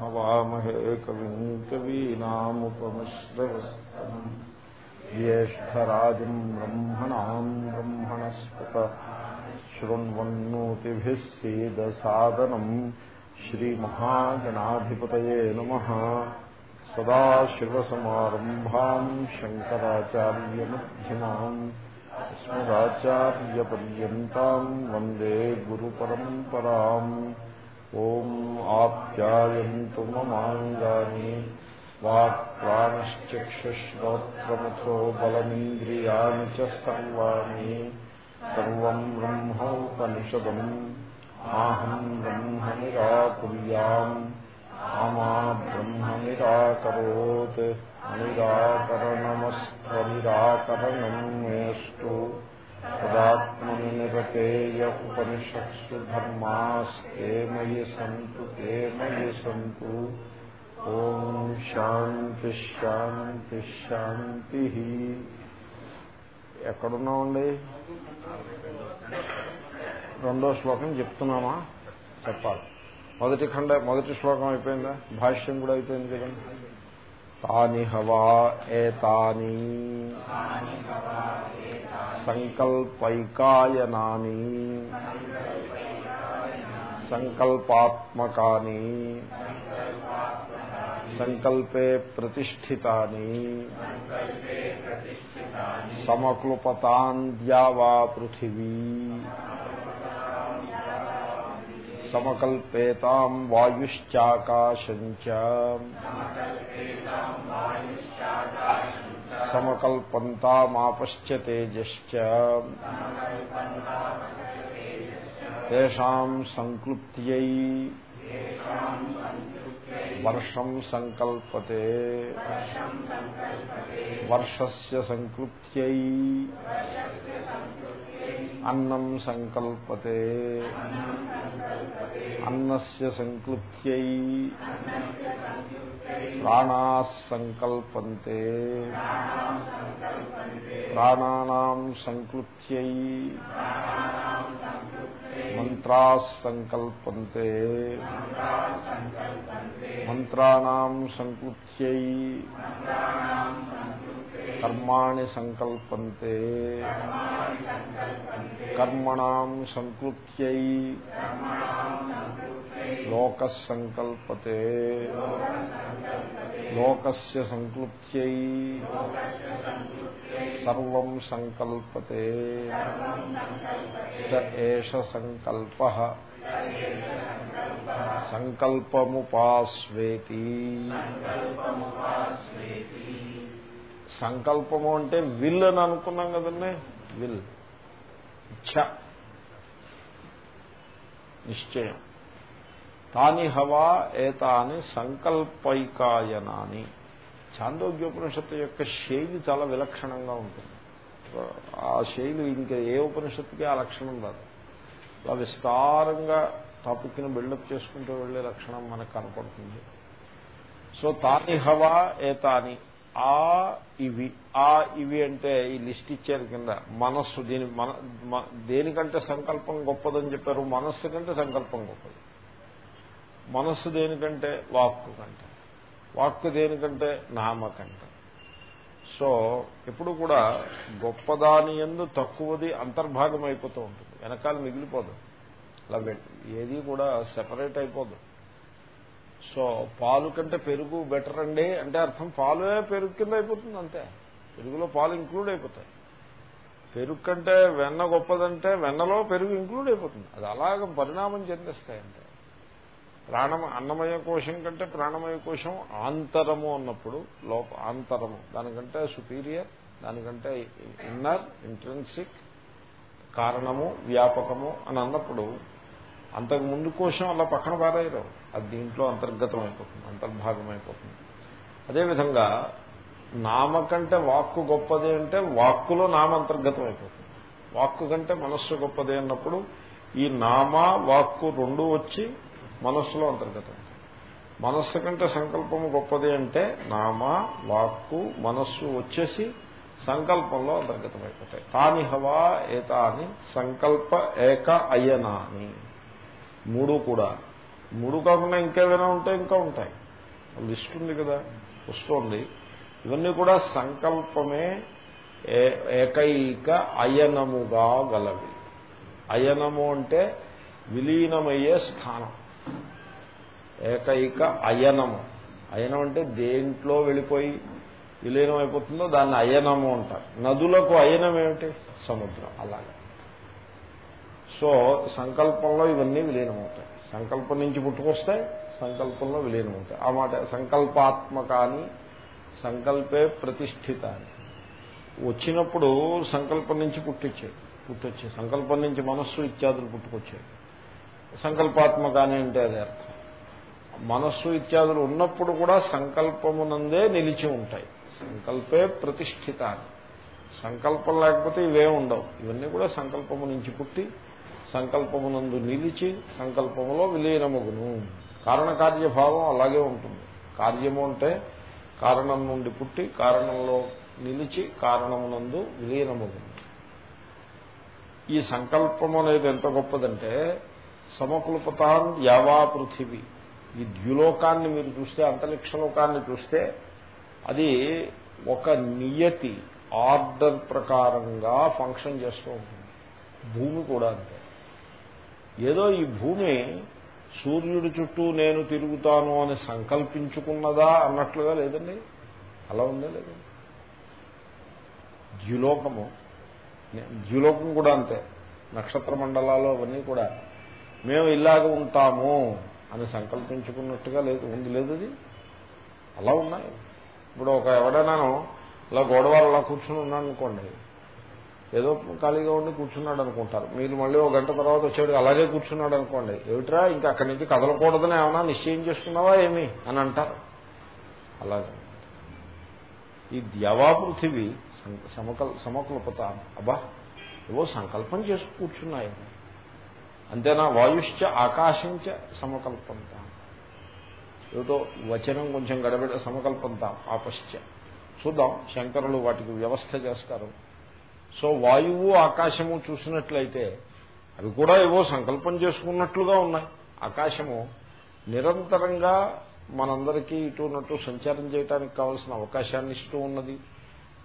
हवामहे कविम् कवीनामुपमिश्रवस्तम् ज्येष्ठराजम् ब्रह्मणाम् ब्रह्मणस्पत शृण्वन्नोतिभिः सीदसादनम् श्रीमहागणाधिपतये नमः सदाशिवसमारम्भाम् शङ्कराचार्यमध्यमाम् अस्मदाचार्यपर्यन्ताम् वन्दे गुरुपरम्पराम् ॐ आप्यायन्तु ममाङ्गानि वाक्प्राणश्चक्षुश्रोत्रमथो बलमिन्द्रियाणि च सर्वाणि सर्वम् ब्रह्मोपनिषदम् आहम् ब्रह्म निराकुर्याम् आमा ब्रह्म निराकरोत् निराकरणमस्त्वनिराकरणम् मेऽस्तु తదాత్మని నిరతేయ ఉపనిషత్సు ధర్మాస్తే మయి సంతు తే మయి సంతు ఓం శాంతి శాంతి శాంతి ఎక్కడున్నామండి రెండో శ్లోకం చెప్తున్నామా? చెప్పాలి. మొదటి ఖండ మొదటి శ్లోకం అయిపోయిందా? భాష్యం కూడా అయిపోయింది కదండి. తాని హవా ఏతాని సంకల్పైకాయనాని సంకల్పాత్మకాని సంకల్పే ప్రతిష్ఠితాని సమక్లుపతాంద్యావా పృథివీ సమకల్పేతాం వాయుశ్చాకాశంచ. సమకల్పంతామాపశ్చ తేజశ్చ తేషాం సంక్లుప్త్యై. వర్షం సంకల్పతే. వర్షస్య సంక్లుప్త్యై. అన్నం సంకల్పతే. అన్నస్య సంక్లుప్త్యై. ప్రాణా సంకల్పంతే. ప్రాణానాం సంక్లుప్త్యై. మంత్రా సంకల్పంతే. మంత్రాణం సంక్లుప్త్యై. కర్మాణి సంకల్పంతే. కర్మణం సంకృత్యై లోకసంకల్పతే. లోకస్య సంకృత్యై సర్వం సంకల్పతే. ఏష సంకల్ప. సంకల్పముపాస్వేతి. సంకల్పము అంటే విల్ అని అనుకున్నాం కదండి? విల్. ఇచ్ఛ. నిశ్చయం. తాని హవా ఏతాని సంకల్పైకాయనాని. చాందోగ్యోపనిషత్తు యొక్క శైలి చాలా విలక్షణంగా ఉంటుంది. ఆ శైలి ఇంకా ఏ ఉపనిషత్తుకి ఆ లక్షణం రాదు. అలా విస్తారంగా టాపిక్ని బిల్డప్ చేసుకుంటూ వెళ్ళే లక్షణం మనకు కనపడుతుంది. సో తాని హవా ఏతాని. ఆ ఇవి ఆ ఇవి అంటే ఈ లిస్ట్ ఇచ్చారు కింద. మనస్సు దీని మన దేనికంటే సంకల్పం గొప్పదని చెప్పారు? మనస్సు కంటే సంకల్పం గొప్పది. మనస్సు దేనికంటే? వాక్కు కంటే. వాక్కు దేనికంటే? నామ కంటే. సో ఎప్పుడు కూడా గొప్పదాని ఎందు తక్కువది అంతర్భాగం అయిపోతూ ఉంటుంది. వెనకాల మిగిలిపోదు. అలా ఏది కూడా సెపరేట్ అయిపోదు. సో పాలు కంటే పెరుగు బెటర్ అండి అంటే అర్థం పాలే పెరుగు కింద అయిపోతుంది అంతే. పెరుగులో పాలు ఇంక్లూడ్ అయిపోతాయి. పెరుగు కంటే వెన్న గొప్పదంటే వెన్నలో పెరుగు ఇంక్లూడ్ అయిపోతుంది. అది అలాగ పరిణామం చెందిస్తాయంటే. ప్రాణమ అన్నమయ కోశం కంటే ప్రాణమయ కోశం ఆంతరము అన్నప్పుడు లోప ఆంతరము. దానికంటే సుపీరియర్ దానికంటే ఇన్నర్ ఇంట్రెన్సిక్ కారణము వ్యాపకము అని అన్నప్పుడు అంతకు ముందు కోశం అలా పక్కన పారాయరు. అది దీంట్లో అంతర్గతం అయిపోతుంది అంతర్భాగం అయిపోతుంది అదేవిధంగా నామ కంటే వాక్కు గొప్పది అంటే వాక్కులో నామ అంతర్గతం అయిపోతుంది వాక్కు కంటే మనస్సు గొప్పది అన్నప్పుడు ఈ నామ వాక్కు రెండు వచ్చి మనస్సులో అంతర్గతం మనస్సు కంటే సంకల్పము గొప్పది అంటే నామ వాక్కు మనస్సు వచ్చేసి సంకల్పంలో అంతర్గతమైపోతాయి. తాని హవా ఏతాని సంకల్ప ఏక అయనాని. మూడు కూడా. మూడు కాకుండా ఇంకేమైనా ఉంటే ఇంకా ఉంటాయి. లిస్ట్ ఉంది కదా వస్తోంది. ఇవన్నీ కూడా సంకల్పమే ఏకైక అయనముగా గలవి. అయనము అంటే విలీనమయ్యే స్థానం. ఏకైక అయనము. అయనం అంటే దేంట్లో వెళ్ళిపోయి విలీనం అయిపోతుందో దాన్ని అయనము అంటారు. నదులకు అయనం ఏమిటి సముద్రం. అలాగే. సో సంకల్పంలో ఇవన్నీ విలీనమవుతాయి. సంకల్పం నుంచి పుట్టుకొస్తాయి సంకల్పంలో విలీనమవుతాయి. ఆ మాట సంకల్పాత్మకాని సంకల్పే ప్రతిష్ఠిత వచ్చినప్పుడు సంకల్పం నుంచి పుట్టించాయి పుట్టొచ్చాయి సంకల్పం నుంచి మనస్సు ఇత్యాదులు పుట్టుకొచ్చాయి సంకల్పాత్మకాని అంటే అదే అర్థం. మనస్సు ఇత్యాదులు ఉన్నప్పుడు కూడా సంకల్పమునందే నిలిచి ఉంటాయి. సంకల్పే ప్రతిష్ఠిత సంకల్పం లేకపోతే ఇవే ఉండవు. ఇవన్నీ కూడా సంకల్పము నుంచి పుట్టి సంకల్పమునందు నిలిచి సంకల్పములో విలీనమగును. కారణకార్యభావం అలాగే ఉంటుంది. కార్యము అంటే కారణం నుండి పుట్టి కారణంలో నిలిచి కారణమునందు విలీనమగును. ఈ సంకల్పం అనేది ఎంత గొప్పదంటే సమకుల్పతాన్ యావా పృథివీ. ఈ ద్యులోకాన్ని మీరు చూస్తే అంతరిక్షలోకాన్ని చూస్తే అది ఒక నియతి ఆర్డర్ ప్రకారంగా ఫంక్షన్ చేస్తూ ఉంటుంది. భూమి కూడా అంతే. ఏదో ఈ భూమి సూర్యుడి చుట్టూ నేను తిరుగుతాను అని సంకల్పించుకున్నదా అన్నట్లుగా లేదండి? అలా ఉందా లేదండి ద్యులోకము ద్యులోకం కూడా అంతే. నక్షత్ర మండలాలు అవన్నీ కూడా. మేము ఇలాగ ఉంటాము అని సంకల్పించుకున్నట్టుగా లేదు. ఉంది లేదు అది? అలా ఉన్నాయి? ఇప్పుడు ఒక ఎవడైనాను ఇలా గోడవారు అలా కూర్చుని ఉన్నాను అనుకోండి ఏదో ఖాళీగా ఉండి కూర్చున్నాడు అనుకుంటారు. మీరు మళ్ళీ ఒక గంట తర్వాత వచ్చాడు అలాగే కూర్చున్నాడు అనుకోండి. ఏమిట్రా ఇంకా అక్కడి నుంచి కదలకూడదని ఏమైనా నిశ్చయం చేసుకున్నావా ఏమి? అని అంటారు. అలాగే. ఈ ద్యవా పృథివీ సమకల్ సమకల్పత. అబ్బా ఏవో సంకల్పం చేసి కూర్చున్నాయి. అంతేనా వాయుశ్చ ఆకాశంచ సమకల్పంత. ఏదో వచనం కొంచెం గడబెడ సమకల్పంత ఆపశ్చ. చూద్దాం శంకరులు వాటికి వ్యవస్థ చేస్తారు. సో వాయువు ఆకాశము చూసినట్లయితే అవి కూడా ఏవో సంకల్పం చేసుకున్నట్లుగా ఉన్నాయి. ఆకాశము నిరంతరంగా మనందరికీ ఇటు ఉన్నట్టు సంచారం చేయడానికి కావాల్సిన అవకాశాన్ని ఇస్తూ ఉన్నది.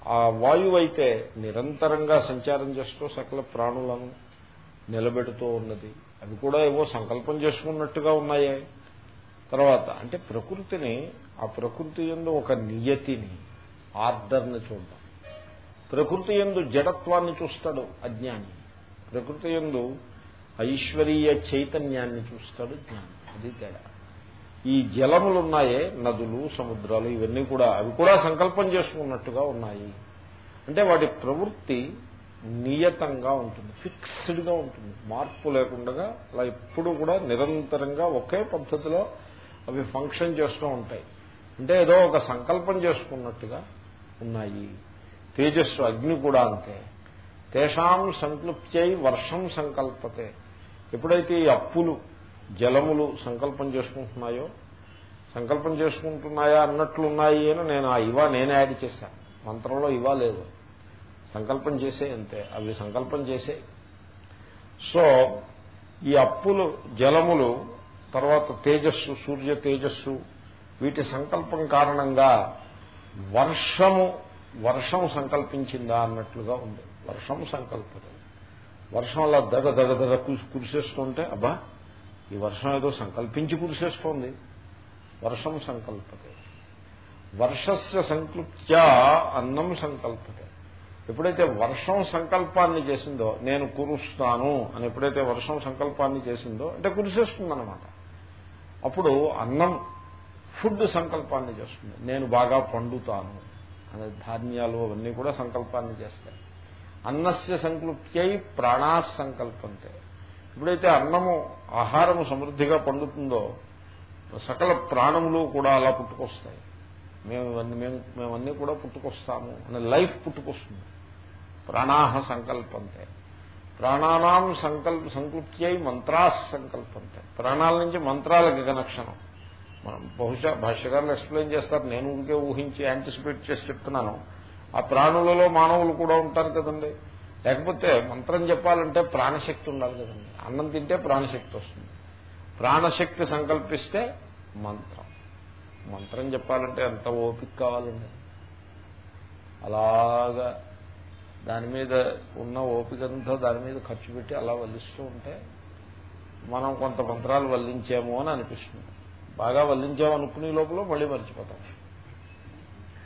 ఆ వాయువు అయితే నిరంతరంగా సంచారం చేస్తూ సకల ప్రాణులను నిలబెడుతూ ఉన్నది. అవి కూడా ఏవో సంకల్పం చేసుకున్నట్టుగా ఉన్నాయే. తర్వాత అంటే ప్రకృతిని ఆ ప్రకృతి ఎందు ఒక నియతిని ఆర్డర్ని చూద్దాం. ప్రకృతి ఎందు జడత్వాన్ని చూస్తాడు అజ్ఞాని. ప్రకృతి ఎందు ఐశ్వరీయ చైతన్యాన్ని చూస్తాడు జ్ఞాని. అది తేడా. ఈ జలములున్నాయే నదులు సముద్రాలు ఇవన్నీ కూడా అవి కూడా సంకల్పం చేసుకున్నట్టుగా ఉన్నాయి. అంటే వాటి ప్రవృత్తి నియతంగా ఉంటుంది ఫిక్స్డ్గా ఉంటుంది. మార్పు లేకుండా అలా ఎప్పుడు కూడా నిరంతరంగా ఒకే పద్ధతిలో అవి ఫంక్షన్ చేస్తూ ఉంటాయి. అంటే ఏదో ఒక సంకల్పం చేసుకున్నట్టుగా ఉన్నాయి. తేజస్సు అగ్ని కూడా అంతే. తేషాం సంక్లుప్త్యై వర్షం సంకల్పతే. ఎప్పుడైతే ఈ అప్పులు జలములు సంకల్పం చేసుకుంటున్నాయో సంకల్పం చేసుకుంటున్నాయా అన్నట్లున్నాయి అని నేను ఆ ఇవా నేను యాడ్ చేశాను మంత్రంలో ఇవా లేదు. సంకల్పం చేసే అంతే. అవి సంకల్పం చేసే. సో ఈ అప్పులు జలములు తర్వాత తేజస్సు సూర్య తేజస్సు వీటి సంకల్పం కారణంగా వర్షము వర్షం సంకల్పించిందా అన్నట్లుగా ఉంది. వర్షం సంకల్పత వర్షం అలా దగ దగ దగ కురిసేస్తుంటే అబ్బా ఈ వర్షం ఏదో సంకల్పించి కురిసేస్తోంది. వర్షం సంకల్పతే. వర్షస్య సంకృత్యా అన్నం సంకల్పతే. ఎప్పుడైతే వర్షం సంకల్పాన్ని చేసిందో నేను కురుస్తాను అని ఎప్పుడైతే వర్షం సంకల్పాన్ని చేసిందో అంటే కురిసేస్తుందన్నమాట. అప్పుడు అన్నం ఫుడ్ సంకల్పాన్ని చేస్తుంది. నేను బాగా పండుతాను. ధాన్యాలు అవన్నీ కూడా సంకల్పాన్ని చేస్తాయి. అన్నస్య సంకృప్త్యై ప్రాణా సంకల్పంతే. ఎప్పుడైతే అన్నము ఆహారము సమృద్ధిగా పండుతుందో సకల ప్రాణములు కూడా అలా పుట్టుకొస్తాయి. మేము మేము మేమన్నీ కూడా పుట్టుకొస్తాము అనే లైఫ్ పుట్టుకొస్తుంది. ప్రాణాహ సంకల్పంతే. ప్రాణానాం సంకల్ప సంకృప్త్యై మంత్రా సంకల్పంతే. ప్రాణాల నుంచి మంత్రాలకి కనెక్షనం. మనం బహుశా భాష్యకారులు ఎక్స్ప్లెయిన్ చేస్తారు. నేను ఊరికే ఊహించి యాంటిసిపేట్ చేసి చెప్తున్నాను. ఆ ప్రాణులలో మానవులు కూడా ఉంటారు కదండి. లేకపోతే మంత్రం చెప్పాలంటే ప్రాణశక్తి ఉండాలి కదండి. అన్నం తింటే ప్రాణశక్తి వస్తుంది. ప్రాణశక్తి సంకల్పిస్తే మంత్రం. మంత్రం చెప్పాలంటే ఎంత ఓపిక కావాలండి. అలాగా దాని మీద ఉన్న ఓపికంతా దాని మీద ఖర్చు పెట్టి అలా వల్లిస్తూ ఉంటే మనం కొంత మంత్రాలు వల్లించాము అని అనిపిస్తుంది. బాగా వల్లించామనుకునే లోపల మళ్ళీ మర్చిపోతాం.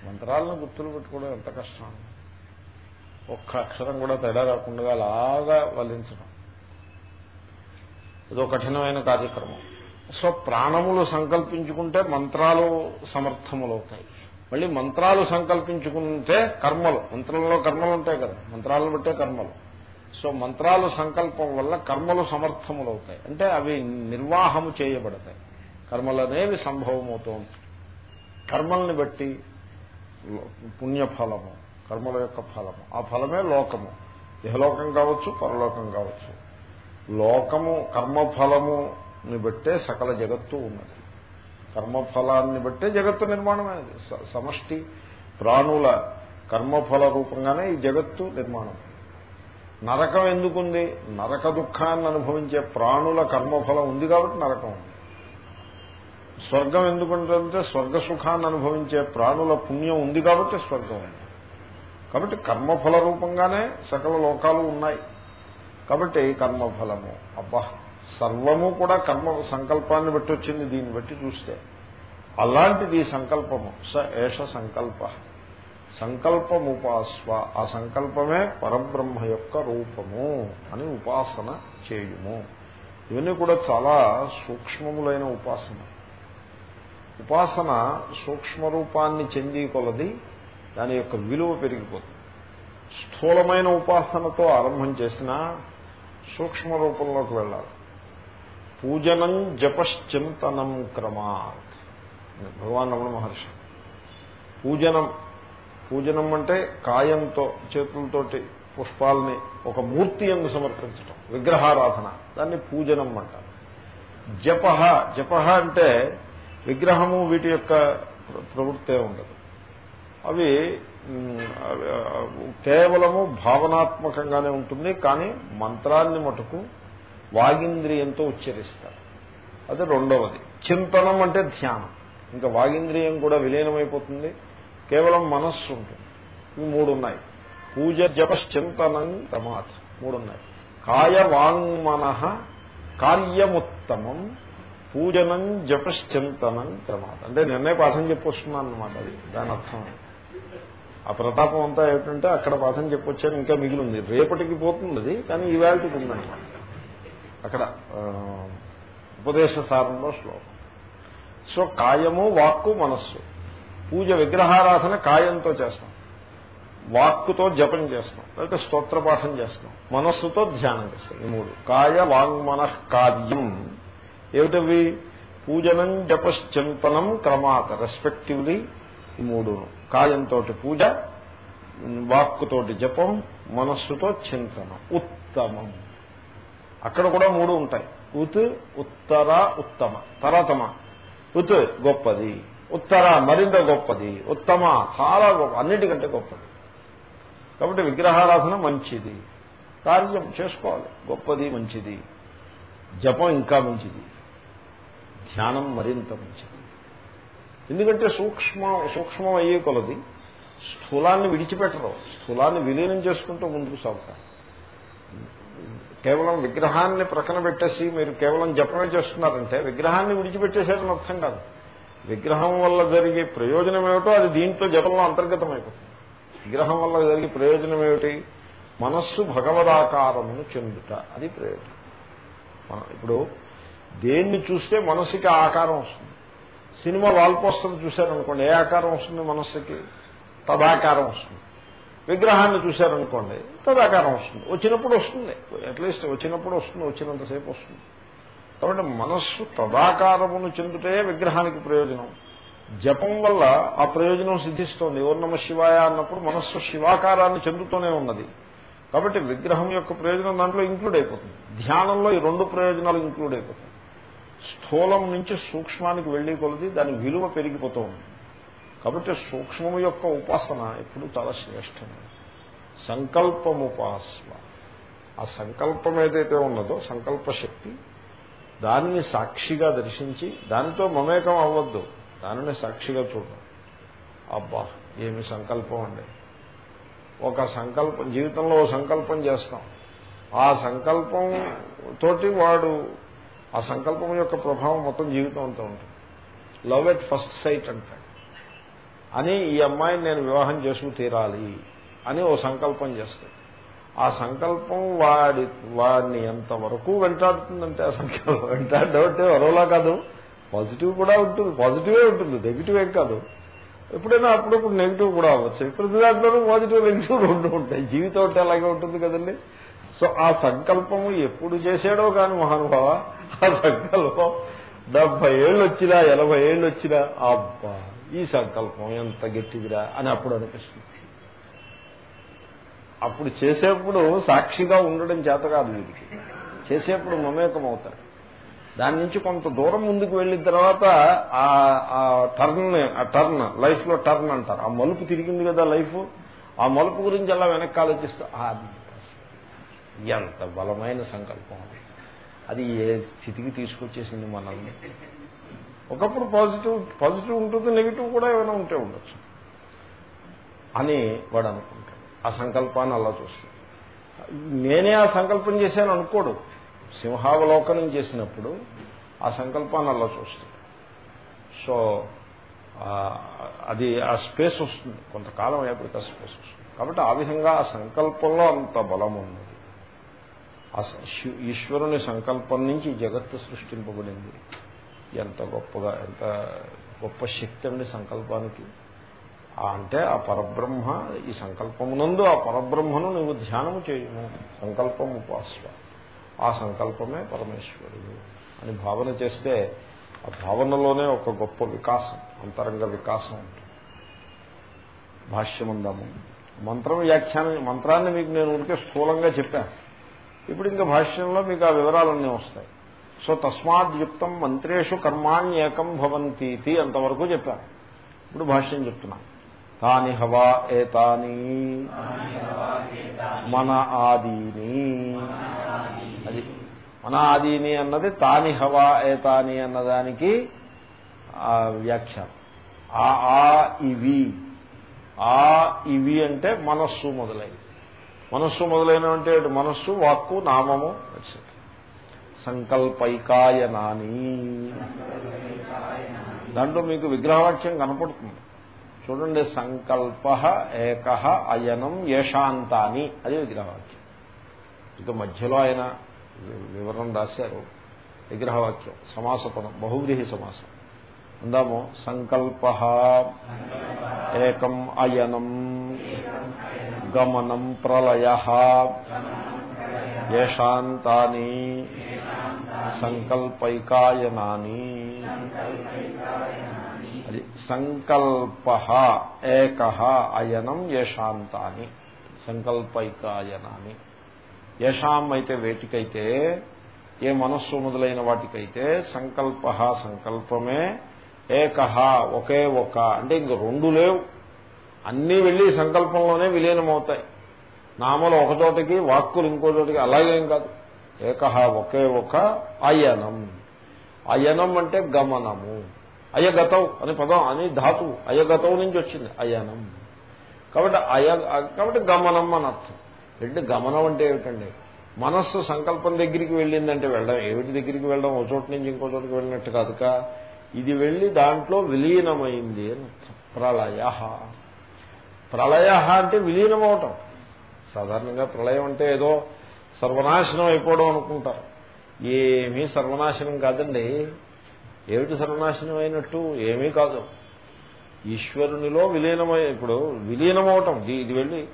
మంత్రాలను గుర్తులు పెట్టుకోవడం ఎంత కష్టం. ఒక్క అక్షరం కూడా తేడా రాకుండా అలాగా వల్లించడం. ఇదో కఠినమైన కార్యక్రమం. సో ప్రాణములు సంకల్పించుకుంటే మంత్రాలు సమర్థములవుతాయి మళ్ళీ మంత్రాలు సంకల్పించుకుంటే కర్మలు. మంత్రంలో కర్మలు ఉంటాయి కదా. మంత్రాలను బట్టే కర్మలు. సో మంత్రాలు సంకల్పం వల్ల కర్మలు సమర్థములవుతాయి అంటే అవి నిర్వాహము చేయబడతాయి. కర్మలనేవి సంభవమవుతూ ఉంటాయి కర్మల్ని బట్టి పుణ్యఫలము కర్మల యొక్క ఫలము. ఆ ఫలమే లోకము. ఇహలోకం కావచ్చు పరలోకం కావచ్చు. లోకము కర్మఫలముని బట్టే సకల జగత్తు ఉన్నది. కర్మఫలాన్ని బట్టే జగత్తు నిర్మాణమైనది. సమష్టి ప్రాణుల కర్మఫల రూపంగానే ఈ జగత్తు నిర్మాణం నరకం ఎందుకుంది? నరక దుఃఖాన్ని అనుభవించే ప్రాణుల కర్మఫలం ఉంది కాబట్టి నరకం ఉంది. స్వర్గం ఎందుకుంటుందంటే స్వర్గ సుఖాన్ని అనుభవించే ప్రాణుల పుణ్యం ఉంది కాబట్టి స్వర్గం ఉంది. కాబట్టి కర్మఫల రూపంగానే సకల లోకాలు ఉన్నాయి. కాబట్టి కర్మఫలము. అబ్బా సర్వము కూడా కర్మ సంకల్పాన్ని బట్టి వచ్చింది. దీన్ని బట్టి చూస్తే అలాంటిది సంకల్పము. స ఏష సంకల్ప. సంకల్పముపాస్వ. ఆ సంకల్పమే పరబ్రహ్మ యొక్క రూపము అని ఉపాసన చేయుము. ఇవన్నీ కూడా చాలా సూక్ష్మములైన ఉపాసన ఉపాసన సూక్ష్మ రూపాన్ని చెంది కొలది దాని యొక్క విలువ పెరిగిపోతుంది. స్థూలమైన ఉపాసనతో ఆరంభం చేసినా సూక్ష్మ రూపంలోకి వెళ్ళాలి. పూజనం జపశ్చింతనం క్రమాత్ భగవాన్ రమణ మహర్షి. పూజనం పూజనం అంటే కాయంతో చేతులతోటి పుష్పాలని ఒక మూర్తి ఎందు సమర్పించటం విగ్రహారాధన దాన్ని పూజనం అంటారు. జప జప అంటే విగ్రహము వీటి యొక్క ప్రవృత్తే ఉండదు. అవి కేవలము భావనాత్మకంగానే ఉంటుంది కానీ మంత్రాన్ని మటుకు వాగింద్రియంతో ఉచ్చరిస్తారు. అది రెండవది. చింతనం అంటే ధ్యానం. ఇంకా వాగింద్రియం కూడా విలీనమైపోతుంది. కేవలం మనస్సు ఉంటుంది. ఇవి మూడున్నాయి. పూజ జపశ్చింతనం తమాత్. మూడున్నాయి. కాయ వాంగ్మన కార్యముత్తమం. పూజనం జపశ్చింతనం క్రమాత్ అంటే నిన్నే పాఠం చెప్పొస్తున్నాను అనమాట అది. దాని అర్థం ఆ ప్రతాపం అంతా ఏమిటంటే అక్కడ పాఠం చెప్పొచ్చాను ఇంకా మిగిలింది. రేపటికి పోతుంది అది కానీ ఈవేళకి ఉందన్నమాట. అక్కడ ఉపదేశ సారంలో శ్లోకం. సో కాయము వాక్కు మనస్సు. పూజ విగ్రహారాధన కాయంతో చేస్తాం. వాక్కుతో జపం చేస్తాం. లేకపోతే స్తోత్రపాఠం చేస్తాం. మనస్సుతో ధ్యానం చేస్తాం. ఈ మూడు. కాయ వాంగ్మన కార్యం. ఏమిటవి? పూజనం జపశ్చింతనం క్రమాత రెస్పెక్టివ్లీ ఈ మూడును. కాయంతో పూజ వాక్కుతోటి జపం మనస్సుతో చింతనం. ఉత్తమం. అక్కడ కూడా మూడు ఉంటాయి. ఉత్ ఉత్తర ఉత్తమ. తరతమ ఉత్ గొప్పది. ఉత్తర మరింత గొప్పది. ఉత్తమ చాలా గొప్ప అన్నిటికంటే గొప్పది. కాబట్టి విగ్రహారాధన మంచిది. కార్యం చేసుకోవాలి. గొప్పది మంచిది. జపం ఇంకా మంచిది. ధ్యానం మరింత మంచిది. ఎందుకంటే సూక్ష్మ సూక్ష్మం అయ్యే కొలది స్థూలాన్ని విడిచిపెట్టరు. స్థూలాన్ని విలీనం చేసుకుంటూ ముందుకు సాగుతారు. కేవలం విగ్రహాన్ని ప్రక్కన పెట్టేసి మీరు కేవలం జపమే చేస్తున్నారంటే విగ్రహాన్ని విడిచిపెట్టేసేటని అర్థం కాదు. విగ్రహం వల్ల జరిగే ప్రయోజనం ఏమిటో అది దీంట్లో జపంలో అంతర్గతమైపోతుంది. విగ్రహం వల్ల జరిగే ప్రయోజనం ఏమిటి? మనస్సు భగవదాకారమును చెందుట. అది ప్రయోజనం. ఇప్పుడు దేన్ని చూస్తే మనసుకి ఆకారం వస్తుంది. సినిమా వాల్ పోస్టర్ చూశారనుకోండి ఏ ఆకారం వస్తుంది మనస్సుకి తదాకారం వస్తుంది. విగ్రహాన్ని చూశారనుకోండి తదాకారం వస్తుంది. వచ్చినప్పుడు వస్తుంది. అట్లీస్ట్ వచ్చినప్పుడు వస్తుంది వచ్చినంతసేపు వస్తుంది. కాబట్టి మనస్సు తదాకారమును చెందుతే విగ్రహానికి ప్రయోజనం. జపం వల్ల ఆ ప్రయోజనం సిద్ధిస్తోంది. ఓర్ణమ శివాయ అన్నప్పుడు మనస్సు శివాకారాన్ని చెందుతూనే ఉన్నది. కాబట్టి విగ్రహం యొక్క ప్రయోజనం దాంట్లో ఇంక్లూడ్ అయిపోతుంది. ధ్యానంలో ఈ రెండు ప్రయోజనాలు ఇంక్లూడ్ అయిపోతుంది స్థూలం నుంచి సూక్ష్మానికి వెళ్ళి కొలది దాని విలువ పెరిగిపోతూ ఉంది. కాబట్టి సూక్ష్మము యొక్క ఉపాసన ఎప్పుడు చాలా శ్రేష్టమైనది సంకల్పముపాసన ఆ సంకల్పం ఏదైతే ఉన్నదో సంకల్ప శక్తి దానిని సాక్షిగా దర్శించి దానితో మమేకం అవ్వద్దు. దానిని సాక్షిగా చూడడం అబ్బా ఏమి సంకల్పం అండి. ఒక సంకల్పం జీవితంలో సంకల్పం చేస్తాం. ఆ సంకల్పం తోటి వాడు ఆ సంకల్పం యొక్క ప్రభావం మొత్తం జీవితం అంతా ఉంటుంది. లవ్ ఎట్ ఫస్ట్ సైట్ అంటాడు అని ఈ అమ్మాయిని నేను వివాహం చేసుకు తీరాలి అని ఓ సంకల్పం చేస్తాడు ఆ సంకల్పం వాడి వాడిని ఎంతవరకు వెంటాడుతుందంటే ఆ సంకల్పం. వెంటాడంటే ఎవరోలా కాదు. పాజిటివ్ కూడా ఉంటుంది. పాజిటివే ఉంటుంది. నెగిటివ్ ఏం కాదు. ఎప్పుడైనా అప్పుడప్పుడు నెగిటివ్ కూడా అవ్వచ్చు. ప్రతి దాంట్లోనూ పాజిటివ్ నెగిటివ్ రెండు ఉంటాయి. జీవితం అంటే అలాగే ఉంటుంది కదండి. సో ఆ సంకల్పము ఎప్పుడు చేశాడో కానీ మహానుభావ ఆ సంకల్పం. డెబ్బై ఏళ్ళు వచ్చినా ఎనభై ఏళ్ళు వచ్చినా అబ్బా ఈ సంకల్పం ఎంత గట్టిదిరా అని అప్పుడు అనిపిస్తుంది. అప్పుడు చేసేప్పుడు సాక్షిగా ఉండడం చేత కాదు వీడికి. చేసేప్పుడు మమేకం అవుతారు దాని నుంచి కొంత దూరం ముందుకు వెళ్ళిన తర్వాత ఆ టర్న్ ఆ టర్న్ లైఫ్లో టర్న్ అంటారు. ఆ మలుపు తిరిగింది కదా లైఫ్. ఆ మలుపు గురించి అలా వెనక్కి ఆలోచిస్తూ ఎంత బలమైన సంకల్పం అది. అది ఏ స్థితికి తీసుకొచ్చేసింది మనల్ని? ఒకప్పుడు పాజిటివ్ పాజిటివ్ ఉంటుంది నెగిటివ్ కూడా ఏమైనా ఉంటే ఉండొచ్చు. అని వాడు అనుకుంటాడు. ఆ సంకల్పాన్ని అలా చూస్తాడు. నేనే ఆ సంకల్పం చేశాను అనుకోడు. సింహావలోకనం చేసినప్పుడు ఆ సంకల్పాన్ని అలా చూస్తాడు. సో అది ఆ స్పేస్ వస్తుంది. కొంతకాలం అయ్యేప్పటికీ ఆ స్పేస్ వస్తుంది. కాబట్టి ఆ విధంగా ఆ సంకల్పంలో అంత బలం ఉంది. ఈశ్వరుని సంకల్పం నుంచి జగత్తు సృష్టింపబడింది. ఎంత గొప్పగా ఎంత గొప్ప శక్తి అండి సంకల్పానికి. అంటే ఆ పరబ్రహ్మ ఈ సంకల్పమునందు ఆ పరబ్రహ్మను నువ్వు ధ్యానము చేయము. సంకల్పం ఉపాస్వ ఆ సంకల్పమే పరమేశ్వరుడు అని భావన చేస్తే ఆ భావనలోనే ఒక గొప్ప వికాసం అంతరంగ వికాసం ఉంటుంది. భాష్యముందాము. మంత్రం వ్యాఖ్యానం మంత్రాన్ని మీకు నేను ఉంటే స్థూలంగా చెప్పాను. ఇప్పుడు ఇంకా భాష్యంలో మీకు ఆ వివరాలన్నీ వస్తాయి. సో తస్మాద్యుక్తం మంత్రేషు కర్మాణ్యేకం భవంతీతి అంతవరకు చెప్పారు. ఇప్పుడు భాష్యం చెప్తున్నాను తాని హవా ఏతాని మన ఆదీని. అది మన ఆదీని అన్నది తాని హవా ఏతాని అన్నదానికి వ్యాఖ్యానం. ఆ ఆ ఇవి. ఆ ఇవి అంటే మనస్సు మొదలైంది మనస్సు మొదలైనవంటే మనస్సు వాక్కు నామము సంకల్పైకాయనాని దాంట్లో మీకు విగ్రహవాక్యం కనపడుతుంది. చూడండి సంకల్ప ఏక అయనం యశాంతాని అది విగ్రహవాక్యం ఇక మధ్యలో ఆయన వివరణ రాశారు. విగ్రహవాక్యం సమాసపదం బహువ్రీహి సమాసం. అందాము సంకల్ప ఏకం అయనం. గమనం ప్రళయ యశాంతాని సంకల్పైకాయనాని అది సంకల్ప ఏక అయనం యశాంతాని సంకల్పైకాయనాని యశాం అయితే వేటికైతే ఏ మనస్సు మొదలైన వాటికైతే సంకల్ప సంకల్పమే ఏక ఒకే ఒక అంటే ఇంక రెండు లేవు. అన్నీ వెళ్ళి సంకల్పంలోనే విలీనమవుతాయి. నామలు ఒకచోటకి వాక్కులు ఇంకో చోటకి అలాగేం కాదు. ఏకహ ఒకే ఒక అయనం. అయనం అంటే గమనము. అయగతవు అని పదం అని ధాతువు అయగతవు నుంచి వచ్చింది అయనం. కాబట్టి అయ కాబట్టి గమనం అని అర్థం. ఏంటి గమనం అంటే ఏమిటండి? మనస్సు సంకల్పం దగ్గరికి వెళ్ళిందంటే వెళ్ళడం ఏమిటి దగ్గరికి వెళ్ళడం? ఒక చోటు నుంచి ఇంకో చోటుకి వెళ్ళినట్టు కాదుక. ఇది వెళ్ళి దాంట్లో విలీనమైంది అని అర్థం. ప్రళయ. ప్రళయ అంటే విలీనం అవటం సాధారణంగా ప్రళయం అంటే ఏదో సర్వనాశనం అయిపోవడం అనుకుంటారు. ఏమీ సర్వనాశనం కాదండి. ఏమిటి సర్వనాశనం అయినట్టు? ఏమీ కాదు. ఈశ్వరునిలో విలీనమై ఇప్పుడు విలీనమవటం. ఇది వెళ్ళి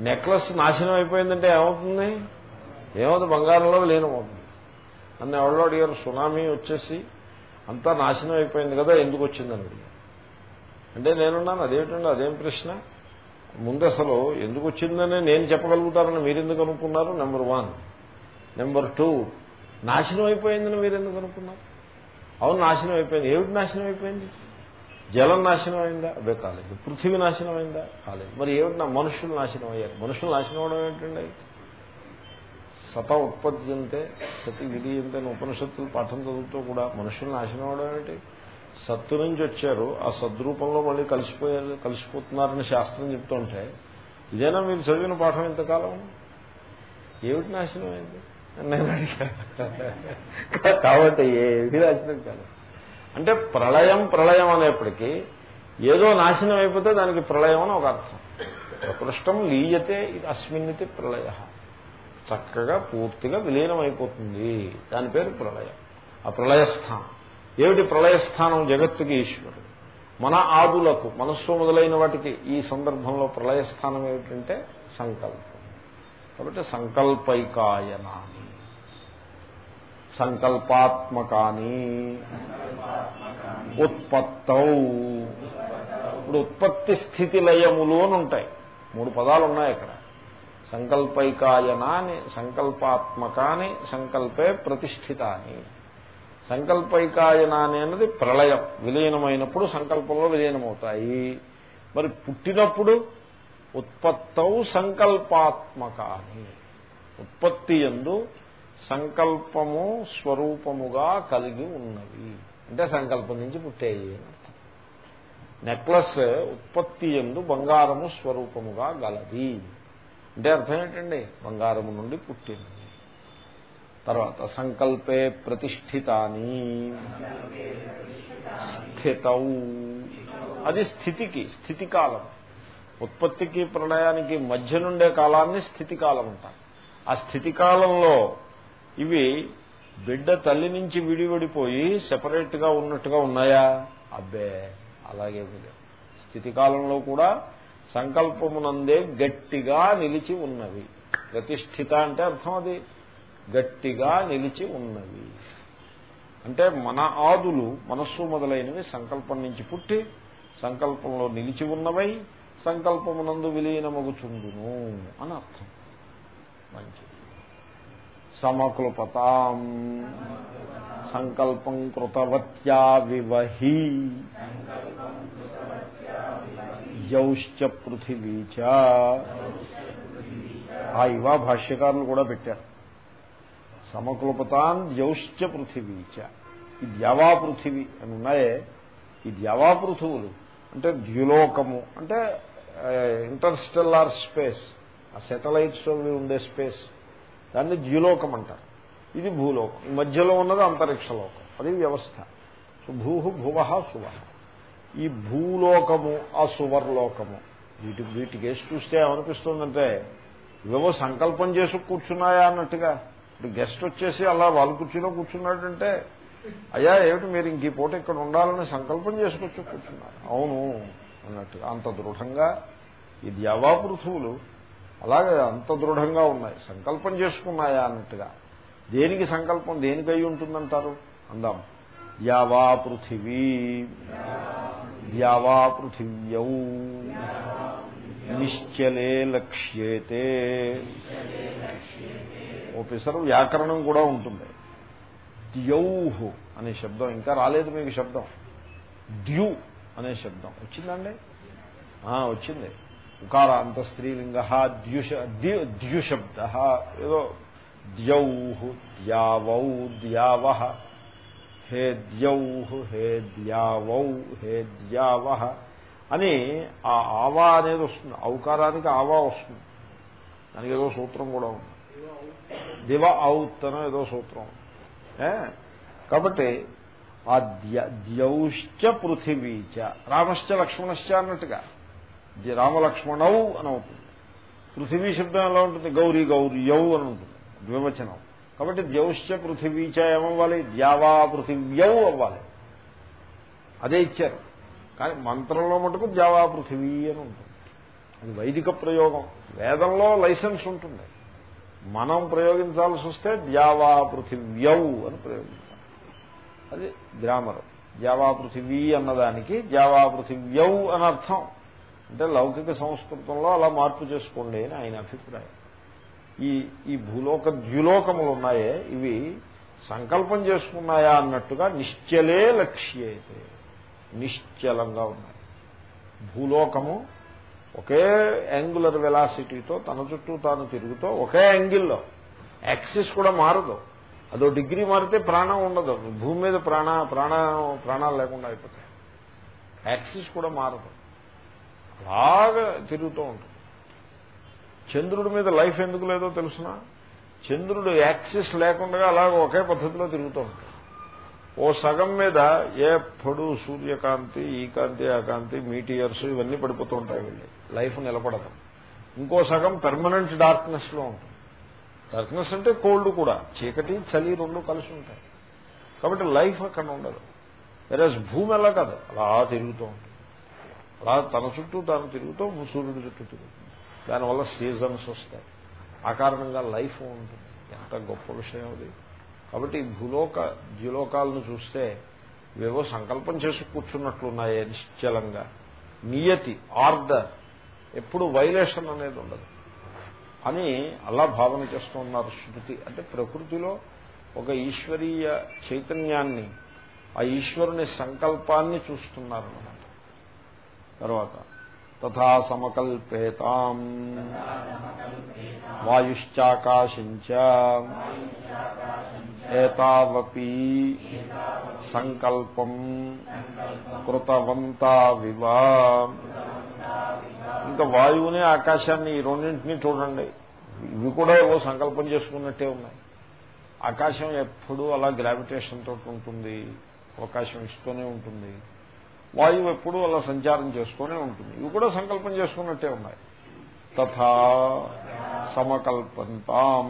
నెక్లెస్ నాశనం అయిపోయిందంటే ఏమవుతుంది? ఏమవుతుంది? బంగారంలో విలీనమవుతుంది. నన్ను ఎవరో అడిగారు సునామీ వచ్చేసి అంతా నాశనం అయిపోయింది కదా ఎందుకు వచ్చిందని అంటే నేనున్నాను అదేమిటండి అదేం ప్రశ్న? ముందు అసలు ఎందుకు వచ్చిందని నేను చెప్పగలుగుతారని మీరెందుకు అనుకున్నారు? నెంబర్ వన్ నెంబర్ టూ నాశనం అయిపోయిందని మీరెందుకు అనుకున్నారు? అవును నాశనం అయిపోయింది. ఏమిటి నాశనం అయిపోయింది? జలం నాశనం అయిందా? అదే కాలేదు. పృథివీ నాశనం అయిందా? కాలేదు. మరి ఏమిటి మనుషులు నాశనం అయ్యారు? మనుషులు నాశనం అవడం ఏంటండి సత ఉత్పత్తి సతి విధి అంతే ఉపనిషత్తులు పాఠం చదువుతూ కూడా మనుషులు నాశనం అవడం ఏమిటి? సత్తు నుంచి వచ్చారు ఆ సద్రూపంలో మళ్ళీ కలిసిపోయారు కలిసిపోతున్నారని శాస్త్రం చెప్తుంటే ఇదేనా మీరు చదివిన పాఠం ఇంతకాలం? ఏమిటి నాశనం అయింది? నేను అడిగా. కాబట్టి ఏది నాశనం కాదు. అంటే ప్రళయం ప్రళయం అనేప్పటికీ ఏదో నాశనం అయిపోతే దానికి ప్రళయం అని ఒక అర్థం. ప్రకృష్టం లీయతే ఇది అస్మిన్నితి ప్రళయ. చక్కగా పూర్తిగా విలీనం అయిపోతుంది దాని పేరు ప్రళయం. ఆ ప్రళయస్థానం. ఏమిటి ప్రళయస్థానం జగత్తుకి ఈశ్వరుడు? మన ఆదులకు మనస్సు మొదలైన వాటికి ఈ సందర్భంలో ప్రళయస్థానం ఏమిటంటే సంకల్పం. కాబట్టి సంకల్పైకాయనాన్ని సంకల్పాత్మకాని. ఉత్పత్తౌ. ఇప్పుడు ఉత్పత్తి స్థితి లయములు అని ఉంటాయి. మూడు పదాలు ఉన్నాయి ఇక్కడ సంకల్పైకాయనాని సంకల్పాత్మకాని సంకల్పే ప్రతిష్ఠితాని. సంకల్పైకాయన అన్నది ప్రళయం. విలీనమైనప్పుడు సంకల్పంలో విలీనమవుతాయి. మరి పుట్టినప్పుడు ఉత్పత్తౌ సంకల్పాత్మకాని. ఉత్పత్తి ఎందు సంకల్పము స్వరూపముగా కలిగి ఉన్నవి. అంటే సంకల్పం నుంచి పుట్టేయి నెక్లెస్ ఉత్పత్తి ఎందు బంగారము స్వరూపముగా గలది. అంటే అర్థం ఏంటండి? బంగారము నుండి పుట్టింది తర్వాత సంకల్పే ప్రతిష్ఠితాని. స్థితౌ. అది స్థితికి స్థితి కాలం ఉత్పత్తికి ప్రళయానికి మధ్య నుండే కాలాన్ని స్థితి కాలం అంటారు. ఆ స్థితి కాలంలో ఇవి బిడ్డ తల్లి నుంచి విడివిడిపోయి సెపరేట్గా ఉన్నట్టుగా ఉన్నాయా? అబ్బే అలాగే స్థితి కాలంలో కూడా సంకల్పమునందే గట్టిగా నిలిచి ఉన్నవి. ప్రతిష్ఠిత అంటే అర్థం అది. గట్టిగా నిలిచి ఉన్నవి. అంటే మన ఆదులు మనస్సు మొదలైనవి సంకల్పం నుంచి పుట్టి సంకల్పంలో నిలిచి ఉన్నవై సంకల్పమునందు విలీనమగుచుండును అని అర్థం. మంచి సమకృపతాం సంకల్పం కృతవత్యా వివహి యౌశ్చ పృథివీచ ఆ ఇవా భాష్యకారులు కూడా పెట్టారు. సమకృపతాన్ యౌశ్చ పృథివీచ ఈ ద్యావా పృథివీ అని ఉన్నాయే. ఈ ద్యావా పృథువులు అంటే ద్యులోకము అంటే ఇంటర్స్టెల్లార్ స్పేస్ ఆ సెటలైట్స్ ఉండే స్పేస్. దాన్ని ద్యులోకం అంటారు. ఇది భూలోకం. ఈ మధ్యలో ఉన్నది అంతరిక్ష లోకం అది వ్యవస్థ. సో భూ భువ సువ ఈ భూలోకము ఆ సువర్లోకము వీటి వీటి కేసు చూస్తే ఏమనిపిస్తుందంటే ఇవేవో సంకల్పం చేసి కూర్చున్నాయా అన్నట్టుగా. ఇప్పుడు గెస్ట్ వచ్చేసి అలా వాళ్ళు కూర్చుని కూర్చున్నాడంటే అయ్యా ఏమిటి మీరు ఇంక ఈ పూట ఇక్కడ ఉండాలని సంకల్పం చేసుకొచ్చి కూర్చున్నారు? అవును అన్నట్టుగా అంత దృఢంగా ఈ ద్యావాపృథువులు అలాగే అంత దృఢంగా ఉన్నాయి. సంకల్పం చేసుకున్నాయా అన్నట్టుగా. దేనికి సంకల్పం దేనికి అయి ఉంటుందంటారు? అందాం. యావా పృథివీ యావా పృథివ్యౌ నిశ్చలే లక్ష్యేతే. ఓపెసరు వ్యాకరణం కూడా ఉంటుంది. ద్యౌహు అనే శబ్దం ఇంకా రాలేదు మీకు శబ్దం. ద్యు అనే శబ్దం. వచ్చిందండి? వచ్చింది. ఉకార అంత స్త్రీలింగ ద్యుశబ్ద ఏదో ద్యౌహు ద్యావౌ ద్యావ హే ద్యౌహు హే ద్యావౌ హే ద్యావ అని ఆ ఆవా అనేది వస్తుంది. ఔకారానికి ఆవా వస్తుంది. దానికి ఏదో సూత్రం కూడా ఉంది. దివ ఔత్తనం ఏదో సూత్రం. కాబట్టి ఆ ద్యౌశ్చ పృథివీచ రామశ్చ లక్ష్మణశ్చ అన్నట్టుగా. రామలక్ష్మణౌ అని అవుతుంది పృథివీ శబ్దం ఎలా ఉంటుంది? గౌరీ గౌర్యౌ అని ఉంటుంది ద్వివచనం. కాబట్టి ద్యౌశ్చ పృథివీచ ఏమవ్వాలి? ద్యావా పృథివ్యౌ అవ్వాలి. అదే ఇచ్చారు. కానీ మంత్రంలో మటుకు ద్యావా పృథివీ అని ఉంటుంది. అది వైదిక ప్రయోగం. వేదంలో లైసెన్స్ ఉంటుంది. మనం ప్రయోగించాల్సి వస్తే ద్యావా పృథివ్యౌ అని ప్రయోగించాలి. అది గ్రామర్. ద్యావా పృథివీ అన్నదానికి ద్యావా పృథివ్యౌ అని అర్థం. అంటే లౌకిక సంస్కృతంలో అలా మార్పు చేసుకోండి అని ఆయన అభిప్రాయం. ఈ ఈ భూలోక ద్యులోకములు ఉన్నాయే ఇవి సంకల్పం చేసుకున్నాయా అన్నట్టుగా నిశ్చలే లక్ష్యేతే. నిశ్చలంగా ఉన్నాయి. భూలోకము ఒకే యాంగులర్ వెలాసిటీతో తన చుట్టూ తాను తిరుగుతూ ఒకే యాంగిల్లో యాక్సిస్ కూడా మారదు. అదో డిగ్రీ మారితే ప్రాణం ఉండదు. భూమి మీద ప్రాణ ప్రాణ ప్రాణాలు లేకుండా అయిపోతాయి. యాక్సిస్ కూడా మారదు. అలాగా తిరుగుతూ ఉంటుంది. చంద్రుడి మీద లైఫ్ ఎందుకు లేదో తెలుసిన? చంద్రుడు యాక్సిస్ లేకుండా అలాగ ఒకే పద్ధతిలో తిరుగుతూ ఉంటాడు. ఓ సగం మీద ఎప్పుడు సూర్యకాంతి ఈ కాంతి ఆ కాంతి మీటియర్స్ ఇవన్నీ పడిపోతూ ఉంటాయి వెళ్ళి. లైఫ్ నిలబడదు. ఇంకో సగం పెర్మనెంట్ డార్క్నెస్లో ఉంటుంది. డార్క్నెస్ అంటే కోల్డ్ కూడా. చీకటి చలి రెండు కలిసి ఉంటాయి. కాబట్టి లైఫ్ అక్కడ ఉండదు. వేరే భూమి ఎలా కాదు. అలా తిరుగుతూ ఉంటుంది. అలా తన చుట్టూ తాను తిరుగుతూ సూర్యుడు చుట్టూ తిరుగుతుంది. దానివల్ల సీజన్స్ వస్తాయి. ఆ కారణంగా లైఫ్ ఉంటుంది. ఎంత గొప్ప విషయం అది. కాబట్టి భూలోక ద్యులోకాలను చూస్తే ఇవేవో సంకల్పం చేసి కూర్చున్నట్లున్నాయే నిశ్చలంగా. నియతి ఆర్డర్. ఎప్పుడు వైలేషన్ అనేది ఉండదు. అని అలా భావన చేస్తున్నారు శృతి. అంటే ప్రకృతిలో ఒక ఈశ్వరీయ చైతన్యాన్ని ఆ ఈశ్వరుని సంకల్పాన్ని చూస్తున్నారన్నమాట తర్వాత తథా సమకల్పేతాం. వాయుశ్చాకాశించ ఏతావపి సంకల్పం కృతవంతావివ ఇంకా వాయువుని ఆకాశాన్ని ఈ రెండింటినీ చూడండి. ఇవి కూడా ఏవో సంకల్పం చేసుకున్నట్టే ఉన్నాయి. ఆకాశం ఎప్పుడూ అలా గ్రావిటేషన్ తోటి ఉంటుంది. అవకాశం ఇస్తూనే ఉంటుంది. వాయువు ఎప్పుడూ అలా సంచారం చేసుకునే ఉంటుంది. ఇవి కూడా సంకల్పం చేసుకున్నట్టే ఉన్నాయి. తథా సమకల్పంతాం.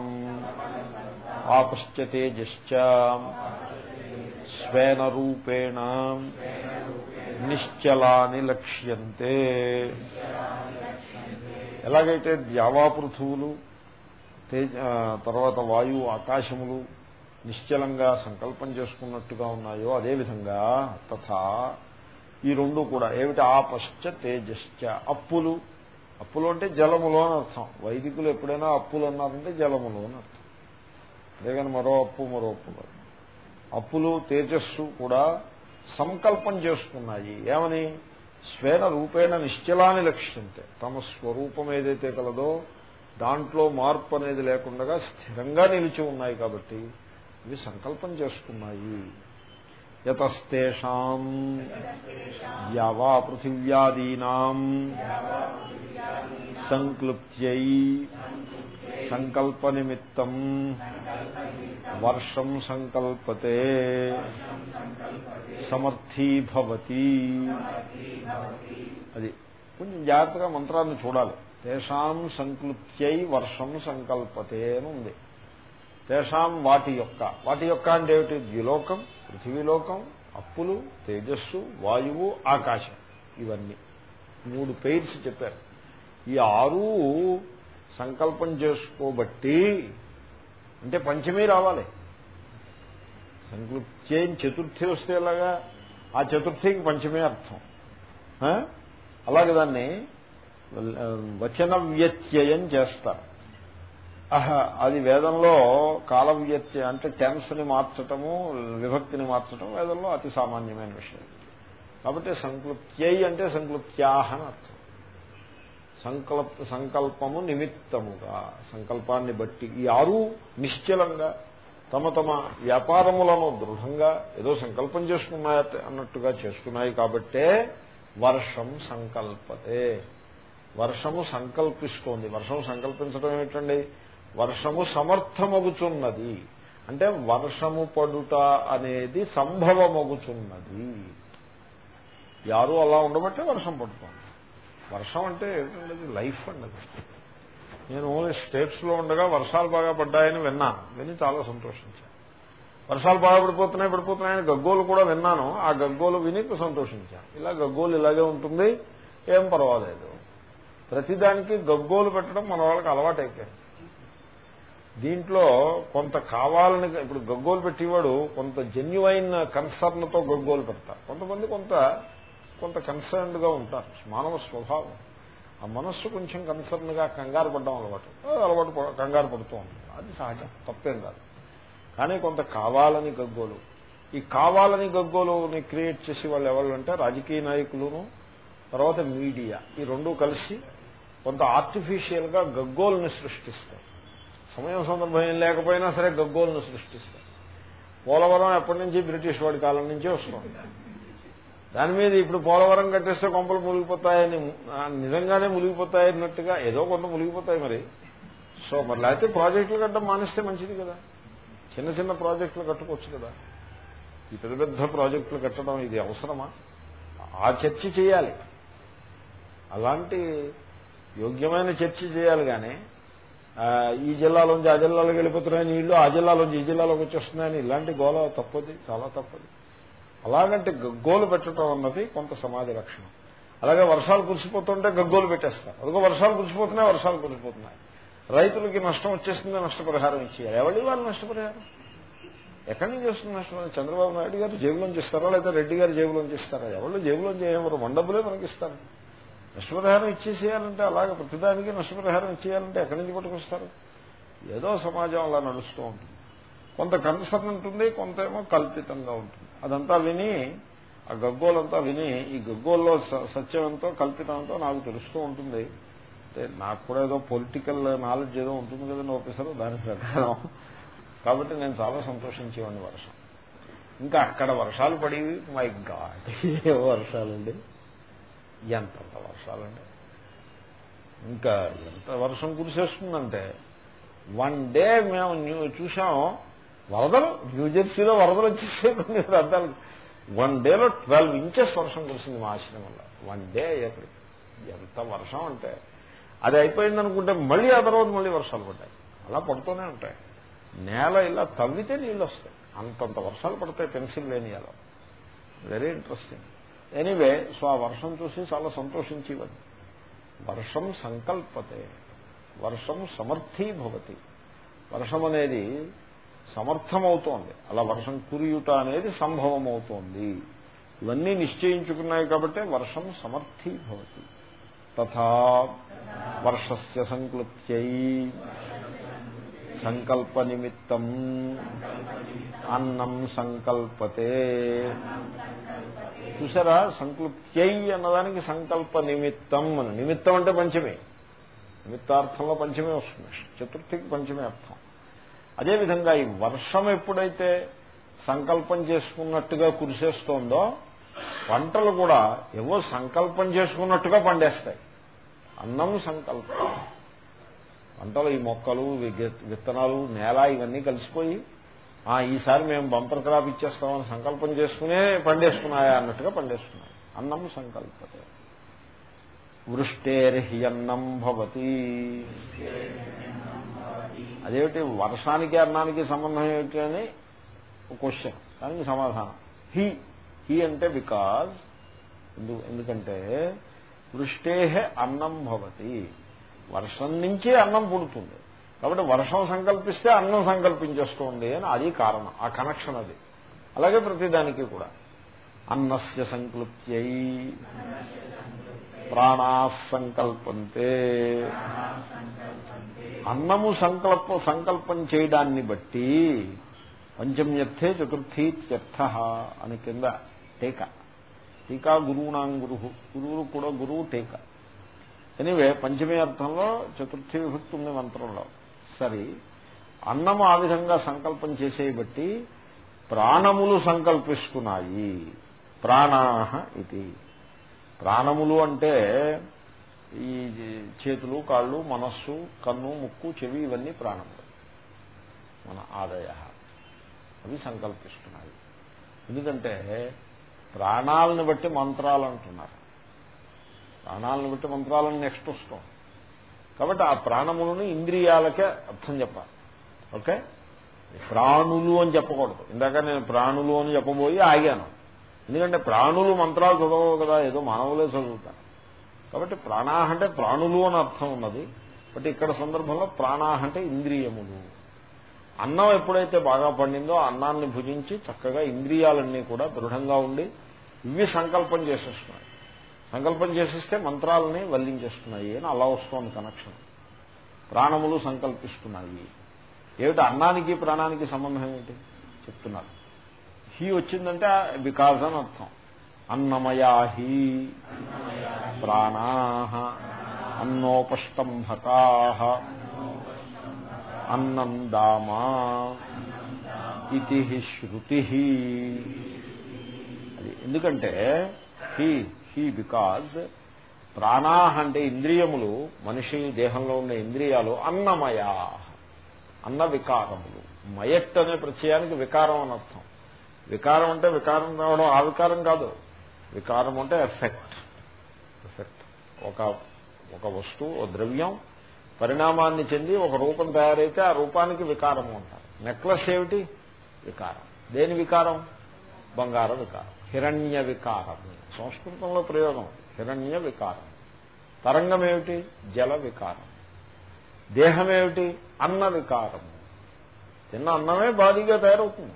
ఆపశ్చతేజశ్చ స్వేన రూపేణ. నిశ్చలాని లక్ష్యంతే. ఎలాగైతే ద్యావాపృథువులు తర్వాత వాయువు ఆకాశములు నిశ్చలంగా సంకల్పం చేసుకున్నట్టుగా ఉన్నాయో అదేవిధంగా తథా ఈ రెండు కూడా. ఏమిటి? ఆపశ్చ తేజశ్చ. అప్పులు. అప్పులు అంటే జలములు అని అర్థం. వైదికులు ఎప్పుడైనా అప్పులు అన్నారంటే జలములు అని అర్థం. అంతేగాని మరో అప్పు మరో అప్పు అప్పులు తేజస్సు కూడా సంకల్పం చేసుకున్నాయి. ఏమని? స్వేన రూపేణ నిశ్చలాన్ని లక్ష్యంతే. తమ స్వరూపం ఏదైతే కలదో దాంట్లో మార్పు అనేది లేకుండా స్థిరంగా నిలిచి ఉన్నాయి కాబట్టి ఇవి సంకల్పం చేసుకున్నాయి. యతస్తేషాం యావా పృథివ్యాదీనా సంక్లుప్త్యై సంకల్పనిమిత్తం వర్షం సంకల్పతే సమర్థీభవతి. అది కొంచెం జాగ్రత్తగా మంత్రాన్ని చూడాలి. తేషాం సంక్లుప్త్యై వర్షం సంకల్పతే అని ఉంది. తేషాం వాటి యొక్క. వాటి యొక్క అంటే ఏమిటి? ద్విలోకం పృథివీలోకం అప్పులు తేజస్సు వాయువు ఆకాశం. ఇవన్నీ. మూడు పెయిర్స్ చెప్పారు. ఈ ఆరు సంకల్పం చేసుకోబట్టి అంటే పంచమీ రావాలి. సంకల్పే చతుర్థి వస్తే ఎలాగా? ఆ చతుర్థికి పంచమే అర్థం. అలాగే దాన్ని వచన వ్యత్యయం చేస్తారు. అది వేదంలో కాల వ్యత్యయం అంటే టెన్స్ని మార్చటము విభక్తిని మార్చటం వేదంలో అతి సామాన్యమైన విషయం. కాబట్టి సంక్లుప్త్యై అంటే సంక్లుప్త్యాహ అని అర్థం. సంకల్ప సంకల్పము నిమిత్తముగా సంకల్పాన్ని బట్టి ఈ ఆరు నిశ్చలంగా తమ తమ వ్యాపారములను దృఢంగా ఏదో సంకల్పం చేసుకున్నాయి అన్నట్టుగా చేసుకున్నాయి కాబట్టే వర్షం సంకల్పతే. వర్షము సంకల్పిస్తోంది. వర్షం సంకల్పించడం ఏమిటండి? వర్షము సమర్థమగుచున్నది. అంటే వర్షము పడుట అనేది సంభవమగుచున్నది. యారు అలా ఉండబట్టే వర్షం పడుతుంది. వర్షం అంటే ఏంటంటే లైఫ్ అండి నేను ఓన్లీ స్టేట్స్లో ఉండగా వర్షాలు బాగా పడ్డాయని విన్నాను విని చాలా సంతోషించాను వర్షాలు బాగా పడిపోతున్నాయి పడిపోతున్నాయని గగ్గోలు కూడా విన్నాను. ఆ గగ్గోలు విని సంతోషించాను ఇలా గగ్గోలు ఇలాగే ఉంటుంది. ఏం పర్వాలేదు. ప్రతిదానికి గగ్గోలు పెట్టడం మన వాళ్ళకి అలవాటు అయిపోయింది దీంట్లో కొంత కావాలని ఇప్పుడు గగ్గోలు పెట్టేవాడు కొంత జెన్యువైన్ కన్సర్న్తో గగ్గోలు పెడతారు. కొంతమంది కొంత కొంత కన్సర్న్గా ఉంటారు. మానవ స్వభావం. ఆ మనస్సు కొంచెం కన్సర్న్గా కంగారు పడ్డం అలవాటు. అలవాటు కంగారు పడుతూ ఉంటుంది. అది సహజం. తప్పేం కాదు. కానీ కొంత కావాలని గగ్గోలు. ఈ కావాలని గగ్గోలుని క్రియేట్ చేసే వాళ్ళు ఎవరు అంటే రాజకీయ నాయకులును తర్వాత మీడియా ఈ రెండూ కలిసి కొంత ఆర్టిఫిషియల్గా గగ్గోల్ని సృష్టిస్తారు సమయం సందర్భం ఏం లేకపోయినా సరే గగ్గోలను సృష్టిస్తారు. పోలవరం ఎప్పటి నుంచి బ్రిటిష్ వాడి కాలం నుంచే వస్తుంది. దాని మీద ఇప్పుడు పోలవరం కట్టేస్తే కొంపలు మునిగిపోతాయని నిజంగానే మునిగిపోతాయన్నట్టుగా ఏదో కొంత మునిగిపోతాయి మరి. సో మరి లేకపోతే ప్రాజెక్టులు కట్టడం మానేస్తే మంచిది కదా. చిన్న చిన్న ప్రాజెక్టులు కట్టుకోవచ్చు కదా. ఈ పెద్ద పెద్ద ప్రాజెక్టులు కట్టడం ఇది అవసరమా? ఆ చర్చ చేయాలి. అలాంటి యోగ్యమైన చర్చ చేయాలి కానీ ఈ జిల్లాలోంచి ఆ జిల్లాలోకి వెళ్ళిపోతున్నాయి నీళ్ళు ఆ జిల్లాలోంచి ఈ జిల్లాలోకి వచ్చేస్తున్నాయని ఇలాంటి గోల తప్పది చాలా తప్పది. అలాగంటే గగ్గోలు పెట్టడం అన్నది కొంత సమాజ లక్షణం అలాగే వర్షాలు కురిసిపోతుంటే గగ్గోలు పెట్టేస్తారు. అదిగో వర్షాలు కురిసిపోతున్నాయి వర్షాలు కురిసిపోతున్నాయి. రైతులకి నష్టం వచ్చేస్తుంది నష్టపరిహారం ఇచ్చేయాలి. ఎవరి వాళ్ళు నష్టపరిహారం? ఎక్కడి నుంచి వస్తుంది నష్టం చంద్రబాబు నాయుడు గారు జేబులోంచి ఇస్తారా లేదా రెడ్డి గారు జేబులోంచి ఇస్తారా? ఎవరు జేబులోంచి ఏమరు మన డబ్బులే మనకి ఇస్తారు. నష్టపరిహారం ఇచ్చేసేయాలంటే అలాగే ప్రతిదానికి నష్టపరిహారం ఇచ్చేయాలంటే ఎక్కడి నుంచి పట్టుకొస్తారు? ఏదో సమాజం అలా నడుస్తూ ఉంటుంది. కొంత కన్సర్న్ ఉంటుంది కొంత ఏమో కల్పితంగా ఉంటుంది. అదంతా విని ఆ గగ్గోలంతా విని ఈ గగ్గోల్లో స- కల్పితంతో నాకు తెలుస్తూ ఉంటుంది. అంటే నాకు కూడా ఏదో పొలిటికల్ నాలెడ్జ్ ఏదో ఉంటుంది కదండి ఒకసారి దాని ప్రకారం. కాబట్టి నేను చాలా సంతోషించేవాడిని వర్షం. ఇంకా అక్కడ వర్షాలు పడేవి మై గాడ్ ఏ వర్షాలండి? ఎంతంత వర్షాలండి? ఇంకా ఎంత వర్షం కురిసేస్తుందంటే వన్ డే మేము న్యూ చూసాం వరదలు న్యూజెర్సీలో వరదలు వచ్చేసే కొన్ని ప్రాంతాలు వన్ డేలో ట్వెల్వ్ ఇంచెస్ వర్షం కురిసింది మా ఆశ్రమంలో. వన్ డే అయ్యేప్పుడు ఎంత వర్షం అంటే అది అయిపోయింది అనుకుంటే మళ్ళీ ఆ తర్వాత మళ్ళీ వర్షాలు పడ్డాయి. అలా పడుతూనే ఉంటాయి. నేల ఇలా తవ్వితే నీళ్ళు వస్తాయి. అంతంత వర్షాలు పడతాయి పెన్సిల్వేనియాలో వెరీ ఇంట్రెస్టింగ్ ఎనీవే సో ఆ వర్షం చూసి చాలా సంతోషించేవాడు. వర్షం సంకల్పతే వర్షం సమర్థీభవతి వర్షం అనేది సమర్థమవుతోంది. అలా వర్షం కురియుట అనేది సంభవం అవుతోంది ఇవన్నీ నిశ్చయించుకున్నాయి కాబట్టి వర్షం సమర్థీభవతి తథా వర్షస్య సంక్లుప్త్యై. సంకల్ప నిమిత్తం అన్నం సంకల్పతే. చూసారా? సంక్లుప్త్యై అన్నదానికి సంకల్ప నిమిత్తం అని. నిమిత్తం అంటే పంచమే. నిమిత్తార్థంలో పంచమే వస్తుంది. చతుర్థికి పంచమే అర్థం. అదేవిధంగా ఈ వర్షం ఎప్పుడైతే సంకల్పం చేసుకున్నట్టుగా కురిసేస్తోందో పంటలు కూడా ఏవో సంకల్పం చేసుకున్నట్టుగా పండేస్తాయి. అన్నం సంకల్పం. పంటలు ఈ మొక్కలు విత్తనాలు నేల ఇవన్నీ కలిసిపోయి ఆ ఈసారి మేము బంపర్ క్రాప్ ఇచ్చేస్తామని సంకల్పం చేసుకునే పండేసుకున్నాయా అన్నట్టుగా పండేసుకున్నాయి. అన్నం సంకల్పతే. వృష్టేర్హ్యన్నం భవతి. అదేమిటి? వర్షానికి అన్నానికి సంబంధం ఏమిటి అని క్వశ్చన్ దానికి సమాధానం. హీ. హీ అంటే బికాజ్ ఎందుకంటే వృష్టే అన్నం భవతి. వర్షం నుంచే అన్నం పుడుతుంది. కాబట్టి వర్షం సంకల్పిస్తే అన్నం సంకల్పించేస్తుంది అని అది కారణం ఆ కనెక్షన్ అది. అలాగే ప్రతిదానికి కూడా. అన్నస్య సంకల్ప్యై ప్రాణా సంకల్పంతే. అన్నము సంకల్ప సంకల్పం చేయడాన్ని బట్టి పంచమ్యర్థే చతుర్థీత్యర్థ అని కింద టీక. టీకా గురువునాం గురు. గురువులు కూడా గురువు టీకా. ఎనివే పంచమీ అర్థంలో చతుర్థి విభక్తి ఉంది మంత్రంలో. సరే అన్నం ఆ విధంగా సంకల్పం చేసేవి బట్టి ప్రాణములు సంకల్పిస్తున్నాయి. ప్రాణా ఇది. ప్రాణములు అంటే ఈ చేతులు కాళ్ళు మనస్సు కన్ను ముక్కు చెవి ఇవన్నీ ప్రాణములు. మన ఆదాయ. అవి సంకల్పిస్తున్నాయి. ఎందుకంటే ప్రాణాలను బట్టి మంత్రాలు అంటున్నారు. ప్రాణాలను బట్టి మంత్రాలను నెక్స్ట్ వస్తాం. కాబట్టి ఆ ప్రాణములను ఇంద్రియాలకే అర్థం చెప్పాలి. ఓకే? ప్రాణులు అని చెప్పకూడదు. ఇందాక నేను ప్రాణులు అని చెప్పబోయి ఆగాను. ఎందుకంటే ప్రాణులు మంత్రాలు చదవవు కదా ఏదో మానవులే చదువుతారు. కాబట్టి ప్రాణాహ అంటే ప్రాణులు అని అర్థం ఉన్నది. బట్ ఇక్కడ సందర్భంలో ప్రాణాహ అంటే ఇంద్రియములు. అన్నం ఎప్పుడైతే బాగా పండిందో అన్నాన్ని భుజించి చక్కగా ఇంద్రియాలన్నీ కూడా దృఢంగా ఉండి ఇవి సంకల్పం చేసేస్తున్నాయి. సంకల్పం చేసేస్తే మంత్రాలని వల్లించేస్తున్నాయి అని అలా వస్తోంది కనెక్షన్ ప్రాణములు సంకల్పిస్తున్నాయి. ఏమిటి? అన్నానికి ప్రాణానికి సంబంధం ఏమిటి? చెప్తున్నారు. హీ వచ్చిందంటే బికాజ్ అని అర్థం. అన్నమయా హీ. ప్రాణా. అన్నోపష్టంభకా. అన్నం దామా ఇది శృతి అది ఎందుకంటే హీ హీ బికాజ్ ప్రాణాహ అంటే ఇంద్రియములు మనిషి దేహంలో ఉన్న ఇంద్రియాలు అన్నమయా అన్న వికారములు మయట్ అనే ప్రత్యయానికి వికారం అని అర్థం. వికారం అంటే వికారం రావడం ఆ వికారం కాదు. వికారం అంటే ఎఫెక్ట్. ఎఫెక్ట్. ఒక ఒక వస్తువు ఒక ద్రవ్యం పరిణామాన్ని చెంది ఒక రూపం తయారైతే ఆ రూపానికి వికారము అంటారు. నెక్లెస్ ఏమిటి? వికారం. దేని వికారం? బంగారం వికారం. హిరణ్య వికారం సంస్కృతంలో ప్రయోగం హిరణ్య వికారం తరంగం ఏమిటి జల వికారం దేహమేమిటి? అన్న వికారము తిన్న అన్నమే బాధిగా తయారవుతుంది.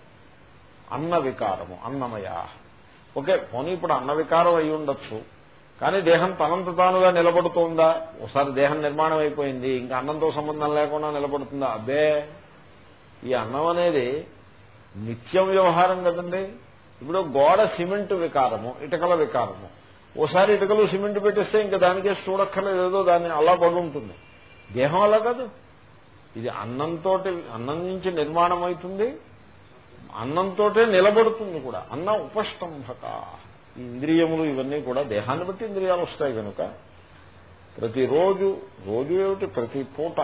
అన్న వికారము అన్నమయ. ఓకే పోనీ ఇప్పుడు అన్న వికారం అయి ఉండొచ్చు. కానీ దేహం తనంత తానుగా నిలబడుతుందా? ఒకసారి దేహం నిర్మాణం అయిపోయింది. ఇంకా అన్నంతో సంబంధం లేకుండా నిలబడుతుందా? అబ్బే ఈ అన్నం అనేది నిత్యం వ్యవహారం కదండి. ఇప్పుడు గోడ సిమెంట్ వికారము ఇటుకల వికారము. ఓసారి ఇటుకలు సిమెంట్ పెట్టేస్తే ఇంకా దానికే చూడక్కర్లేదు ఏదో దాన్ని అలా పడుంటుంది. దేహం అలా కాదు. ఇది అన్నంతో అన్నం నుంచి నిర్మాణం అవుతుంది అన్నంతో నిలబడుతుంది కూడా. అన్న ఉపష్టంభక. ఈ ఇంద్రియములు ఇవన్నీ కూడా దేహాన్ని బట్టి ఇంద్రియాలు వస్తాయి కనుక ప్రతిరోజు రోజు ఏమిటి? ప్రతి పూట.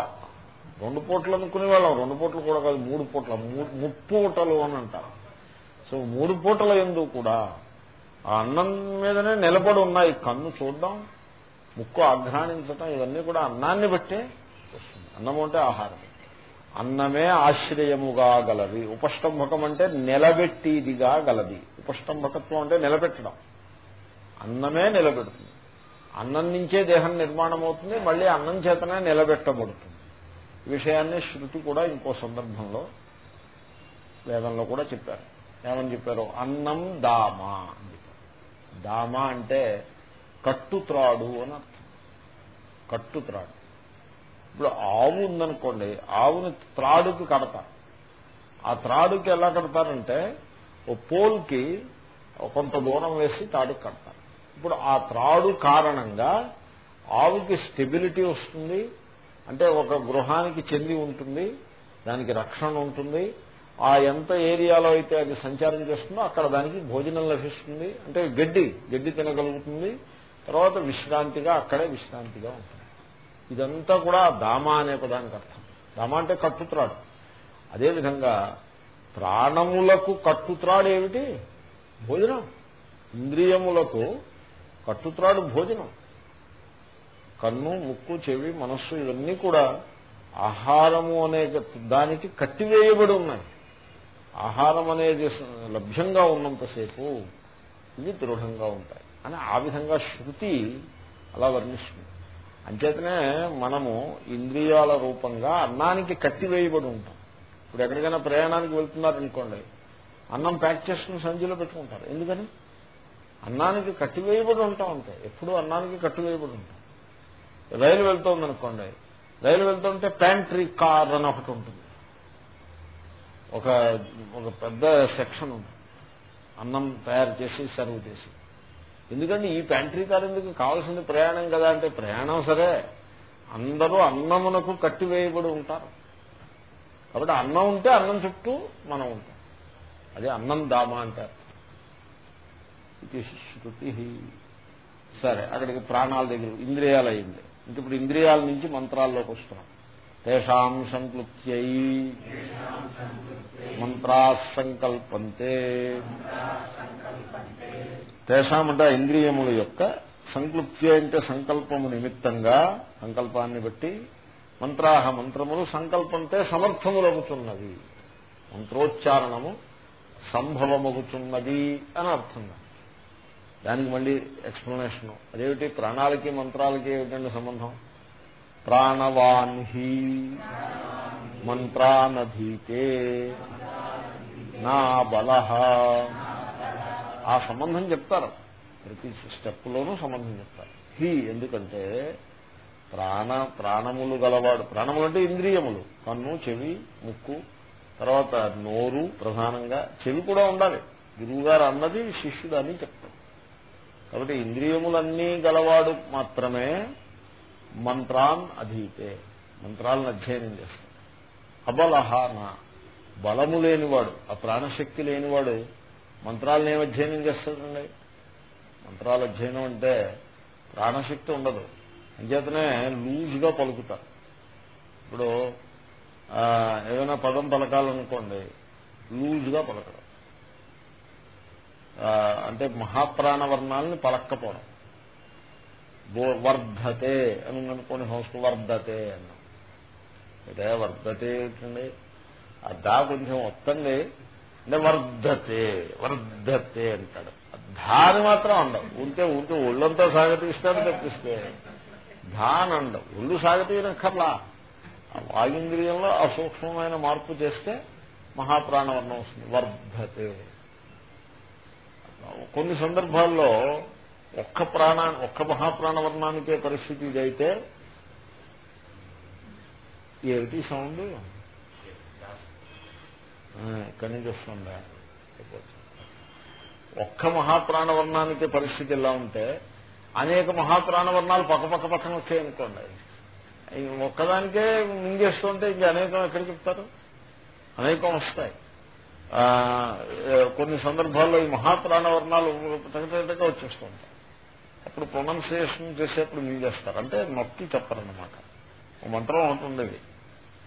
రెండు పూటలు అనుకునే వాళ్ళం రెండు పూటలు కూడా కాదు మూడు పూటలు. ముప్పూటలు అని అంటారు. సో మూడు పూటల ఎందు కూడా ఆ అన్నం మీదనే నిలబడి ఉన్నాయి. కన్ను చూడడం ముక్కు ఆఘ్రాణించటం ఇవన్నీ కూడా అన్నాన్ని బట్టే వస్తుంది. అన్నము అంటే ఆహారం. అన్నమే ఆశ్రయముగా గలది. ఉపష్టంభకం అంటే నిలబెట్టిదిగా గలది. ఉపష్టంభకత్వం అంటే నిలబెట్టడం. అన్నమే నిలబెడుతుంది. అన్నం నుంచే దేహం నిర్మాణం అవుతుంది మళ్ళీ అన్నం చేతనే నిలబెట్టబడుతుంది. ఈ విషయాన్ని శృతి కూడా ఇంకో సందర్భంలో వేదంలో కూడా చెప్పారు. ఏమని చెప్పారు? అన్నం దామా అని దామా అంటే కట్టుత్రాడు అని అర్థం. కట్టుత్రాడు. ఇప్పుడు ఆవు ఉందనుకోండి ఆవుని త్రాడుకి కడతారు. ఆ త్రాడుకి ఎలా కడతారంటే ఓ పోల్కి కొంత దూరం వేసి తాడుకి కడతారు. ఇప్పుడు ఆ త్రాడు కారణంగా ఆవుకి స్టెబిలిటీ వస్తుంది అంటే ఒక గృహానికి చెంది ఉంటుంది దానికి రక్షణ ఉంటుంది ఆ ఎంత ఏరియాలో అయితే అది సంచారం చేస్తుందో అక్కడ దానికి భోజనం లభిస్తుంది. అంటే గడ్డి గడ్డి తినగలుగుతుంది. తర్వాత విశ్రాంతిగా అక్కడే విశ్రాంతిగా ఉంటుంది. ఇదంతా కూడా దామ అనే పదానికి అర్థం. దామ అంటే కట్టుత్రాడు. అదేవిధంగా ప్రాణములకు కట్టుత్రాడు ఏమిటి? భోజనం. ఇంద్రియములకు కట్టుత్రాడు భోజనం. కన్ను ముక్కు చెవి మనస్సు ఇవన్నీ కూడా ఆహారము అనే దానికి కట్టివేయబడి ఉన్నాయి. ఆహారం అనేది లభ్యంగా ఉన్నంతసేపు ఇవి దృఢంగా ఉంటాయి. అని ఆ విధంగా శృతి అలా వర్ణిస్తుంది. అంచేతనే మనము ఇంద్రియాల రూపంగా అన్నానికి కట్టివేయబడి ఉంటాం. ఇప్పుడు ఎక్కడికైనా ప్రయాణానికి వెళ్తున్నారనుకోండి అన్నం ప్యాక్ చేసుకుని సంచిలో పెట్టుకుంటారు. ఎందుకని? అన్నానికి కట్టివేయబడి ఉంటాం అంతే. ఎప్పుడూ అన్నానికి కట్టివేయబడి ఉంటాం. రైలు వెళ్తోందనుకోండి రైలు వెళ్తుంటే ప్యాంట్రీ కార్ అని ఒకటి ఉంటుంది. ఒక ఒక పెద్ద సెక్షన్ ఉంది అన్నం తయారు చేసి సర్వ్ చేసి. ఎందుకంటే ఈ ప్యాంట్రీ కార్ ఎందుకు కావాల్సింది ప్రయాణం కదా అంటే ప్రయాణం సరే. అందరూ అన్నమునకు కట్టివేయబడి ఉంటారు. కాబట్టి అన్నం ఉంటే అన్నం చుట్టూ మనం ఉంటాం. అదే అన్నం దామ అంటారు. ఇది శృతి సరే అక్కడికి ప్రాణాల దగ్గర ఇంద్రియాలు అయింది ఇంక ఇప్పుడు ఇంద్రియాల నుంచి మంత్రాల్లోకి వస్తున్నాం. తేషాం సంక్లుప్త్యై మంత్రా సంకల్పంతే తేషాం అంటే ఇంద్రియముల యొక్క సంక్లుప్తి అంటే సంకల్పము నిమిత్తంగా సంకల్పాన్ని బట్టి మంత్రాహ మంత్రములు సంకల్పంతే సమర్థములగుతున్నది మంత్రోచ్చారణము సంభవమగుతున్నది అని అర్థం దానికి మళ్ళీ ఎక్స్ప్లెనేషన్. అదేమిటి? ప్రాణాలకి మంత్రాలకి ఏమిటండి సంబంధం? ప్రాణవాన్ హి మంత్రానధీతే నా బల. ఆ సంబంధం చెప్తారు. ప్రతి స్టెప్లోనూ సంబంధం చెప్తారు. హి ఎందుకంటే ప్రాణ ప్రాణములు గలవాడు. ప్రాణములు అంటే ఇంద్రియములు. కన్ను చెవి ముక్కు. తర్వాత నోరు ప్రధానంగా చెవి కూడా ఉండాలి. గురువుగారు అన్నది శిష్యుడు అని చెప్తాడు కాబట్టి ఇంద్రియములన్నీ గలవాడు మాత్రమే మంత్రాన్ అధీతే. మంత్రాలను అధ్యయనం చేస్తాడు అబలహాన బలము లేనివాడు ఆ ప్రాణశక్తి లేనివాడు మంత్రాలను ఏమి అధ్యయనం చేస్తాడండి? మంత్రాలు అధ్యయనం అంటే ప్రాణశక్తి ఉండదు. అంచేతనే లూజ్గా పలుకుతారు ఇప్పుడు ఏదైనా పదం పలకాలనుకోండి లూజ్గా పలకడం. అంటే మహాప్రాణవర్ణాలని పలక్కపోవడం. వర్ధతే అని అనుకోండి హౌస్ వర్ధతే అన్నాం. అంటే వర్ధతే ఏంటండి? ఆ దా కొంచెం వస్తుంది. అంటే వర్ధతే వర్ధతే అంటాడు. ధాని మాత్రం అండవు ఉంటే ఉంటే ఒళ్ళంతా సాగతీస్తాను తప్పిస్తే. ధాన్ అండవు ఒళ్ళు సాగతీయనక్కర్లా. ఆ వాయుంద్రియంలో అసూక్ష్మమైన మార్పు చేస్తే మహాప్రాణవర్ణం వస్తుంది. వర్ధతే. కొన్ని సందర్భాల్లో ఒక్క ప్రాణ ఒక్క మహాప్రాణవర్ణానికే పరిస్థితి ఇదైతే ఏమిటి సౌండ్? ఎక్కడి నుంచి వస్తుందా? ఒక్క మహాప్రాణవర్ణానికి పరిస్థితి ఎలా ఉంటే అనేక మహాప్రాణవర్ణాలు పక్క పక్క పక్కన వచ్చాయనుకోండి ఒక్కదానికే మింగేస్తుంటే ఇంక అనేకం ఎక్కడ చెప్తారు అనేకం వస్తాయి. కొన్ని సందర్భాల్లో ఈ మహాప్రాణవర్ణాలు తగ్గట్టుగా వచ్చేస్తూ ఉంటాయి. అప్పుడు ప్రొనౌన్సియేషన్ చేసేప్పుడు చేస్తారు. అంటే నొక్కి చెప్పరన్నమాట. మంత్రం ఉంటుంది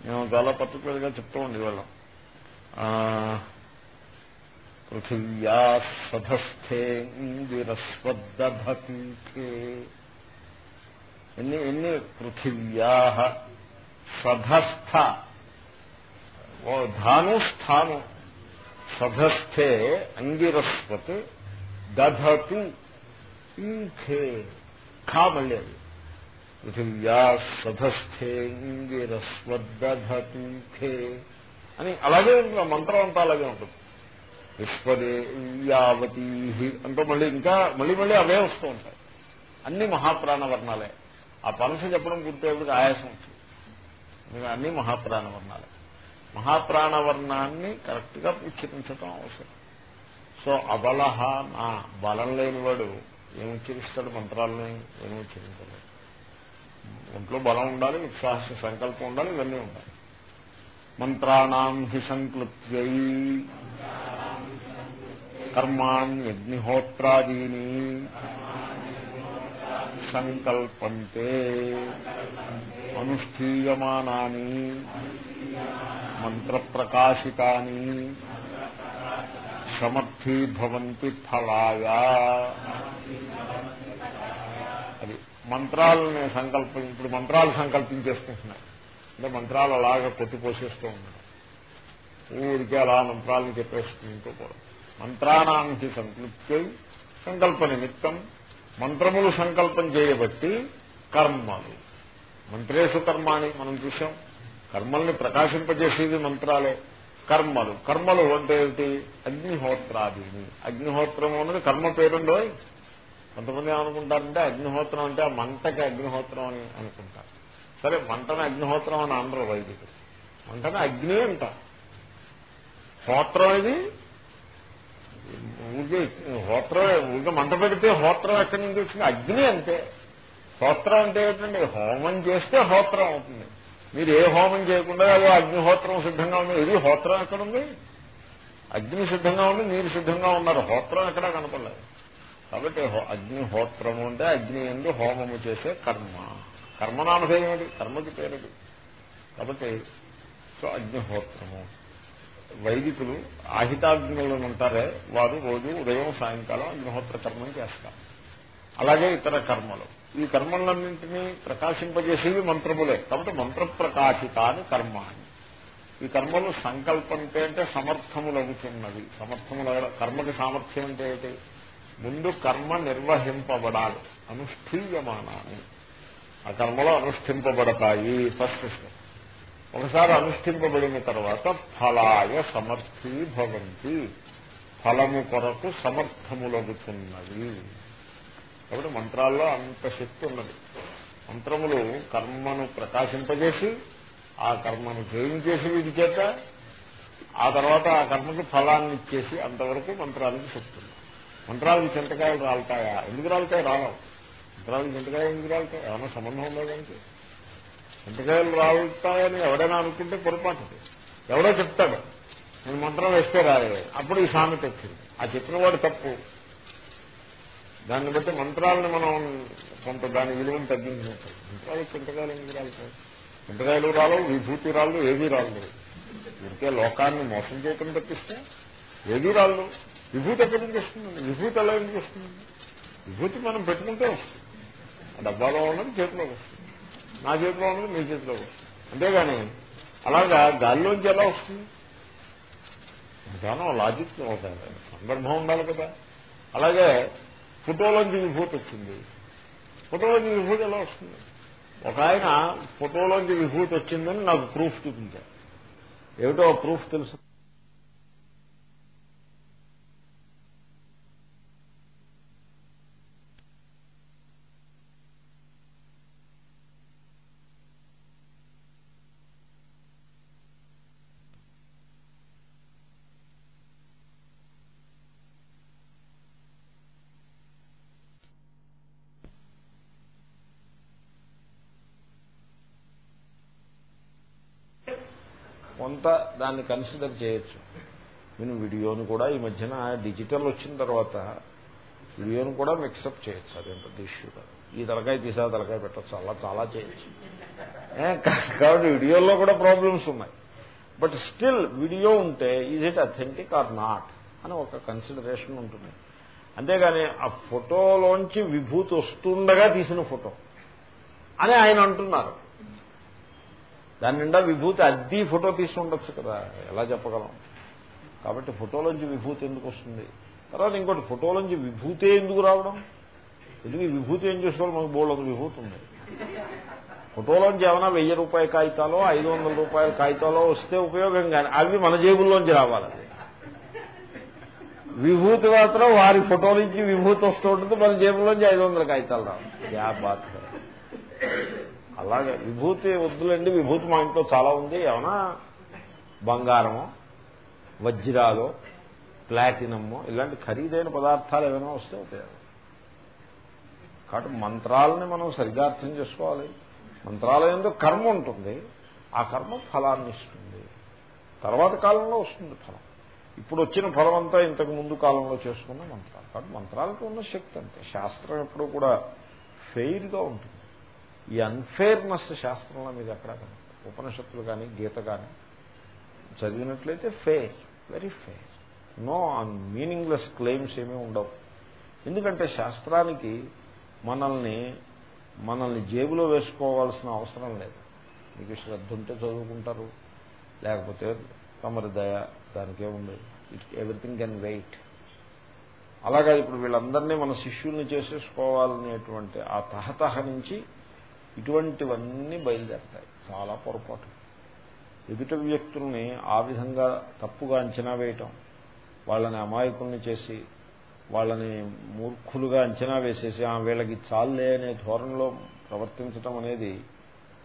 మేము చాలా పర్టికులర్గా చెప్తూ ఉండేవాళ్ళం. పృథివ్యా సధస్థే ఇందిరస్వద్దీఖే ఎన్ని ఎన్ని పృథివ్యా సధస్థ. ధాను స్థాను. సధస్థే అంగిరస్వత్ దధతు. ఇంఖే ఖా మళ్ళీ అది పృథివ్యా సధస్థేంగిరస్వద్దధతూఖే అని అలాగే మంత్రం అంతా అలాగే ఉంటుంది. విశ్వదేవ్యావతీ అంటూ మళ్ళీ ఇంకా మళ్ళీ మళ్ళీ అవే వస్తూ ఉంటాయి. అన్ని మహాప్రాణవర్ణాలే. ఆ పనస చెప్పడం పూర్తయ్యేప్పుడు ఆయాసం వచ్చింది అన్ని మహాప్రాణవర్ణాలే. మహాప్రాణవర్ణాన్ని కరెక్ట్గా ఉచ్చరించటం అవసరం. సో అబలహ నా బలం లేనివాడు ఏమి ఉచ్చరిస్తాడు మంత్రాలని ఏమి ఉచ్చరించలేదు. ఒంట్లో బలం ఉండాలి ఉత్సాహ సంకల్పం ఉండాలి ఇవన్నీ ఉండాలి. మంత్రాణం హి సంక్లుప్త్యై కర్మాణ్యగ్నిహోత్రాదీని సంకల్పంతే అనుష్ఠీయమానాని. మంత్రప్రకాశితాని సమర్థీభవంతి ఫలాగా అది మంత్రాలని సంకల్పం ఇప్పుడు మంత్రాలు సంకల్పించేసుకుంటున్నాయి. అంటే మంత్రాలు అలాగా కొట్టిపోసేస్తూ ఉన్నాయి ఊరికే అలా మంత్రాలను చెప్పేసుకుంటూ కూడా మంత్రానాంకి సంతృప్తి సంకల్ప నిమిత్తం మంత్రములు సంకల్పం చేయబట్టి కర్మలు. మంత్రేశు కర్మాని మనం చూసాం కర్మల్ని ప్రకాశింపజేసేది మంత్రాలే. కర్మలు. కర్మలు అంటే ఏమిటి? అగ్నిహోత్రాదిని. అగ్నిహోత్రము అన్నది కర్మ పేరుండో కొంతమంది ఏమనుకుంటారంటే అగ్నిహోత్రం అంటే ఆ మంటకి అగ్నిహోత్రం అని అనుకుంటారు. సరే మంటన అగ్నిహోత్రం అని అనరు వైదికులు. మంటన అగ్ని అంట హోత్రం ఇది ఊరికే హోత్రం ఊరికే మంట పెడితే హోత్రం ఎక్కడి నుంచి వచ్చింది? అగ్ని అంతే. హోత్రం అంటే ఏంటండి హోమం చేస్తే హోత్రం అవుతుంది. మీరు ఏ హోమం చేయకుండా ఏదో అగ్నిహోత్రం సిద్ధంగా ఉంది. ఇది హోత్రం ఎక్కడుంది? అగ్ని సిద్ధంగా ఉంది మీరు సిద్ధంగా ఉన్నారు. హోత్రం ఎక్కడా కనపడలేదు. కాబట్టి అగ్నిహోత్రము అంటే అగ్ని ఎందు హోమము చేసే కర్మ. కర్మనామధేయం అది కర్మకి పేరది. కాబట్టి సో అగ్నిహోత్రము. వైదికులు ఆహితాగ్నులు ఉంటారే వారు రోజు ఉదయం సాయంకాలం అగ్నిహోత్ర కర్మం చేస్తారు. అలాగే ఇతర కర్మలు. ఈ కర్మలన్నింటినీ ప్రకాశింపజేసేవి మంత్రములే. కాబట్టి మంత్ర ప్రకాశితాని కర్మ ఈ కర్మలు సంకల్పంటే అంటే సమర్థములవుతున్నవి సమర్థముల కర్మకి సామర్థ్యం అంటే ఏంటి ముందు కర్మ నిర్వహింపబడాలి. అనుష్ఠీయమానాన్ని. ఆ కర్మలో అనుష్ఠింపబడతాయి. ఫస్ట్ ఒకసారి అనుష్ఠింపబడిన తర్వాత ఫలాయ సమర్థీభవంతి. ఫలము కొరకు సమర్థములగుతున్నది కాబట్టి మంత్రాల్లో అంత శక్తి ఉన్నది. మంత్రములు కర్మను ప్రకాశింపజేసి ఆ కర్మను జయించేసి వీటి చేత ఆ తర్వాత ఆ కర్మకి ఫలాన్ని ఇచ్చేసి అంతవరకు మంత్రానికి శక్తి ఉంది. మంత్రాలకు చింతకాయలు రాలుతాయా? ఎందుకు రాలుతాయి? రాలవు మంత్రాలకు చింతకాయలు ఎందుకు రాలుతాయి? ఏమైనా సంబంధం ఉందా దానికి? చింతకాయలు రాలుతాయని ఎవడైనా అనుకుంటే పొరపాటు ఎవడో చెప్తాడు నేను మంత్రం వేస్తే రాలేదు అప్పుడు ఈ సామెత వచ్చింది. ఆ చెప్పిన వాడు తప్పు. దాన్ని బట్టి మంత్రాలను మనం కొంత దాని విలువను తగ్గించినట్టు మంత్రాలు చింతకాయలు ఎందుకు రాలుతాయి చింతకాయలు రాలు విభూతి రాళ్ళు ఏవీ రాళ్ళు ఇంకే లోకాన్ని మోసం చేయటం తప్పిస్తే ఏవీ రాళ్ళు విభూతి ఎక్కడి నుంచి వస్తుందండి విభూతి ఎలా ఎందుకు వస్తుందండి విభూతి మనం పెట్టుకుంటే వస్తుంది. డబ్బాలో ఉన్నది చేతిలోకి వస్తుంది. నా చేతిలో ఉన్నది మీ చేతిలోకి వస్తుంది. అంతేగాని అలాగా గాలిలోంచి ఎలా వస్తుంది? దానం లాజిక్ ఒక సందర్భం ఉండాలి కదా. అలాగే ఫోటోలోంచి విభూతి వచ్చింది. ఫోటోలోంచి విభూతి ఎలా వస్తుంది? ఒక ఆయన ఫోటోలోంచి విభూతి వచ్చిందని నాకు ప్రూఫ్ చూపించారు. ఏమిటో ప్రూఫ్ తెలుసు కొంత దాన్ని కన్సిడర్ చేయొచ్చు. నేను వీడియోను కూడా ఈ మధ్యన డిజిటల్ వచ్చిన తర్వాత వీడియోను కూడా మిక్సప్ చేయొచ్చు. అదేంటో ఇష్యూ కాదు. ఈ తలకాయ తీసా తలకాయ పెట్టచ్చు. అలా చాలా చేయొచ్చు. కాబట్టి వీడియోలో కూడా ప్రాబ్లమ్స్ ఉన్నాయి. బట్ స్టిల్ వీడియో ఉంటే is it authentic or not అని ఒక కన్సిడరేషన్ ఉంటుంది. అంతేగాని ఆ ఫోటోలోంచి విభూతి వస్తుండగా తీసిన ఫోటో అని ఆయన అంటున్నారు. దాని నిండా విభూతి అద్దీ ఫోటో తీసి ఉండొచ్చు కదా. ఎలా చెప్పగలం? కాబట్టి ఫోటోలోంచి విభూతి ఎందుకు వస్తుంది? తర్వాత ఇంకోటి ఫోటోలోంచి విభూతే ఎందుకు రావడం? ఎందుకు విభూతి ఏం చేసుకోవాలి మనకు బోళ్ళ విభూతి ఉంది. ఫోటోలోంచి ఏమైనా వెయ్యి రూపాయల కాగితాలో ఐదు వందల రూపాయల కాగితాలో వస్తే ఉపయోగం కానీ అవి మన జేబుల్లోంచి రావాలి. విభూతి మాత్రం వారి ఫోటో నుంచి విభూతి వస్తూ ఉంటుంది మన జేబులోంచి ఐదు వందల కాగితాలు రావాలి. బాత్ అలాగే విభూతి వద్దులండి విభూతి మా ఇంట్లో చాలా ఉంది. ఏమన్నా బంగారము వజ్రాలు ప్లాటినము ఇలాంటి ఖరీదైన పదార్థాలు ఏమైనా వస్తే ఉపయోగం కాబట్టి మంత్రాలని మనం సరిగా అర్థం చేసుకోవాలి. మంత్రాల కర్మ ఉంటుంది. ఆ కర్మ ఫలాన్ని ఇస్తుంది. తర్వాత కాలంలో వస్తుంది ఫలం. ఇప్పుడు వచ్చిన ఫలం అంతా ఇంతకు ముందు కాలంలో చేసుకున్న మంత్రాలు. కాబట్టి మంత్రాలకు ఉన్న శక్తి అంతే. శాస్త్రం ఎప్పుడూ కూడా ఫెయిర్గా ఉంటుంది. ఈ అన్ఫేర్నెస్ శాస్త్రంలో మీకు ఎక్కడ ఉపనిషత్తులు కానీ గీత కానీ చదివినట్లయితే fair very fair no meaningless claims ఏమీ ఉండవు. ఎందుకంటే శాస్త్రానికి మనల్ని మనల్ని జేబులో వేసుకోవాల్సిన అవసరం లేదు. మీకు శ్రద్ధ ఉంటే చదువుకుంటారు. లేకపోతే తమరి దయ దానికే ఉండదు. ఇట్ ఎవ్రీథింగ్ కెన్ వెయిట్ అలాగా ఇప్పుడు వీళ్ళందరినీ మన శిష్యుల్ని చేసేసుకోవాలనేటువంటి ఆ తహతహ నుంచి ఇటువంటివన్నీ బయలుదేరతాయి. చాలా పొరపాటు. ఎదుటి వ్యక్తుల్ని ఆ విధంగా తప్పుగా అంచనా వేయటం వాళ్ళని అమాయకుల్ని చేసి వాళ్ళని మూర్ఖులుగా అంచనా వేసేసి ఆ వీళ్ళకి చాలే అనే ధోరణిలో ప్రవర్తించటం అనేది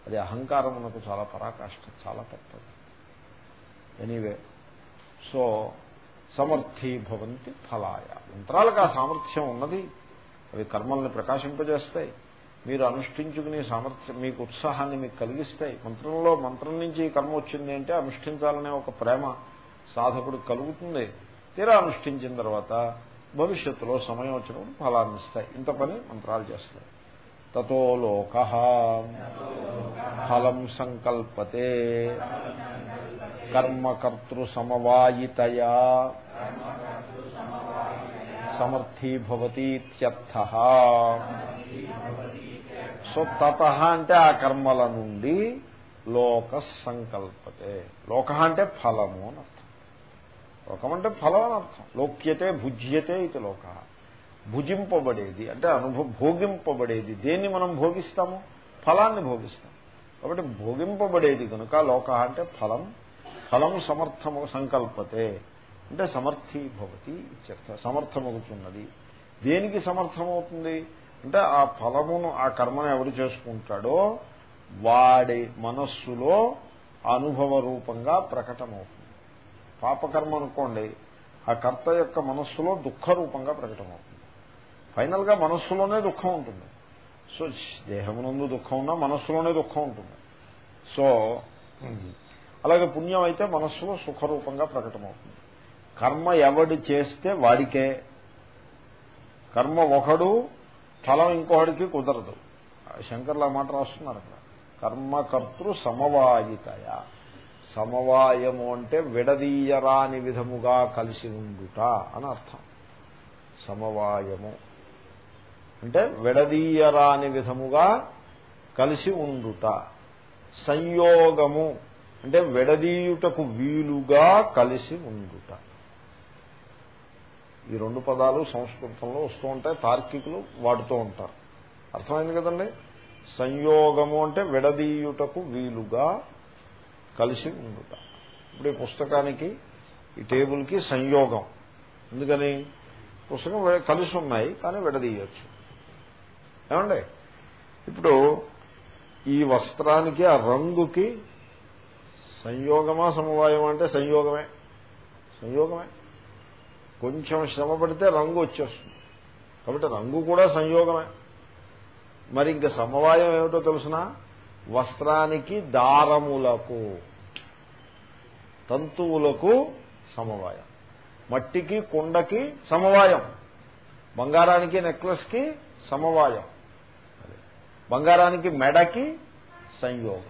అది అహంకారం మనకు చాలా పరాకాష్ట చాలా తప్పదు. ఎనీవే. సో సమర్థీభవంతి ఫలాయ. మంత్రాలకు ఆ సామర్థ్యం ఉన్నది అవి కర్మల్ని ప్రకాశింపజేస్తాయి. మీరు అనుష్ఠించుకునే సామర్థ్యం మీకు ఉత్సాహాన్ని మీకు కలిగిస్తాయి. మంత్రంలో మంత్రం నుంచి కర్మ వచ్చింది అంటే అనుష్ఠించాలనే ఒక ప్రేమ సాధకుడికి కలుగుతుంది. తీరా అనుష్ఠించిన తర్వాత భవిష్యత్తులో సమయం వచ్చినప్పుడు ఫలాన్ని ఇస్తాయి. ఇంత పని మంత్రాలు చేస్తాయి. తతో లోక. ఫలం సంకల్పతే. కర్మకర్తృ సమవాయితయా. సమర్థీభవతీత్యర్థ. సో తత అంటే ఆ కర్మల నుండి లోక సంకల్పతే. లోక అంటే ఫలము అని అర్థం. లోకం అంటే ఫలం అని అర్థం. లోక్యతే భుజ్యతే ఇది లోక. భుజింపబడేది అంటే అనుభవ భోగింపబడేది. దేన్ని మనం భోగిస్తాము? ఫలాన్ని భోగిస్తాం కాబట్టి భోగింపబడేది కనుక లోక అంటే ఫలం. ఫలం సమర్థము సంకల్పతే. అంటే సమర్థీభవతి సమర్థమవుతున్నది దేనికి సమర్థమవుతుంది? అంటే ఆ ఫలమును ఆ కర్మను ఎవరు చేసుకుంటాడో వాడి మనస్సులో అనుభవ రూపంగా ప్రకటమవుతుంది. పాపకర్మ అనుకోండి ఆ కర్త యొక్క మనస్సులో దుఃఖ రూపంగా ప్రకటమవుతుంది. ఫైనల్గా మనస్సులోనే దుఃఖం ఉంటుంది. సో దేహమునందు దుఃఖం ఉన్నా మనస్సులోనే దుఃఖం ఉంటుంది. సో అలాగే పుణ్యం అయితే మనస్సులో సుఖరూపంగా ప్రకటమవుతుంది. కర్మ ఎవడు చేస్తే వాడికే. కర్మ ఒకడు ఫలం ఇంకొకడికి కుదరదు. శంకర్లు ఆ మాట రాస్తున్నారు అక్కడ. కర్మకర్తృ సమవాయితయ. సమవాయము అంటే విడదీయరాని విధముగా కలిసి ఉండుట అని అర్థం. సమవాయము. అంటే విడదీయరాని విధముగా కలిసి ఉండుట. సంయోగము. అంటే విడదీయుటకు వీలుగా కలిసి ఉండుట. ఈ రెండు పదాలు సంస్కృతంలో వస్తూ ఉంటాయి తార్కికులు వాడుతూ ఉంటారు. అర్థమైంది కదండి? సంయోగము అంటే విడదీయుటకు వీలుగా కలిసి ఉండుట. ఇప్పుడు ఈ పుస్తకానికి ఈ టేబుల్కి సంయోగం. ఎందుకని? పుస్తకం కలిసి ఉన్నాయి కానీ విడదీయచ్చు. ఏమండి? ఇప్పుడు ఈ వస్త్రానికి ఆ రంగుకి సంయోగమా సమవాయం అంటే సంయోగమే. సంయోగమే. కొంచెం శ్రమ పడితే రంగు వచ్చేస్తుంది. కాబట్టి రంగు కూడా సంయోగమే. మరి ఇంక సమవాయం ఏమిటో తెలుసిన? వస్త్రానికి దారములకు తంతువులకు సమవాయం. మట్టికి కుండకి సమవాయం. బంగారానికి నెక్లెస్కి సమవాయం. బంగారానికి మెడకి సంయోగం.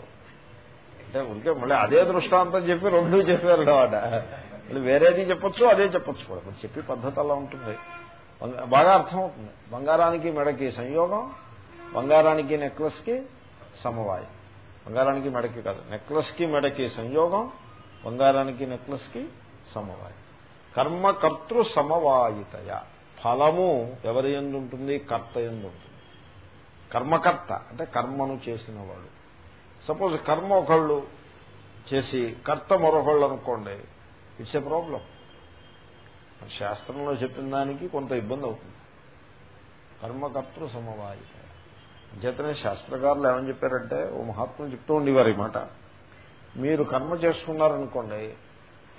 అంటే ఉంటే మళ్ళీ అదే దృష్టాంతం చెప్పి రెండు చెప్పారు అనమాట మళ్ళీ వేరేది చెప్పొచ్చు అదే చెప్పొచ్చు కూడా. చెప్పే పద్ధతి అలా ఉంటుంది. బాగా అర్థమవుతుంది. బంగారానికి మెడకి సంయోగం బంగారానికి నెక్లెస్కి సమవాయం. బంగారానికి మెడకి కాదు నెక్లెస్కి మెడకి సంయోగం బంగారానికి నెక్లెస్కి సమవాయం. కర్మకర్తృ సమవాయితయ. ఫలము ఎవరి ఎందుంటుంది కర్త ఎందు ఉంటుంది. కర్మకర్త అంటే కర్మను చేసినవాడు. సపోజ్ కర్మ ఒకళ్ళు చేసి కర్త మరొకళ్ళు అనుకోండి ఇట్స్ ఏ ప్రాబ్లం శాస్త్రంలో చెప్పిన దానికి కొంత ఇబ్బంది అవుతుంది. కర్మకర్తృ సమవాయి. చేతనే శాస్త్రకారులు ఏమని చెప్పారంటే ఓ మహాత్ములు చెప్తూ ఉండేవారు ఈ మాట. మీరు కర్మ చేసుకున్నారనుకోండి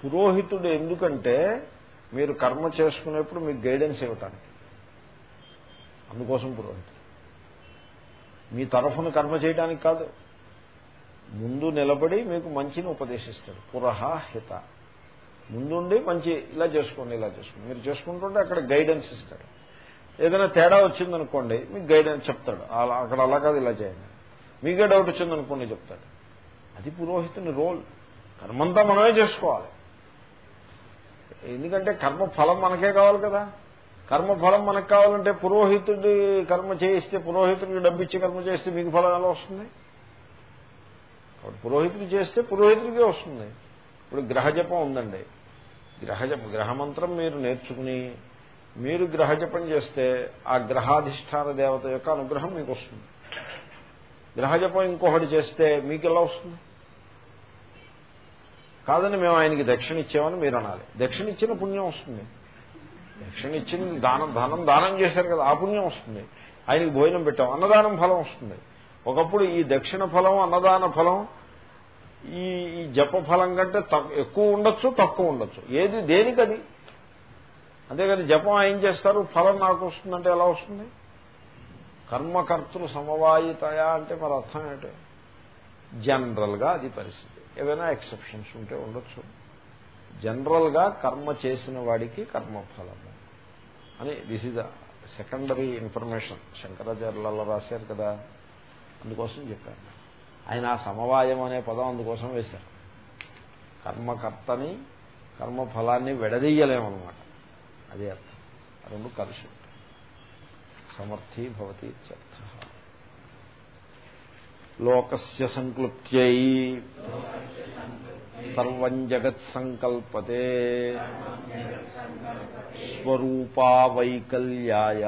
పురోహితుడు ఎందుకంటే మీరు కర్మ చేసుకునేప్పుడు మీకు గైడెన్స్ ఇవ్వటానికి. అందుకోసం పురోహితుడు. మీ తరఫున కర్మ చేయడానికి కాదు. ముందు నిలబడి మీకు మంచిని ఉపదేశిస్తాడు. పురహ హిత ముందుండి మంచి ఇలా చేసుకోండి ఇలా చేసుకోండి. మీరు చేసుకుంటుంటే అక్కడ గైడెన్స్ ఇస్తాడు ఏదైనా తేడా వచ్చిందనుకోండి మీకు గైడెన్స్ చెప్తాడు. అక్కడ అలా కాదు ఇలా చేయండి. మీకే డౌట్ వచ్చిందనుకోండి చెప్తాడు. అది పురోహితుని రోల్ కర్మంతా మనమే చేసుకోవాలి. ఎందుకంటే కర్మ ఫలం మనకే కావాలి కదా. కర్మ ఫలం మనకు కావాలంటే పురోహితుడి కర్మ చేయిస్తే పురోహితుడికి డబ్బిచ్చి కర్మ చేస్తే మీకు ఫలం ఎలా వస్తుంది? పురోహితుడు చేస్తే పురోహితుడికే వస్తుంది. ఇప్పుడు గ్రహజపం ఉందండి. గ్రహజప గ్రహమంత్రం మీరు నేర్చుకుని మీరు గ్రహజపం చేస్తే ఆ గ్రహాధిష్టాన దేవత యొక్క అనుగ్రహం మీకు వస్తుంది. గ్రహజపం ఇంకొకటి చేస్తే మీకు ఎలా వస్తుంది? కాదని మేము ఆయనకి దక్షిణ ఇచ్చామని మీరు అనాలి. దక్షిణ ఇచ్చిన పుణ్యం వస్తుంది. దక్షిణ ఇచ్చిన దానం దానం దానం చేశారు కదా ఆ పుణ్యం వస్తుంది. ఆయనకి భోజనం పెట్టాం అన్నదానం ఫలం వస్తుంది. ఒకప్పుడు ఈ దక్షిణ ఫలం అన్నదాన ఫలం ఈ ఈ జప ఫలం కంటే ఎక్కువ ఉండొచ్చు తక్కువ ఉండొచ్చు. ఏది దేనికది? అంతేకాదు జపం ఏం చేస్తారు? ఫలం నాకు వస్తుందంటే ఎలా వస్తుంది? కర్మకర్తలు సమవాయితయా అంటే మరి అర్థం ఏంటి? జనరల్గా అది పరిస్థితి. ఏదైనా ఎక్సెప్షన్స్ ఉంటే ఉండొచ్చు. జనరల్గా కర్మ చేసిన వాడికి కర్మఫలము. అని దిస్ ఇస్ సెకండరీ ఇన్ఫర్మేషన్ శంకరాచార్యులలో రాశారు కదా. అందుకోసం చెప్పాను. ఆయన ఆ సమవాయం అనే పదం అందుకోసం వేశారు. కర్మకర్తని కర్మఫలాన్ని విడదీయలేమన్నమాట. అదే అర్థం. రెండు కలిసి సమర్థీ భవతి ఇత్యర్థ. లోకస్య సంక్లుప్త్యై. సర్వం జగత్ సంకల్పతే. స్వరూపా వైకల్యాయ.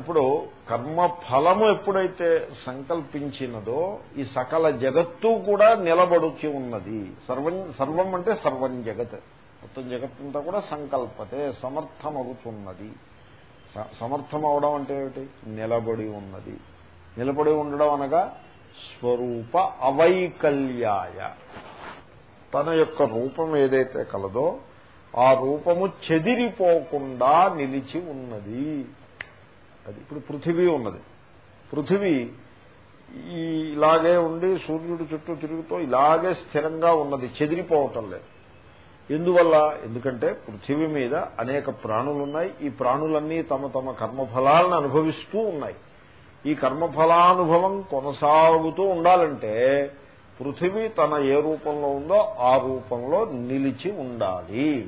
ఇప్పుడు కర్మ ఫలము ఎప్పుడైతే సంకల్పించినదో ఈ సకల జగత్తు కూడా నిలబడుచి ఉన్నది. సర్వం సర్వం అంటే సర్వం జగత్. మొత్తం జగత్తంతా కూడా సంకల్పతే సమర్థమవుతున్నది సమర్థం అవడం అంటే ఏమిటి? నిలబడి ఉన్నది. నిలబడి ఉండడం అనగా స్వరూప అవైకల్యాయ. తన యొక్క రూపం ఏదైతే కలదో ఆ రూపము చెదిరిపోకుండా నిలిచి ఉన్నది. అది ఇప్పుడు పృథివీ ఉన్నది. పృథివీ ఈ ఇలాగే ఉండి సూర్యుడు చుట్టూ తిరుగుతూ ఇలాగే స్థిరంగా ఉన్నది చెదిరిపోవటం లేదు. ఎందువల్ల? ఎందుకంటే పృథివీ మీద అనేక ప్రాణులు ఉన్నాయి ఈ ప్రాణులన్నీ తమ తమ కర్మఫలాలను అనుభవిస్తూ ఉన్నాయి. ఈ కర్మఫలానుభవం కొనసాగుతూ ఉండాలంటే పృథివీ తన ఏ రూపంలో ఉందో ఆ రూపంలో నిలిచి ఉండాలి.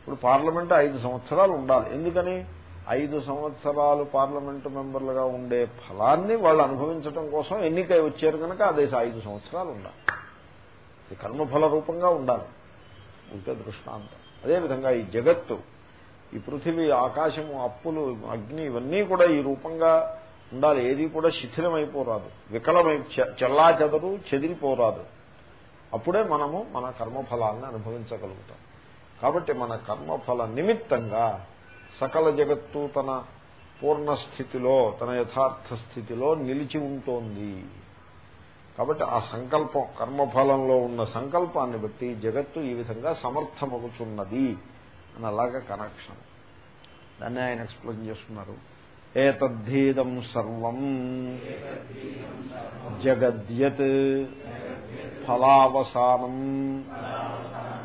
ఇప్పుడు పార్లమెంట్ ఐదు సంవత్సరాలు ఉండాలి. ఎందుకని? ఐదు సంవత్సరాలు పార్లమెంటు మెంబర్లుగా ఉండే ఫలాన్ని వాళ్ళు అనుభవించడం కోసం ఎన్నికై వచ్చారు కనుక అదే ఐదు సంవత్సరాలు ఉండాలి. ఇది కర్మఫల రూపంగా ఉండాలి. ఉంటే దృష్టాంతం. అదేవిధంగా ఈ జగత్తు ఈ పృథివీ ఆకాశము అప్పులు అగ్ని ఇవన్నీ కూడా ఈ రూపంగా ఉండాలి. ఏది కూడా శిథిలమైపోరాదు. వికలమై చెల్లా చెదరు చెదిరిపోరాదు. అప్పుడే మనము మన కర్మఫలాన్ని అనుభవించగలుగుతాం. కాబట్టి మన కర్మఫల నిమిత్తంగా సకల జగత్తు తన పూర్ణ స్థితిలో తన యథార్థ స్థితిలో నిలిచి ఉంటోంది. కాబట్టి ఆ సంకల్పం కర్మఫలంలో ఉన్న సంకల్పాన్ని బట్టి జగత్తు ఈ విధంగా సమర్థమవుతున్నది అని అలాగే కనెక్షన్. దాన్ని ఆయన ఎక్స్ప్లెయిన్ చేస్తున్నారు. ఏతద్ధీదం సర్వం జగద్యత్ ఫలావసానం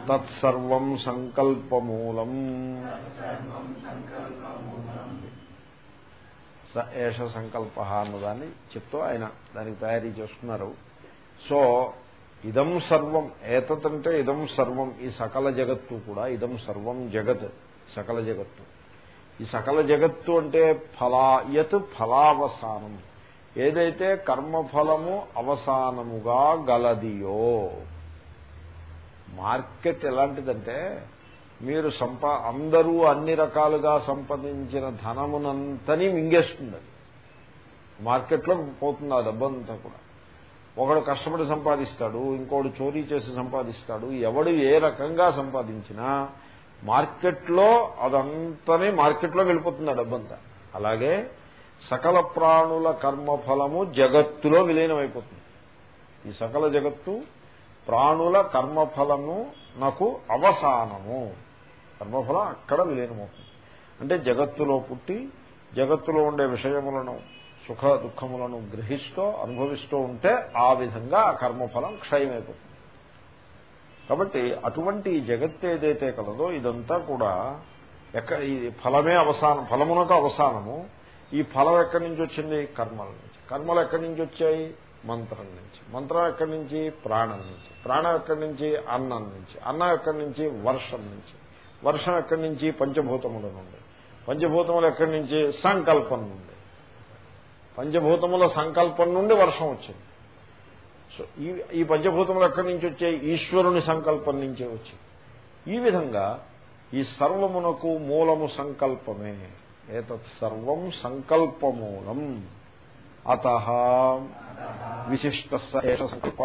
తత్సర్వం సంకల్పమూలం. ఏష సంకల్ప అన్నదాన్ని చెప్తూ ఆయన దానికి తయారీ చేస్తున్నారు. సో ఇదం సర్వం ఏతంటే ఇదం సర్వం ఈ సకల జగత్తు కూడా ఇదం సర్వం జగత్ సకల జగత్తు. ఈ సకల జగత్తు అంటే ఫలా యత్ ఫలావసానం. ఏదైతే కర్మఫలము అవసానముగా గలదియో మార్కెట్ ఎలాంటిదంటే మీరు సంపా అందరూ అన్ని రకాలుగా సంపాదించిన ధనమునంతని మింగేస్తుంది అది మార్కెట్లో పోతుంది ఆ డబ్బంతా కూడా. ఒకడు కష్టపడి సంపాదిస్తాడు ఇంకోడు చోరీ చేసి సంపాదిస్తాడు ఎవడు ఏ రకంగా సంపాదించినా మార్కెట్లో అదంతనే మార్కెట్లో వెళ్ళిపోతుంది ఆ డబ్బంతా. అలాగే సకల ప్రాణుల కర్మఫలము జగత్తులో విలీనమైపోతుంది. ఈ సకల జగత్తు ప్రాణుల కర్మఫలము నాకు అవసానము. కర్మఫలం అక్కడ విలీనమవుతుంది. అంటే జగత్తులో పుట్టి జగత్తులో ఉండే విషయములను సుఖ దుఃఖములను గ్రహిస్తూ అనుభవిస్తూ ఉంటే ఆ విధంగా ఆ కర్మఫలం క్షయమైపోతుంది. కాబట్టి అటువంటి జగత్ ఏదైతే కలదో ఇదంతా కూడా ఎక్క ఈ ఫలమే అవసానం ఫలమునకు అవసానము. ఈ ఫలం ఎక్కడి నుంచి వచ్చింది? కర్మల నుంచి. కర్మలు ఎక్కడి నుంచి వచ్చాయి? మంత్రం నుంచి. మంత్రం ఎక్కడి నుంచి? ప్రాణం నుంచి. ప్రాణం ఎక్కడి నుంచి? అన్నం నుంచి. అన్నం ఎక్కడి నుంచి? వర్షం నుంచి. వర్షం ఎక్కడి నుంచి? పంచభూతముల నుండి. పంచభూతములు ఎక్కడి నుంచి? సంకల్పం నుండి. పంచభూతముల సంకల్పం నుండి వర్షం వచ్చింది. సో ఈ ఈ పంచభూతములు ఎక్కడి నుంచి వచ్చాయి? ఈశ్వరుని సంకల్పం నుంచే వచ్చింది. ఈ విధంగా ఈ సర్వమునకు మూలము సంకల్పమే. ఏతత్ సర్వం సంకల్పమూలం. అత విశిష్ట సంకల్ప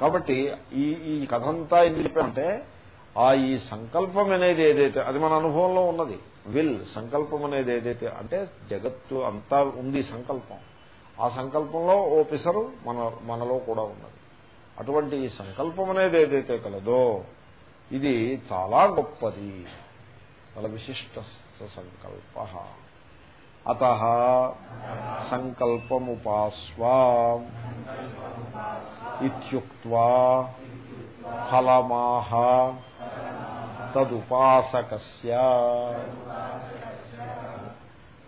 కాబట్టి ఈ ఈ కథంతా ఎందుకు చెప్పామంటే ఆ ఈ సంకల్పం అనేది ఏదైతే అది మన అనుభవంలో ఉన్నది. విల్ సంకల్పం అనేది ఏదైతే అంటే జగత్తు అంతా ఉంది సంకల్పం. ఆ సంకల్పంలో ఓ పిసరు మన మనలో కూడా ఉన్నది. అటువంటి ఈ సంకల్పం అనేది ఏదైతే కలదో ఇది చాలా గొప్పది. చాలా విశిష్ట సంకల్ప. అత సంకల్పముపాస్వా ఇత్యుక్వా ఫలమాహ తదుపాసక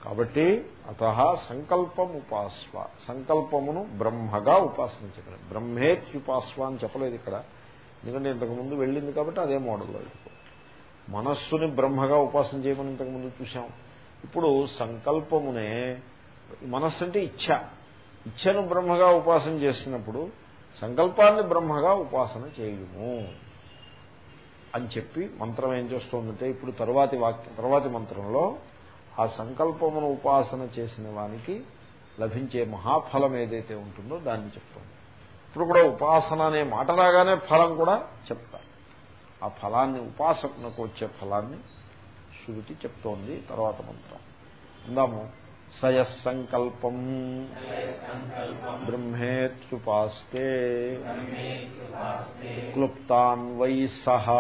కాబట్టి అత సంకల్పముపాస్వ సంకల్పమును బ్రహ్మగా ఉపాసించగలరు బ్రహ్మేత్యుపాస్వ అని చెప్పలేదు ఇక్కడ. ఎందుకంటే ఇంతకుముందు వెళ్ళింది కాబట్టి అదే మోడల్లో మనస్సుని బ్రహ్మగా ఉపాసన చేయమని ఇంతకుముందు చూసాం ఇప్పుడు సంకల్పమునే మనస్సు అంటే ఇచ్ఛ. ఇచ్ఛను బ్రహ్మగా ఉపాసన చేసినప్పుడు సంకల్పాన్ని బ్రహ్మగా ఉపాసన చేయము అని చెప్పి మంత్రం ఏం చేస్తోందంటే ఇప్పుడు తరువాతి వాక్యం తరువాతి మంత్రంలో ఆ సంకల్పమును ఉపాసన చేసిన వానికి లభించే మహాఫలం ఏదైతే ఉంటుందో దాన్ని చెప్తోంది. ఇప్పుడు కూడా ఉపాసన అనే మాట రాగానే ఫలం కూడా చెప్తారు. ఆ ఫలాన్ని ఉపాసనకు వచ్చే ఫలాన్ని శృతి చెప్తోంది తర్వాత మంత్రం. అందాము సయస్సంకల్పం. బ్రహ్మేత్యుపాస్తే. క్లుప్తాన్ వై సహ.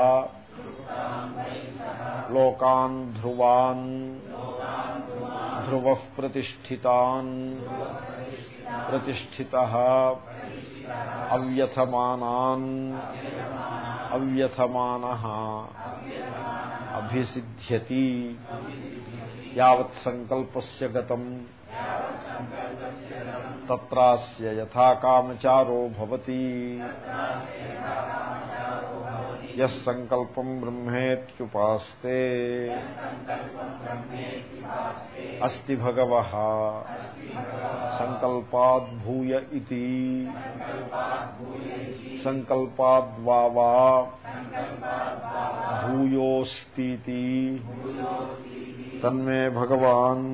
లోకాన్ ధ్రువాన్. ధ్రువ ప్రతిష్ఠితాన్. ప్రతిష్ఠిత. అవ్యథమానాన్. అవ్యథమాన. అభిసిద్ధ్యతి యావత్ సంకల్పస్య గతం. తత్రాస్య యథాకామచారో భవతి. యః సంకల్పం బ్రహ్మేత్యుపాస్తే అస్తి భగవ సంకల్పాద్భూయ ఇది సంకల్పాద్వావా భూయోస్తి తన్మే భగవాన్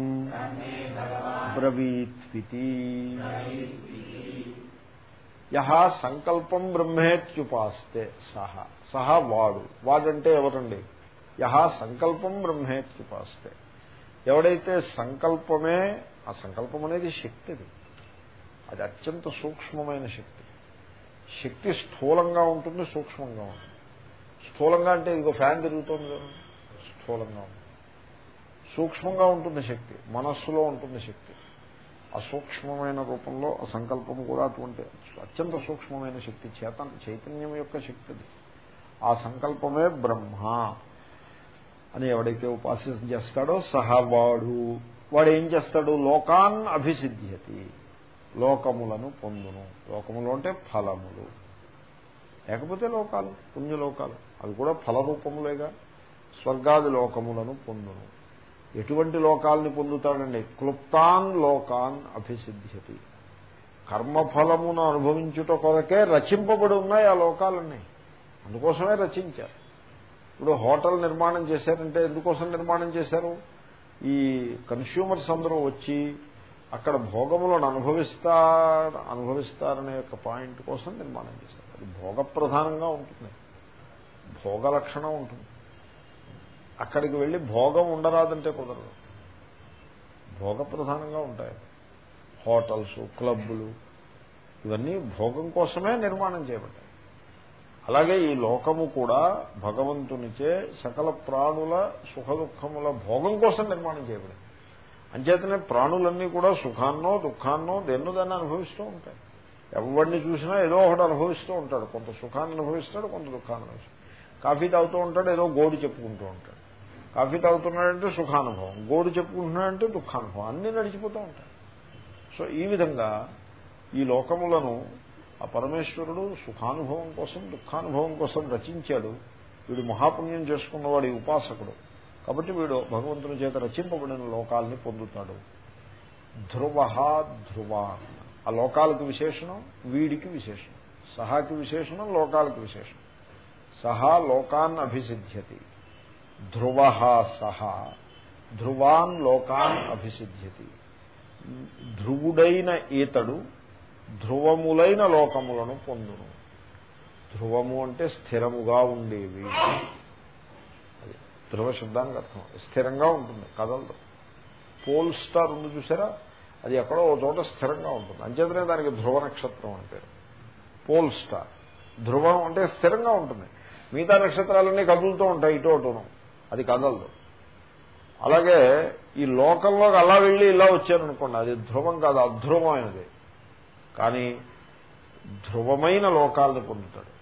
బ్రవీత్వితి యహ సంకల్పం బ్రహ్మేత్యుపాస్తే సహ సహా వాడు. వాడంటే ఎవరండి? యహా సంకల్పం బ్రహ్మేత్యుపాస్తే ఎవడైతే సంకల్పమే ఆ సంకల్పం అనేది శక్తిది అది. అత్యంత సూక్ష్మమైన శక్తి. శక్తి స్థూలంగా ఉంటుంది సూక్ష్మంగా ఉంటుంది. స్థూలంగా అంటే ఇదిగో ఫ్యాన్ తిరుగుతుంది కదా. స్థూలంగా ఉంటుంది. సూక్ష్మంగా ఉంటుంది శక్తి. మనస్సులో ఉంటుంది శక్తి. అసూక్ష్మమైన రూపంలో ఆ సంకల్పం కూడా అటువంటి అత్యంత సూక్ష్మమైన శక్తి. చేతన్ చైతన్యం యొక్క శక్తి ఆ సంకల్పమే బ్రహ్మ అని ఎవడైతే ఉపాసన చేస్తాడో సహా వాడు వాడు ఏం చేస్తాడు? లోకాన్ అభిసిద్ధ్యతి. లోకములను పొందును. లోకములు అంటే ఫలములు. లేకపోతే లోకాలు పుణ్యలోకాలు. అవి కూడా ఫలరూపములేగా. స్వర్గాది లోకములను పొందును. ఎటువంటి లోకాలని పొందుతాడండి? క్లుప్తాన్ లోకాన్ అభిసిద్ధ్యతి. కర్మఫలమును అనుభవించుట కొరకే రచింపబడి ఉన్నాయి ఆ లోకాలన్నీ. అందుకోసమే రచించారు. ఇప్పుడు హోటల్ నిర్మాణం చేశారంటే ఎందుకోసం నిర్మాణం చేశారు? ఈ కన్స్యూమర్స్ అందరూ వచ్చి అక్కడ భోగములను అనుభవిస్తా అనుభవిస్తారనే యొక్క పాయింట్ కోసం నిర్మాణం చేశారు. అది భోగ ప్రధానంగా ఉంటుంది. భోగ లక్షణం ఉంటుంది. అక్కడికి వెళ్ళి భోగం ఉండరాదంటే కుదరదు. భోగ ప్రధానంగా ఉంటాయి. హోటల్స్ క్లబ్బులు ఇవన్నీ భోగం కోసమే నిర్మాణం చేయబడ్డాయి. అలాగే ఈ లోకము కూడా భగవంతునిచే సకల ప్రాణుల సుఖ దుఃఖముల భోగం కోసం నిర్మాణం చేయబడింది. అంచేతనే ప్రాణులన్నీ కూడా సుఖాన్నో దుఃఖాన్నో దేన్నో దాన్ని అనుభవిస్తూ ఉంటాయి. ఎవరిని చూసినా ఏదో ఒకటి అనుభవిస్తూ ఉంటాడు. కొంత సుఖాన్ని అనుభవిస్తాడు కొంత దుఃఖాన్ని అనుభవిస్తాడు. కాఫీ తాగుతూ ఉంటాడు ఏదో గోడు చెప్పుకుంటూ ఉంటాడు. కాఫీ తాగుతున్నాడంటే సుఖానుభవం గోడు చెప్పుకుంటున్నాడంటే దుఃఖానుభవం అన్నీ నడిచిపోతూ ఉంటాయి. సో ఈ విధంగా ఈ లోకములను ఆ పరమేశ్వరుడు సుఖానుభవం కోసం దుఃఖానుభవం కోసం రచించాడు. వీడు మహాపుణ్యం చేసుకున్నవాడు ఈ ఉపాసకుడు. కాబట్టి వీడు భగవంతుని చేత రచింపబడిన లోకాలని పొందుతాడు. ధ్రువ ధ్రువ ఆ లోకాలకు విశేషణం వీడికి విశేషణం. సహాకి విశేషణం లోకాలకు విశేషణం. సహా లోకాన్ అభిసిద్ధ్యతి. ధ్రువ సహా. ధ్రువాన్ లోకాన్ అభిసిద్ధ్యతి. ధ్రువుడైన ఈతడు ధ్రువములైన లోకములను పొందును. ధ్రువము అంటే స్థిరముగా ఉండేవి. ధ్రువ శబ్దానికి అర్థం. స్థిరంగా ఉంటుంది కదలదు. పోల్ స్టార్ ఉంది చూసారా? అది ఎక్కడో ఒక చోట స్థిరంగా ఉంటుంది. అంచేతనే దానికి ధ్రువ నక్షత్రం అంటే పోల్ స్టార్. ధ్రువం అంటే స్థిరంగా ఉంటుంది. మిగతా నక్షత్రాలన్నీ కదులుతూ ఉంటాయి ఇటు అటును. అది కదలదు. అలాగే ఈ లోకంలోకి అలా వెళ్ళి ఇలా వచ్చారనుకోండి అది ధ్రువం కాదు అధ్రువమైనది. కానీ ధ్రువమైన లోకాలను పొందుతాడు.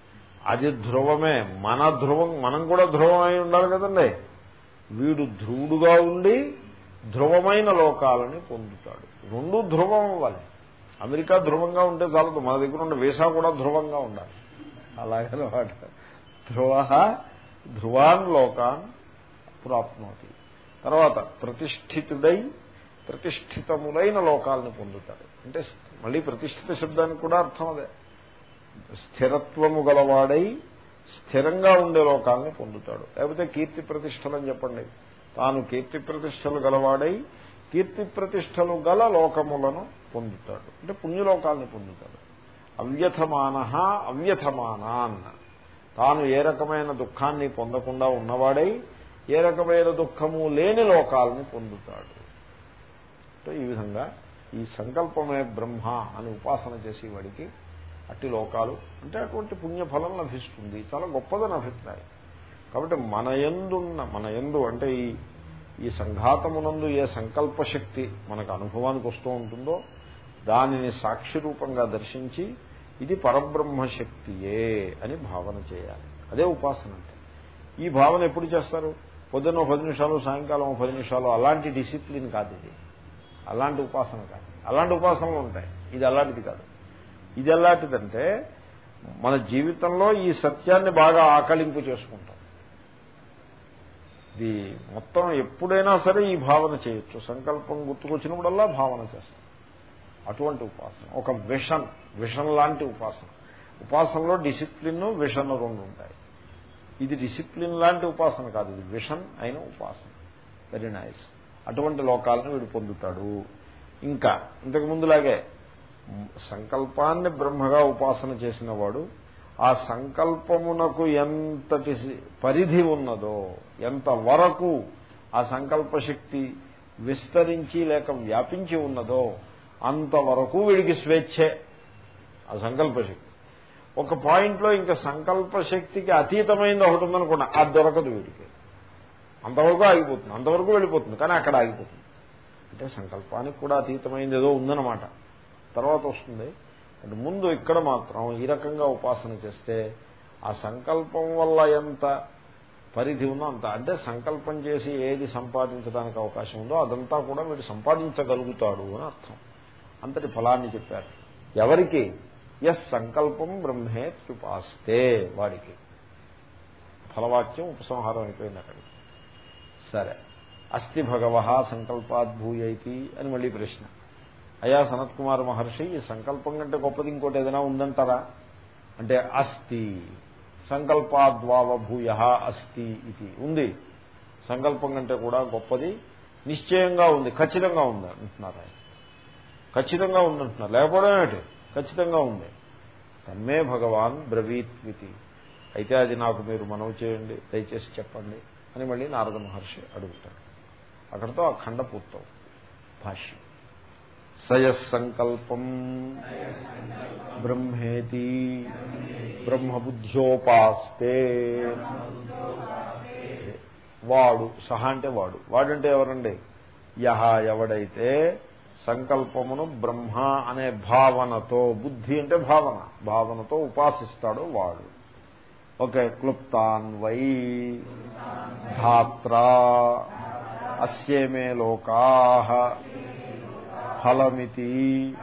అది ధ్రువమే. మన ధ్రువం మనం కూడా ధ్రువమై ఉండాలి కదండి. వీడు ధ్రువుడుగా ఉండి ధ్రువమైన లోకాలని పొందుతాడు. రెండు ధ్రువం అవ్వాలి. అమెరికా ధ్రువంగా ఉంటే చాలదు. మన దగ్గర ఉండే వీసా కూడా ధ్రువంగా ఉండాలి. అలాగనమాట. ధ్రువ ధ్రువాన్ లోకాన్ ప్రాప్నోతి. తర్వాత ప్రతిష్ఠితుడై ప్రతిష్ఠితములైన లోకాలను పొందుతాడు. అంటే మళ్ళీ ప్రతిష్ఠిత శబ్దానికి కూడా అర్థం అదే. స్థిరత్వము గలవాడై స్థిరంగా ఉండే లోకాలని పొందుతాడు. లేకపోతే కీర్తి ప్రతిష్టలు అని చెప్పండి. తాను కీర్తి ప్రతిష్టలు గలవాడై కీర్తి ప్రతిష్టలు గల లోకములను పొందుతాడు. అంటే పుణ్యలోకాలను పొందుతాడు. అవ్యథమాన అవ్యథమానాన్. తాను ఏ రకమైన దుఃఖాన్ని పొందకుండా ఉన్నవాడై ఏ రకమైన దుఃఖము లేని లోకాలని పొందుతాడు. ఈ విధంగా ఈ సంకల్పమే బ్రహ్మ అని ఉపాసన చేసేవాడికి అట్టి లోకాలు అంటే అటువంటి పుణ్యఫలం లభిస్తుంది. చాలా గొప్పదని అభిప్రాయం. కాబట్టి మన ఎందున్న మన ఎందు అంటే ఈ ఈ సంఘాతమునందు ఏ సంకల్ప శక్తి మనకు అనుభవానికి వస్తూ ఉంటుందో దానిని సాక్షి రూపంగా దర్శించి ఇది పరబ్రహ్మ శక్తియే అని భావన చేయాలి. అదే ఉపాసన అంటే. ఈ భావన ఎప్పుడు చేస్తారు? పొద్దున్న పది నిమిషాలు సాయంకాలం పది నిమిషాలు అలాంటి డిసిప్లిన్ కాదు ఇది. అలాంటి ఉపాసన కాదు. అలాంటి ఉపాసనలు ఉంటాయి. ఇది అలాంటిది కాదు. ఇది ఎలాంటిదంటే మన జీవితంలో ఈ సత్యాన్ని బాగా ఆకలింపు చేసుకుంటాం. ఇది మొత్తం ఎప్పుడైనా సరే ఈ భావన చేయొచ్చు. సంకల్పం గుర్తుకొచ్చినప్పుడల్లా భావన చేస్తాం. అటువంటి ఉపాసన. ఒక విషన్. విషన్ లాంటి ఉపాసన. ఉపాసనలో డిసిప్లిన్ విషన్ రెండు ఉంటాయి. ఇది డిసిప్లిన్ లాంటి ఉపాసన కాదు. ఇది విషన్ అయిన ఉపాసన. Very nice. అటువంటి లోకాలను వీడు పొందుతాడు. ఇంకా ఇంతకు ముందులాగే సంకల్పాన్ని బ్రహ్మగా ఉపాసన చేసిన వాడు ఆ సంకల్పమునకు ఎంతటి పరిధి ఉన్నదో ఎంత వరకు ఆ సంకల్ప శక్తి విస్తరించి లేక వ్యాపించి ఉన్నదో అంతవరకు వీడికి స్వేచ్ఛే ఆ సంకల్ప శక్తి ఒక పాయింట్లో ఇంకా సంకల్ప శక్తికి అతీతమైంది ఒకటి ఉందనుకున్నా అది దొరకదు వీడికి. అంతవరకు ఆగిపోతుంది. అంతవరకు వెళ్ళిపోతుంది. కానీ అక్కడ ఆగిపోతుంది. అంటే సంకల్పానికి కూడా అతీతమైంది ఏదో ఉందన్నమాట. తర్వాత వస్తుంది. అంటే ముందు ఇక్కడ మాత్రం ఈ రకంగా ఉపాసన చేస్తే ఆ సంకల్పం వల్ల ఎంత పరిధి ఉందో అంత. అంటే సంకల్పం చేసి ఏది సంపాదించడానికి అవకాశం ఉందో అదంతా కూడా వీడు సంపాదించగలుగుతాడు అని అర్థం. అంతటి ఫలాన్ని చెప్పారు. ఎవరికి? ఎస్ సంకల్పం బ్రహ్మే త్యుపాస్తే వాడికి ఫలవాక్యం ఉపసంహారం అయిపోయింది అక్కడికి. సరే. అస్థి భగవ సంకల్పాద్భూయైతి అని మళ్ళీ ప్రశ్న. అయా సనత్ కుమార్ మహర్షి ఈ సంకల్పం కంటే గొప్పది ఇంకోటి ఏదైనా ఉందంటారా? అంటే అస్థి సంకల్పాద్వావభూయ అస్థి ఇది. ఉంది. సంకల్పం కంటే కూడా గొప్పది. నిశ్చయంగా ఉంది. ఖచ్చితంగా ఉంది అంటున్నారు ఆయన. ఖచ్చితంగా ఉందంటున్నారు లేకపోవడం ఏమిటి? ఖచ్చితంగా ఉంది. తమ్మే భగవాన్ బ్రవీత్వితి అయితే అది నాకు మీరు మనవి చేయండి. దయచేసి చెప్పండి. అని మళ్ళీ నారద మహర్షి అడుగుతాడు. అక్కడితో ఆ ఖండ పూర్తవు. భాష్యం. సయస్సంకల్పం బ్రహ్మేతి బ్రహ్మబుద్ధ్యోపాస్తే వాడు సహా అంటే వాడు. వాడంటే ఎవరండి? యహ ఎవడైతే సంకల్పమును బ్రహ్మ అనే భావనతో బుద్ధి అంటే భావన భావనతో ఉపాసిస్తాడో వాడు. Okay క్లుప్తాన్ why. ధాత్రా. అస్యేమే లోకా. ఫలమితి.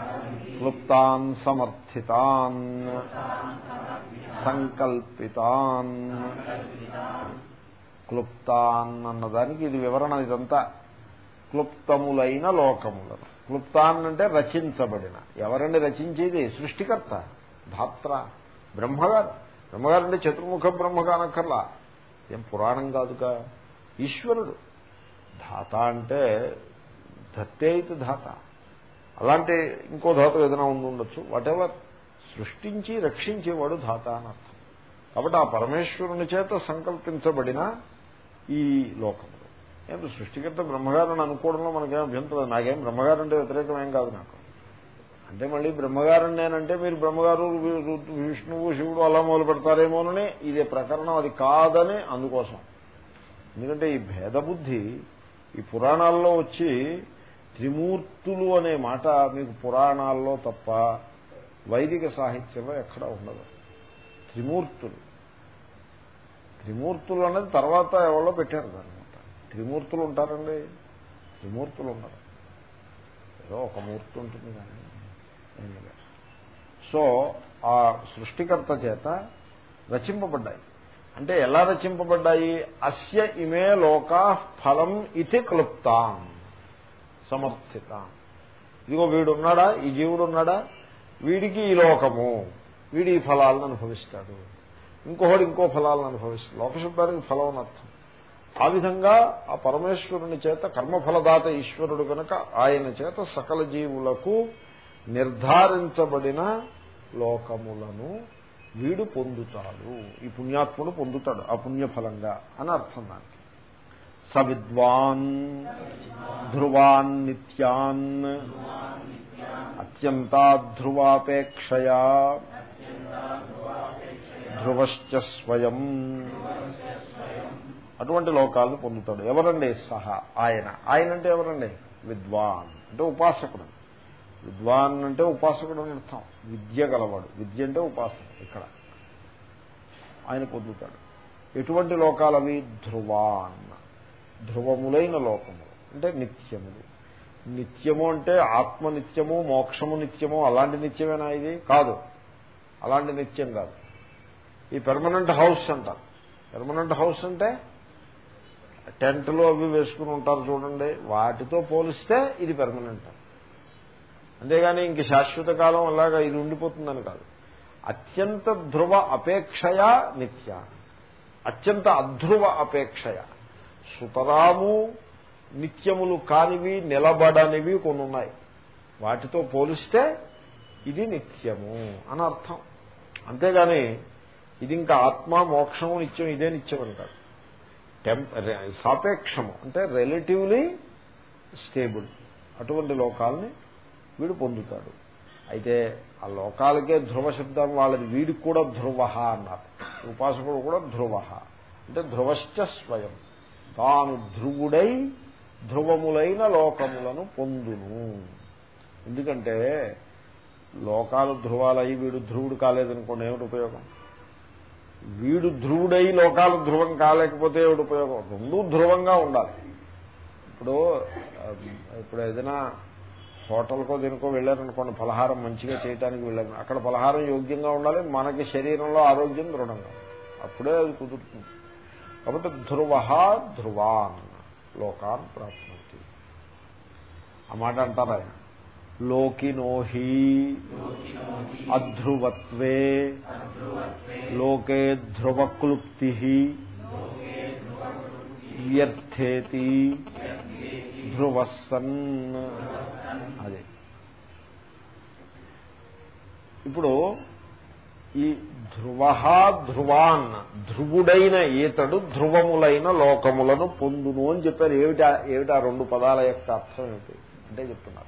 క్లుప్తాన్ సమర్థితాన్. సంకల్పితాన్. క్లుప్తాన్ అన్నదానికి ఇది వివరణ ఇదంతా. క్లుప్తములైన లోకములను. క్లుప్తాన్ అంటే రచించబడిన. ఎవరండి రచించేది? సృష్టికర్త. ధాత్ర. బ్రహ్మగారు. బ్రహ్మగారు అంటే చతుర్ముఖ బ్రహ్మ కానక్కర్లా ఏం పురాణం కాదుగా? ఈశ్వరుడు. ధాత అంటే ధత్తే అయితే ధాత. అలాంటి ఇంకో ధాత ఏదైనా ఉండి ఉండొచ్చు. వాటెవర్ సృష్టించి రక్షించేవాడు ధాత అని అర్థం. కాబట్టి ఆ పరమేశ్వరుని చేత సంకల్పించబడిన ఈ లోకములు. ఏం సృష్టికర్త బ్రహ్మగారిని అనుకోవడంలో మనకేం అభ్యంతరం నాకేం బ్రహ్మగారు అంటే వ్యతిరేకమేం కాదు నాకు. అంటే మళ్ళీ బ్రహ్మగారు నేనంటే మీరు బ్రహ్మగారు విష్ణువు శివుడు అలా మొదలు పెడతారేమోనని ఇదే ప్రకరణం. అది కాదని అందుకోసం. ఎందుకంటే ఈ భేదబుద్ధి ఈ పురాణాల్లో వచ్చి త్రిమూర్తులు అనే మాట మీకు పురాణాల్లో తప్ప వైదిక సాహిత్యంలో ఎక్కడా ఉండదు. త్రిమూర్తులు. త్రిమూర్తులు అనేది తర్వాత ఎవరో పెట్టారు అనమాట త్రిమూర్తులు ఉంటారండి. త్రిమూర్తులు ఉన్నారు. ఏదో ఒక మూర్తి ఉంటుంది కానీ సో ఆ సృష్టికర్త చేత రచింపబడ్డాయి. అంటే ఎలా రచింపబడ్డాయి? అస్య ఇమే లోకా ఫలం ఇది క్లుప్తాం సమర్థిత. ఇదిగో వీడున్నాడా? ఈ జీవుడు ఉన్నాడా వీడికి ఈ లోకము. వీడి ఈ ఫలాలను అనుభవిస్తాడు. ఇంకొకడు ఇంకో ఫలాలను అనుభవిస్తాడు. లోకశబ్దానికి ఫలం అని అర్థం. ఆ విధంగా ఆ పరమేశ్వరుని చేత కర్మఫలదాత ఈశ్వరుడు కనుక ఆయన చేత సకల జీవులకు నిర్ధారించబడిన లోకములను వీడు పొందుతాడు. ఈ పుణ్యాత్ముడు పొందుతాడు ఆ పుణ్యఫలంగా అని అర్థం దానికి. సవిద్వాన్ ధ్రువాన్ నిత్యాన్ అత్యంతాధ్రువాపేక్షయా ధ్రువశ్చ స్వయం. అటువంటి లోకాలను పొందుతాడు. ఎవరండి సహా? ఆయన. ఆయన అంటే ఎవరండి? విద్వాన్. అంటే ఉపాసకుడు. విద్వాన్ అంటే ఉపాసకుడు అని అర్థం. విద్య గలవాడు. విద్య అంటే ఉపాసకుడు ఇక్కడ. ఆయన పొందుతాడు. ఎటువంటి లోకాలవి? ధ్రువాన్ ధ్రువములైన లోకములు. అంటే నిత్యములు. నిత్యము అంటే ఆత్మ నిత్యము మోక్షము నిత్యము అలాంటి నిత్యమేనా ఇది? కాదు. అలాంటి నిత్యం కాదు. ఈ పెర్మనెంట్ హౌస్ అంటారు పెర్మనెంట్ హౌస్ అంటే టెంట్లు అవి వేసుకుని ఉంటారు చూడండి. వాటితో పోలిస్తే ఇది పెర్మనెంట్ అంతేగాని ఇంక శాశ్వత కాలం అలాగా ఇది ఉండిపోతుందని కాదు. అత్యంత ధ్రువ అపేక్షయా నిత్య. అత్యంత అధ్రువ అపేక్షయ. సుతరాము నిత్యములు కానివి నిలబడనివి కొన్ని ఉన్నాయి వాటితో పోలిస్తే ఇది నిత్యము అని అర్థం. అంతేగాని ఇది ఇంకా ఆత్మ మోక్షము నిత్యం ఇదే నిత్యం అంటారు టెంప్ సాపేక్షము అంటే రిలేటివ్లీ స్టేబుల్ అటువంటి లోకాలని వీడు పొందుతాడు. అయితే ఆ లోకాలకే ధ్రువ శబ్దం వాళ్ళది వీడికి కూడా ధ్రువ అన్నారు. ఉపాసకుడు కూడా ధ్రువ అంటే ధ్రువశ్చ స్వయం. తాను ధ్రువుడై ధ్రువములైన లోకములను పొందును. ఎందుకంటే లోకాలు ధ్రువాలయ్యి వీడు ధ్రువుడు కాలేదనుకోండి ఏమిటి ఉపయోగం? వీడు ధ్రువుడై లోకాలు ధ్రువం కాలేకపోతే ఏమిటి ఉపయోగం? రెండూ ధ్రువంగా ఉండాలి. ఇప్పుడు ఇప్పుడు ఏదైనా హోటల్కో దీనికో వెళ్ళారనుకోండి ఫలహారం మంచిగా చేయడానికి వెళ్ళారు. అక్కడ పలహారం యోగ్యంగా ఉండాలి మనకి శరీరంలో ఆరోగ్యం దృఢంగా అప్పుడే అది కుదురుతుంది. కాబట్టి ధ్రువ ధ్రువాన్ లోకాన్ ప్రాప్తి ఆ మాట అంటారు ఆయన. లోకినోహి అధ్రువత్వే లోకే ధ్రువక్లుప్తి వ్యర్థేతి ధ్రువసన్ అదే. ఇప్పుడు ఈ ధ్రువ ధ్రువాన్ ధ్రువుడైన ఈతడు ధ్రువములైన లోకములను పొందును అని చెప్పారు. ఏమిటా ఏమిటా రెండు పదాల యొక్క అర్థం ఏమిటి? అంటే చెప్తున్నారు.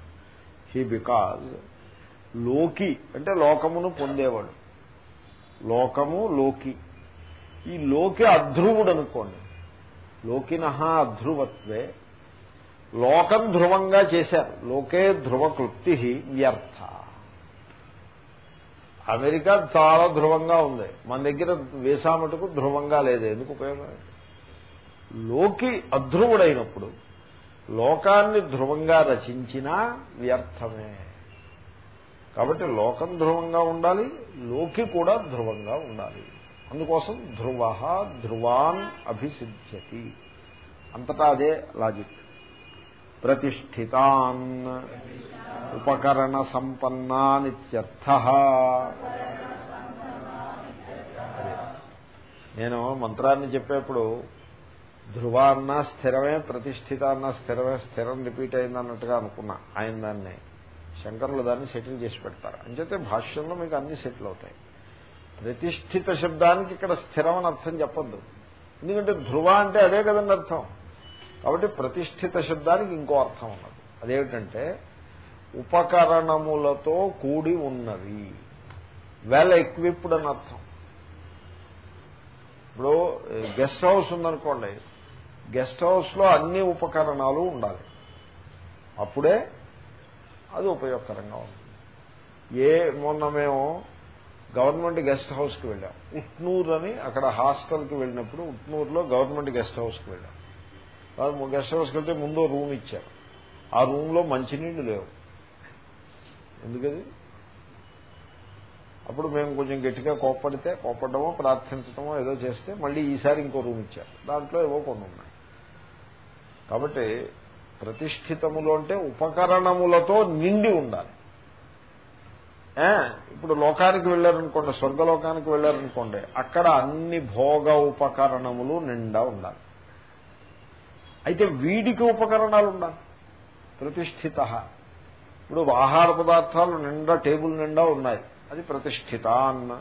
హీ బికాజ్లోకి అంటే లోకమును పొందేవాడు. లోకము లోకి. ఈ లోకి అధ్రువుడు అనుకోండి లోకిన అధ్రువత్వే. లోకం ధ్రువంగా చేశారు. లోకే ధ్రువ క్లుప్తి వ్యర్థ. అమెరికా చాలా ధ్రువంగా ఉంది. మన దగ్గర వీసా మటుకు ధ్రువంగా లేదు. ఎందుకు ఉపయోగం? లోకి అధ్రువుడైనప్పుడు లోకాన్ని ధ్రువంగా రచించినా వ్యర్థమే. కాబట్టి లోకం ధ్రువంగా ఉండాలి లోకి కూడా ధ్రువంగా ఉండాలి. అందుకోసం ధ్రువ ధ్రువాన్ అభిసిద్ధ్యతి. అంతటా అదే లాజిక్ ప్రతిష్ఠితాన్ ఉపకరణ సంపన్నానిత్యర్థ నేను మంత్రాన్ని చెప్పేప్పుడు ధ్రువాన్న స్థిరమే ప్రతిష్ఠిత అన్న స్థిరమే స్థిరం రిపీట్ అయింది అన్నట్టుగా అనుకున్నా. ఆయన దాన్ని శంకరులు దాన్ని సెటిల్ చేసి పెడతారు. అంచేతే భాష్యంలో మీకు అన్ని సెటిల్ అవుతాయి. ప్రతిష్ఠిత శబ్దానికి ఇక్కడ స్థిరం అని అర్థం చెప్పద్దు. ఎందుకంటే ధ్రువ అంటే అదే కదండి అర్థం. కాబట్టి ప్రతిష్ఠిత శబ్దానికి ఇంకో అర్థం ఉన్నది. అదేమిటంటే ఉపకరణములతో కూడి ఉన్నవి వెల్ ఎక్విప్డ్ అని అర్థం. ఇప్పుడు గెస్ట్ హౌస్ ఉందనుకోండి గెస్ట్ హౌస్లో అన్ని ఉపకరణాలు ఉండాలి. అప్పుడే అది ఉపయోగకరంగా ఉంటుంది. ఏ మొన్న మేము గవర్నమెంట్ గెస్ట్ హౌస్కి వెళ్ళాం. ఉట్నూర్ అని అక్కడ హాస్టల్కి వెళ్ళినప్పుడు ఉట్నూరులో గవర్నమెంట్ గెస్ట్ హౌస్కి వెళ్ళాం. వాళ్ళు గెస్ట్ హౌస్కి వెళ్తే ముందు రూమ్ ఇచ్చారు. ఆ రూమ్లో మంచినీళ్ళు లేవు. ఎందుకది? అప్పుడు మేము కొంచెం గట్టిగా కోప్పడితే కోప్పడమో ప్రార్థించడమో ఏదో చేస్తే మళ్ళీ ఈసారి ఇంకో రూమ్ ఇచ్చారు. దాంట్లో ఏవో కొన్ని ఉన్నాయి. కాబట్టి ప్రతిష్ఠితములు అంటే ఉపకరణములతో నిండి ఉండాలి. ఇప్పుడు లోకానికి వెళ్ళారనుకోండి స్వర్గలోకానికి వెళ్ళారనుకోండి అక్కడ అన్ని భోగ ఉపకరణములు నిండా ఉండాలి. అయితే వీడికి ఉపకరణాలు ఉండాలి ప్రతిష్ఠిత. ఇప్పుడు ఆహార పదార్థాలు నిండా టేబుల్ నిండా ఉన్నాయి. అది ప్రతిష్ఠిత అన్న.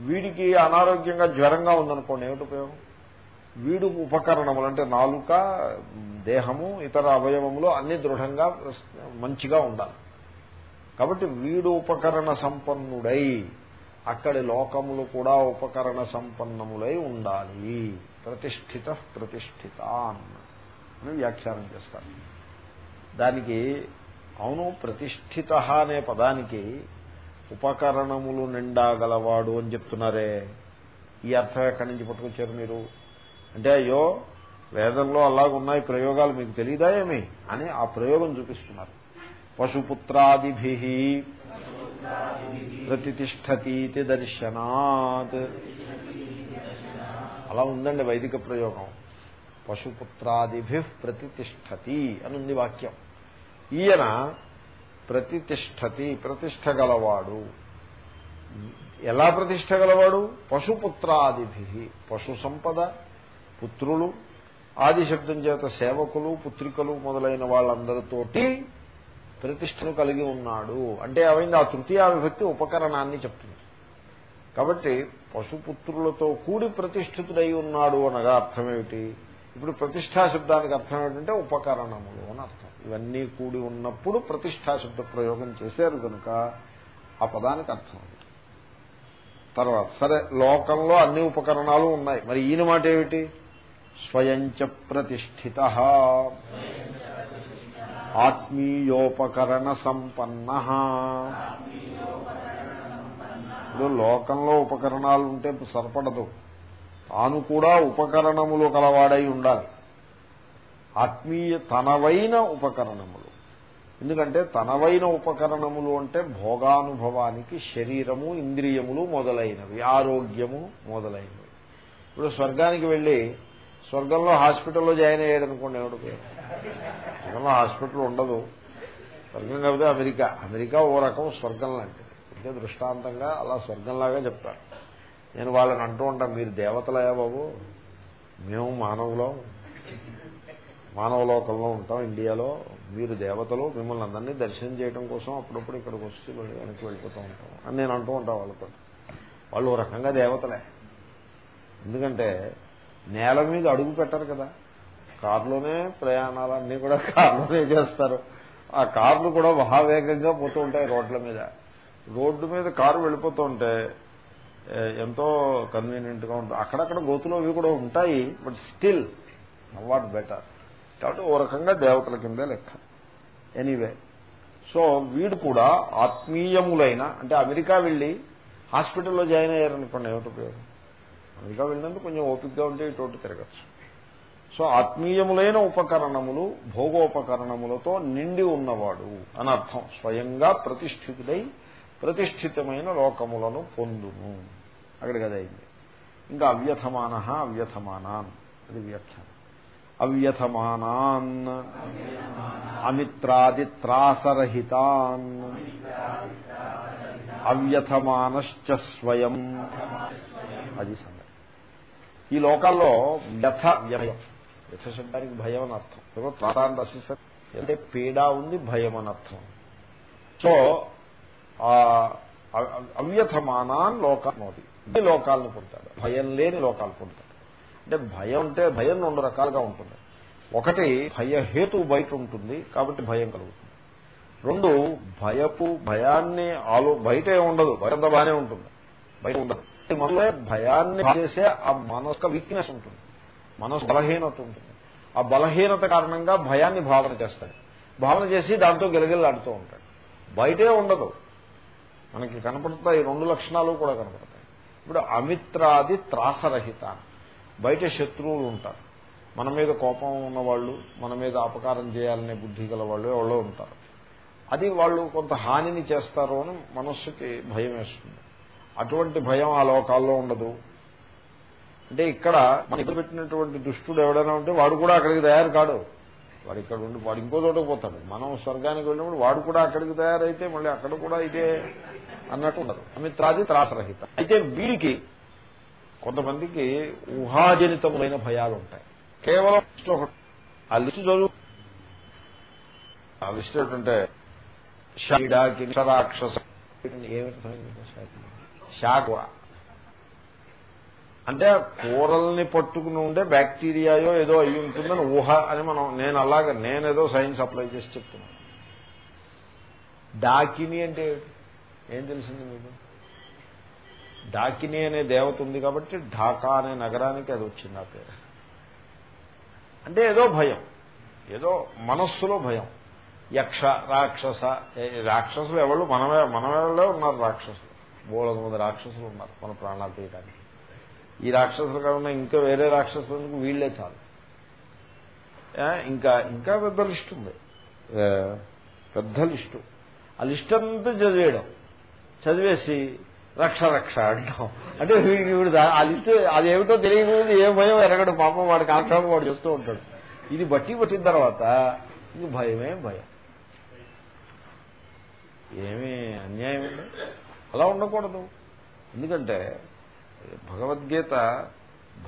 వీడికి అనారోగ్యంగా జ్వరంగా ఉందనుకోండి ఏమిటి ఉపయోగం? వీడు ఉపకరణములు అంటే నాలుక దేహము ఇతర అవయవములు అన్ని దృఢంగా మంచిగా ఉండాలి. కాబట్టి వీడు ఉపకరణ సంపన్నుడై అక్కడి లోకములు కూడా ఉపకరణ సంపన్నములై ఉండాలి. ప్రతిష్ఠిత ప్రతిష్ఠితాన్ అని వ్యాఖ్యానం చేస్తారు. దానికి అవును ప్రతిష్ఠిత అనే పదానికి ఉపకరణములు నిండా గలవాడు అని చెప్తున్నారే. ఈ అర్థం ఎక్కడి నుంచి పట్టుకొచ్చారు మీరు? అంటే అయ్యో వేదంలో అలాగున్నాయి ప్రయోగాలు మీకు తెలియదా ఏమి? అని ఆ ప్రయోగం చూపిస్తున్నారు. పశుపుత్రాదిభి ప్రతిష్టతీతి దర్శనాత్. అలా ఉందండి వైదిక ప్రయోగం. పశుపుత్రాదిభి ప్రతిష్టతి అని వాక్యం. ఈయన ప్రతిష్టతి ప్రతిష్ట గలవాడు. ఎలా ప్రతిష్ట గలవాడు? పశుపుత్రాదిభి పశు సంపద పుత్రులు ఆదిశబ్దం చేత సేవకులు పుత్రికలు మొదలైన వాళ్ళందరితోటి ప్రతిష్టను కలిగి ఉన్నాడు. అంటే ఏమైంది? ఆ తృతీయ విభక్తి ఉపకరణాన్ని చెప్తుంది. కాబట్టి పశుపుత్రులతో కూడి ప్రతిష్ఠితుడై ఉన్నాడు అనగా అర్థమేమిటి ఇప్పుడు ప్రతిష్టా శబ్దానికి అర్థం ఏంటంటే ఉపకరణములు అని అర్థం. ఇవన్నీ కూడి ఉన్నప్పుడు ప్రతిష్టా శబ్ద ప్రయోగం చేశారు కనుక ఆ పదానికి అర్థం తర్వాత సరే లోకంలో అన్ని ఉపకరణాలు ఉన్నాయి. మరి ఈయన మాట ఏమిటి? స్వయంచ ప్రతిష్ఠిత. ఆత్మీయోపకరణ సంపన్న. ఇప్పుడు లోకంలో ఉపకరణాలు ఉంటే సరిపడదు. తాను కూడా ఉపకరణములు కలవాడై ఉండాలి. ఆత్మీయ తనవైన ఉపకరణములు. ఎందుకంటే తనవైన ఉపకరణములు అంటే భోగానుభవానికి శరీరము ఇంద్రియములు మొదలైనవి ఆరోగ్యము మొదలైనవి. ఇప్పుడు స్వర్గానికి వెళ్ళి స్వర్గంలో హాస్పిటల్లో జాయిన్ అయ్యాడు అనుకోండి ఎవడు స్వర్గంలో హాస్పిటల్ ఉండదు. స్వర్గం కాకపోతే అమెరికా. అమెరికా ఓ రకం స్వర్గం లాంటిది. అంటే దృష్టాంతంగా అలా స్వర్గంలాగా చెప్తారు. నేను వాళ్ళని అంటూ ఉంటాను మీరు దేవతలయా బాబు? మేము మానవులం. మానవులో మానవలోకంలో ఉంటాం ఇండియాలో. మీరు దేవతలు. మిమ్మల్ని అందరినీ దర్శనం చేయడం కోసం అప్పుడప్పుడు ఇక్కడికి వచ్చి వెనక్కి వెళ్ళిపోతూ ఉంటాం. అని నేను అంటూ ఉంటాను వాళ్ళతో. వాళ్ళు ఓ రకంగా దేవతలే. ఎందుకంటే నేల మీద అడుగు పెట్టరు కదా. కారులోనే ప్రయాణాలన్నీ కూడా కారులోనే చేస్తారు. ఆ కార్లు కూడా మహావేగంగా పోతూ ఉంటాయి రోడ్ల మీద. రోడ్డు మీద కారు వెళ్ళిపోతూ ఉంటే ఎంతో కన్వీనియంట్గా ఉంటుంది. అక్కడక్కడ గోతులు అవి కూడా ఉంటాయి బట్ స్టిల్ వాట్ బెటర్ కాబట్టి ఓ రకంగా దేవతల కిందే లెక్క. ఎనీవే సో వీడు కూడా ఆత్మీయములైన అంటే అమెరికా వెళ్ళి హాస్పిటల్లో జాయిన్ అయ్యారనుకోండి ఏమిటి ఉపయోగం? అమెరికా వెళ్ళినందుకు కొంచెం ఓపిక్గా ఉంటే ఇటువంటి తిరగచ్చు. సో ఆత్మీయములైన ఉపకరణములు భోగోపకరణములతో నిండి ఉన్నవాడు అని అర్థం స్వయంగా ప్రతిష్ఠితుడై ప్రతిష్ఠితమైన లోకములను పొందును. అక్కడికి అదైంది ఇంకా అవ్యథమాన అవ్యథమానాన్. అది వ్యాఖ్యానం. అవ్యథమానాన్ అమిత్రాదిత్రాసరహితాన్ అవ్యథమానశ్చ స్వయం. అది సంగతి. ఈ లోకాల్లో వ్యథ వ్యయం. వ్యథ శబ్దానికి భయం అని అర్థం. త్రాసాన్ని త్రాతాన్ని రసిస్తారు అంటే పీడ ఉంది భయం అని అర్థం. సో అవ్యథమానాన్ లోకానోది ఈ లోకాలను పొందుతాడు భయం లేని లోకాలు పొందుతాడు అంటే భయం అంటే భయం రెండు రకాలుగా ఉంటుంది. ఒకటి భయహేతు బయట ఉంటుంది కాబట్టి భయం కలుగుతుంది. రెండు భయపు భయాన్ని ఆలో బయట ఉండదు. బయట బాగానే ఉంటుంది. బయట ఉండదు. మనలో భయాన్ని చేసే ఆ మనసు వీక్నెస్ ఉంటుంది. మనసు బలహీనత ఉంటుంది. ఆ బలహీనత కారణంగా భయాన్ని భావన చేస్తాడు. భావన చేసి దాంతో గిలగిల్లాడుతూ ఉంటాడు. బయటే ఉండదు. మనకి కనపడతాయి రెండు లక్షణాలు కూడా కనపడతాయి. ఇప్పుడు అమిత్రాది త్రాసరహిత బయట శత్రువులు ఉంటారు. మన మీద కోపం ఉన్నవాళ్ళు మన మీద అపకారం చేయాలనే బుద్ధి గల వాళ్ళు ఎవరో ఉంటారు. అది వాళ్ళు కొంత హానిని చేస్తారు అని మనస్సుకి భయం వేస్తుంది. అటువంటి భయం ఆ లోకాల్లో ఉండదు. అంటే ఇక్కడ మన పెట్టినటువంటి దుష్టుడు ఎవడైనా ఉంటే వాడు కూడా అక్కడికి తయారు కాడు. వాడు ఇక్కడ ఉండి వాడు ఇంకో చోటకు పోతాడు. మనం స్వర్గానికి వెళ్ళినప్పుడు వాడు కూడా అక్కడికి తయారైతే మళ్ళీ అక్కడ కూడా ఇదే అన్నట్టు ఉండదు. అమిత్రాది త్రాసరహిత. అయితే వీడికి కొంతమందికి ఊహాజనితములైన భయాలు ఉంటాయి. కేవలం ఆ లిస్టు చదువు. ఆ లిస్ట్ ఏంటంటే షాకి రాక్షస ఏమిటి అంటే కూరల్ని పట్టుకుని ఉండే బ్యాక్టీరియాయో ఏదో అయి ఉంటుందని ఊహ అని మనం నేను అలాగే నేనేదో సైన్స్ అప్లై చేసి చెప్తున్నాను. డాకిని అంటే ఏం తెలిసింది మీకు? డాకిని అనే దేవత ఉంది కాబట్టి ఢాకా అనే నగరానికి అది వచ్చింది ఆ పేరు. అంటే ఏదో భయం. ఏదో మనస్సులో భయం. యక్ష రాక్షస రాక్షసులు ఎవరు మనమే మనమే ఉన్నారు రాక్షసులు. బోళ మంది రాక్షసులు ఉన్నారు మన ప్రాణాలు తీయడానికి ఈ రాక్షసులు కన్నా ఇంకా వేరే రాక్షసులకు వీళ్ళే చాలు. ఇంకా ఇంకా పెద్ద లిస్ట్ ఉంది. పెద్ద లిస్టు. ఆ లిస్ట్ అంతా చదివేయడం. చదివేసి రక్ష రక్ష అంటాం. అంటే వీడికి వీడు ఆ లిస్ట్ అది ఏమిటో తెలియకూడదు ఏ భయం ఎరగడు పాపం వాడికి ఆక్షేపం వాడు చేస్తూ ఉంటాడు. ఇది బట్టి పట్టిన తర్వాత ఇది భయమే భయం. ఏమీ అన్యాయం అలా ఉండకూడదు. ఎందుకంటే భగవద్గీత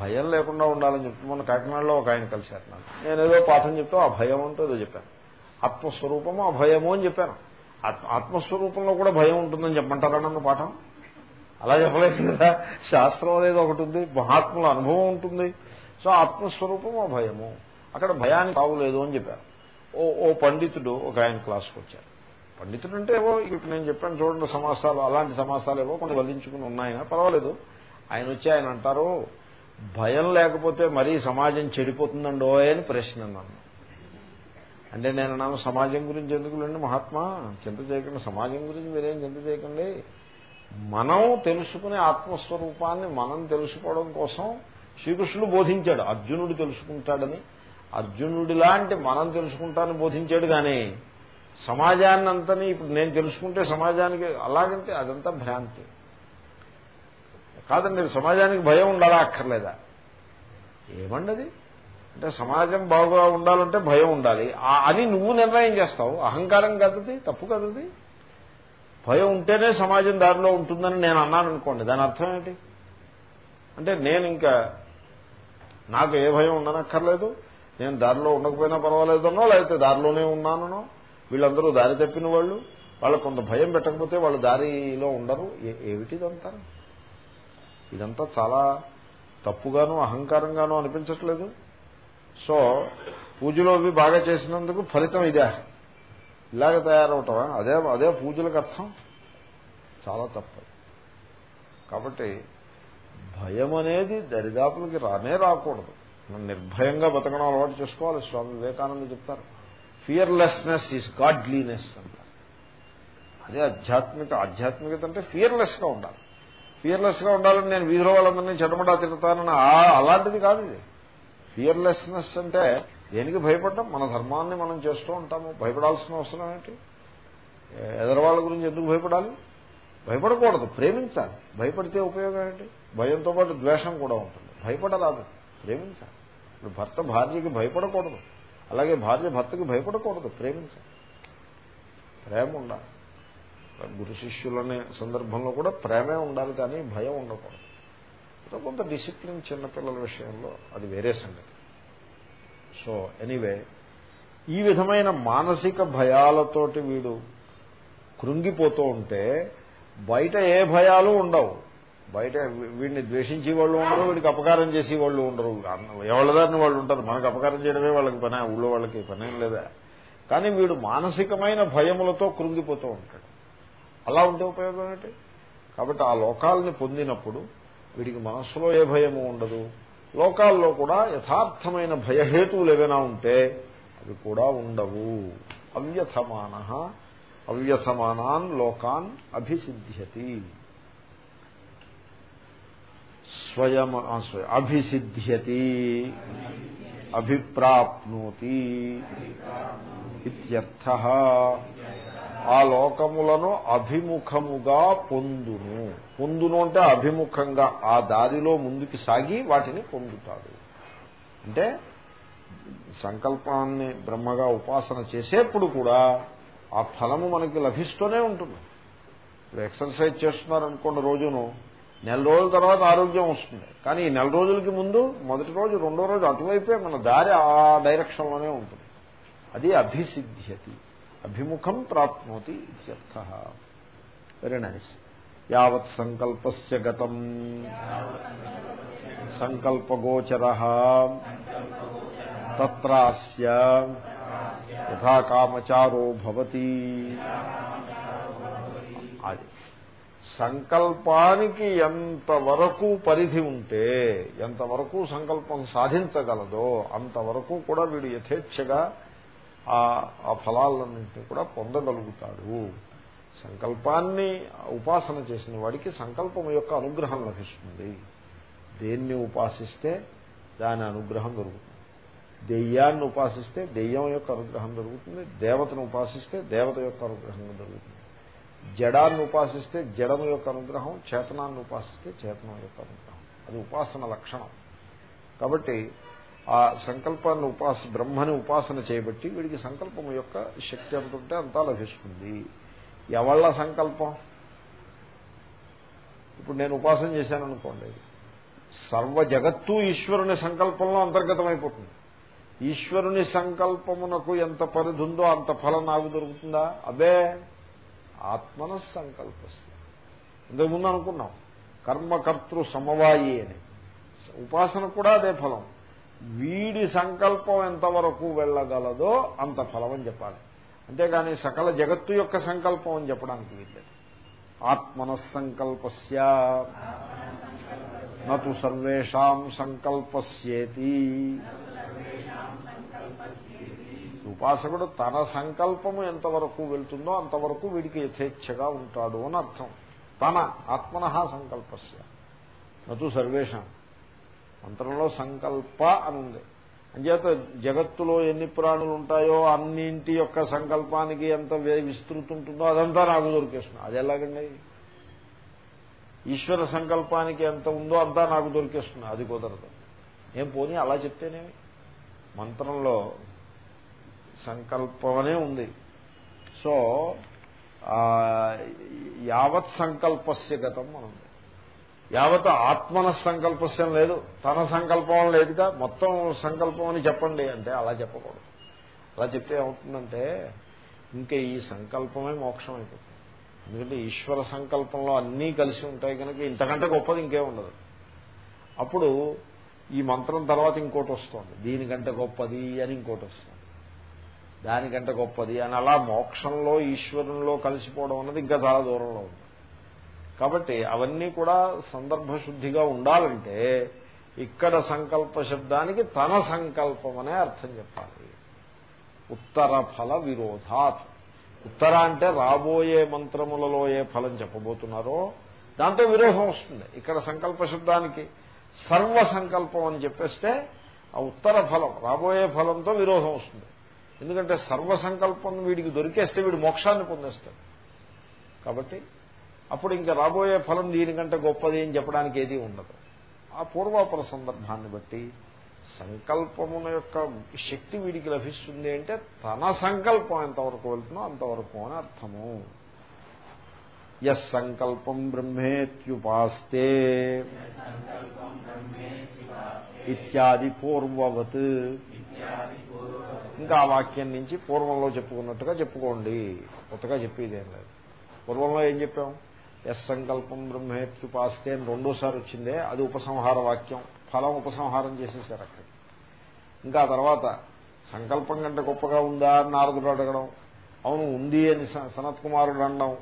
భయం లేకుండా ఉండాలని చెప్తూ మొన్న కాకినాడలో ఒక ఆయన కలిశారు నాకు నేను ఏదో పాఠం చెప్తా ఆ భయం అంటూ ఏదో చెప్పాను. ఆత్మస్వరూపము ఆ భయము అని చెప్పాను. ఆత్మస్వరూపంలో కూడా భయం ఉంటుందని చెప్పమంటారా నన్ను పాఠం? అలా చెప్పలేదు కదా. శాస్త్రం అనేది ఒకటి ఉంది మహాత్ముల అనుభవం ఉంటుంది. సో ఆత్మస్వరూపం ఆ భయము. అక్కడ భయానికి కావులేదు అని చెప్పారు. ఓ ఓ పండితుడు ఒక ఆయన క్లాస్కి వచ్చారు. పండితుడు అంటే ఏవో ఇప్పుడు నేను చెప్పాను చూడండి సమాసాలు అలాంటి సమాసాలు ఏవో కొన్ని వదిలించుకుని ఉన్నాయన పర్వాలేదు. ఆయన వచ్చి ఆయన అంటారు భయం లేకపోతే మరీ సమాజం చెడిపోతుందండో అని ప్రశ్న నన్ను. అంటే నేను అన్నాను సమాజం గురించి ఎందుకులేండి మహాత్మా? చింత చేయకండి సమాజం గురించి మీరేం చింత చేయకండి. మనం తెలుసుకునే ఆత్మస్వరూపాన్ని మనం తెలుసుకోవడం కోసం శ్రీకృష్ణుడు బోధించాడు అర్జునుడు తెలుసుకుంటాడని. అర్జునుడి లాంటి మనం తెలుసుకుంటానని బోధించాడు కానీ సమాజాన్ని అంతని ఇప్పుడు నేను తెలుసుకుంటే సమాజానికి అలాగంటే అదంతా భ్రాంతి. కాదండి సమాజానికి భయం ఉండాలా అక్కర్లేదా? ఏమండది? అంటే సమాజం బాగా ఉండాలంటే భయం ఉండాలి. అని నువ్వు నిర్ణయం చేస్తావు. అహంకారం కదది తప్పు కదది. భయం ఉంటేనే సమాజం దారిలో ఉంటుందని నేను అన్నాను అనుకోండి దాని అర్థం ఏంటి? అంటే నేను ఇంకా నాకు ఏ భయం ఉండనక్కర్లేదు. నేను దారిలో ఉండకపోయినా పర్వాలేదనో లేకపోతే దారిలోనే ఉన్నానో వీళ్ళందరూ దారి తప్పిన వాళ్ళు. వాళ్ళకు కొంత భయం పెట్టకపోతే వాళ్ళు దారిలో ఉండరు. ఏమిటిదంటారు ఇదంతా చాలా తప్పుగాను అహంకారంగానూ అనిపించట్లేదు. సో పూజలో అవి బాగా చేసినందుకు ఫలితం ఇదే. ఇలాగ తయారవటమా? అదే అదే పూజలకు అర్థం. చాలా తప్పు. కాబట్టి భయం అనేది దరిదాపులకి రానే రాకూడదు. మనం నిర్భయంగా బతకడం అలవాటు చేసుకోవాలి. స్వామి వివేకానంద చెప్తారు. ఫియర్లెస్నెస్ ఈజ్ గాడ్లీనెస్ అంటారు. అదే ఆధ్యాత్మిక ఆధ్యాత్మికత అంటే ఫియర్లెస్గా ఉండాలి. ఫియర్లెస్గా ఉండాలని నేను వీధిలో వాళ్ళందరినీ చెడమడా తిరుగుతానని అలాంటిది కాదు ఇది. ఫియర్లెస్నెస్ అంటే దేనికి భయపడటం మన ధర్మాన్ని మనం చేస్తూ ఉంటాము. భయపడాల్సిన అవసరం ఏంటి? ఎదరవాళ్ళ గురించి ఎందుకు భయపడాలి? భయపడకూడదు ప్రేమించాలి. భయపడితే ఉపయోగం ఏంటి? భయంతో పాటు ద్వేషం కూడా ఉంటుంది. భయపడరాదు ప్రేమించాలి. ఇప్పుడు భర్త భార్యకి భయపడకూడదు. అలాగే భార్య భర్తకి భయపడకూడదు ప్రేమించాలి. ప్రేమ ఉండాలి. గురు శిష్యులనే సందర్భంలో కూడా ప్రేమే ఉండాలి కానీ భయం ఉండకూడదు. కొంత డిసిప్లిన్ చిన్నపిల్లల విషయంలో అది వేరే సంగతి. సో ఎనీవే ఈ విధమైన మానసిక భయాలతోటి వీడు కృంగిపోతూ ఉంటే బయట ఏ భయాలు ఉండవు. బయట వీడిని ద్వేషించే వాళ్ళు ఉండరు వీడికి అపకారం చేసే వాళ్ళు ఉండరు. ఎవరిదారిని వాళ్ళు ఉంటారు. మనకు అపకారం చేయడమే వాళ్ళకి పని ఊళ్ళో వాళ్ళకి పనేం లేదా? కానీ వీడు మానసికమైన భయములతో కృంగిపోతూ ఉంటాడు. అలా ఉంటే ఉపయోగం ఏమిటి కాబట్టి ఆ లోకాలని పొందినప్పుడు వీడికి మనస్సులో ఏ భయము ఉండదు. లోకాల్లో కూడా యథార్థమైన భయహేతువులు ఏవైనా ఉంటే అవి కూడా ఉండవు. అవ్యథమాన. అవ్యథమానాన్ లోకాన్ అభిసిద్ధ్యతి. స్వయం అభిసిద్ధ్యతి. అభిప్రాప్నోతి. ఇత్యర్థ. ఆ లోకములను అభిముఖముగా పొందును. పొందును అంటే అభిముఖంగా ఆ దారిలో ముందుకు సాగి వాటిని పొందుతాడు. అంటే సంకల్పాన్ని బ్రహ్మగా ఉపాసన చేసేప్పుడు కూడా ఆ ఫలము మనకి లభిస్తూనే ఉంటుంది. ఇప్పుడు ఎక్సర్సైజ్ చేస్తున్నారనుకోండి రోజును నెల రోజుల తర్వాత ఆరోగ్యం వస్తుంది. కానీ ఈ నెల రోజులకి ముందు మొదటి రోజు రెండో రోజు అటువైపే మన దారి ఆ డైరెక్షన్లోనే ఉంటుంది. అది అభిసిద్ధ్యతి. అభిముఖం ప్రాప్నోతి ఇత్యర్థ. వెరీ నైస్ యావత్ సంకల్పస్ గతం. సంకల్పగోచర. త్రాస్య యథా కామచారో భవతి. అది. సంకల్పానికి ఎంతవరకు పరిధి ఉంటే ఎంతవరకు సంకల్పం సాధించగలదో అంతవరకు కూడా వీడు యథేచ్ఛగా ఆ ఫలాలన్నింటినీ కూడా పొందగలుగుతాడు. సంకల్పాన్ని ఉపాసన చేసిన వాడికి సంకల్పం యొక్క అనుగ్రహం లభిస్తుంది. దేన్ని ఉపాసిస్తే దాని అనుగ్రహం దొరుకుతుంది. దెయ్యాన్ని ఉపాసిస్తే దెయ్యం యొక్క అనుగ్రహం దొరుకుతుంది. దేవతను ఉపాసిస్తే దేవత యొక్క అనుగ్రహం దొరుకుతుంది. జడాన్ని ఉపాసిస్తే జడము యొక్క అనుగ్రహం చేతనాన్ని ఉపాసిస్తే చేతనం యొక్క అనుగ్రహం. అది ఉపాసన లక్షణం. కాబట్టి ఆ సంకల్పాన్ని ఉపాస బ్రహ్మని ఉపాసన చేయబట్టి వీడికి సంకల్పం యొక్క శక్తి ఎంత ఉంటే అంతా లభిస్తుంది. ఎవళ్ళ సంకల్పం? ఇప్పుడు నేను ఉపాసన చేశాను అనుకోండి సర్వ జగత్తు ఈశ్వరుని సంకల్పంలో అంతర్గతమైపోతుంది. ఈశ్వరుని సంకల్పమునకు ఎంత పరిధి ఉందో అంత ఫలం నాకు దొరుకుతుందా? అదే ఆత్మన సంకల్పస్ ఇంతకుముందు అనుకున్నాం కర్మకర్తృ సమవాయి అని. ఉపాసన కూడా అదే ఫలం. వీడి సంకల్పం ఎంతవరకు వెళ్ళగలదో అంత ఫలం అని చెప్పాలి. అంతేగాని సకల జగత్తు యొక్క సంకల్పం అని చెప్పడానికి వీల్లేదు. ఆత్మన సంకల్పస్య నటు సర్వేషాం సంకల్పస్యేతి. ఉపాసకుడు తన సంకల్పము ఎంతవరకు వెళ్తుందో అంతవరకు వీడికి యథేచ్ఛగా ఉంటాడు అని అర్థం. తన ఆత్మన సంకల్పస్య. నటు సర్వేషాం. మంత్రంలో సంకల్ప అని ఉంది అంచేత జగత్తులో ఎన్ని ప్రాణులు ఉంటాయో అన్నింటి యొక్క సంకల్పానికి ఎంత విస్తృతి ఉంటుందో అదంతా నాకు దొరికేస్తుంది. అది ఎలాగండి? ఈశ్వర సంకల్పానికి ఎంత ఉందో అంతా నాకు దొరికేస్తుంది. అది కుదరదు. ఏం పోనీ అలా చెప్తేనే మంత్రంలో సంకల్పమనే ఉంది. సో యావత్ సంకల్పస్య గతం మనం యావత్ ఆత్మన సంకల్పస్యం లేదు తన సంకల్పం లేదుగా మొత్తం సంకల్పం అని చెప్పండి అంటే అలా చెప్పకూడదు. అలా చెప్తే ఏమవుతుందంటే ఇంకా ఈ సంకల్పమే మోక్షం అయిపోతుంది ఎందుకంటే ఈశ్వర సంకల్పంలో అన్నీ కలిసి ఉంటాయి కనుక ఇంతకంటే గొప్పది ఇంకే ఉండదు. అప్పుడు ఈ మంత్రం తర్వాత ఇంకోటి వస్తుంది. దీనికంటే గొప్పది అని ఇంకోటి వస్తుంది. దానికంటే గొప్పది అని అలా మోక్షంలో ఈశ్వరంలో కలిసిపోవడం అన్నది ఇంకా చాలా దూరంలో ఉంది. కాబట్టి అవన్నీ కూడా సందర్భశుద్ధిగా ఉండాలంటే ఇక్కడ సంకల్ప శబ్దానికి తన సంకల్పం అనే అర్థం చెప్పాలి. ఉత్తర ఫల విరోధాత్. ఉత్తర అంటే రాబోయే మంత్రములలో ఏ ఫలం చెప్పబోతున్నారో దాంతో విరోధం వస్తుంది. ఇక్కడ సంకల్ప శబ్దానికి సర్వ సంకల్పం అని చెప్పేస్తే ఆ ఉత్తర ఫలం రాబోయే ఫలంతో విరోధం వస్తుంది. ఎందుకంటే సర్వ సంకల్పం వీడికి దొరికేస్తే వీడు మోక్షాన్ని పొందేస్తాడు. కాబట్టి అప్పుడు ఇంకా రాబోయే ఫలం దీనికంటే గొప్పది అని చెప్పడానికి ఏదీ ఉండదు. ఆ పూర్వాపర సందర్భాన్ని బట్టి సంకల్పమున యొక్క శక్తి వీడికి లభిస్తుంది అంటే తన సంకల్పం ఎంతవరకు వెళ్తున్నా అంతవరకు అని అర్థము. ఎస్ సంకల్పం బ్రహ్మేత్యుపాస్తే ఇత్యాది పూర్వవత్. ఇంకా ఆ వాక్యం నుంచి పూర్వంలో చెప్పుకున్నట్టుగా చెప్పుకోండి. కొత్తగా చెప్పేదేం లేదు. పూర్వంలో ఏం చెప్పాం? ఎస్ సంకల్పం బ్రహ్మేత్యుపాస్తే అని రెండోసారి వచ్చిందే అది ఉపసంహార వాక్యం. ఫలం ఉపసంహారం చేసేసారు అక్కడ. ఇంకా తర్వాత సంకల్పం కంటే గొప్పగా ఉందా అని నారదుడు అడగడం అవును ఉంది అని సనత్ కుమారుడు అనడం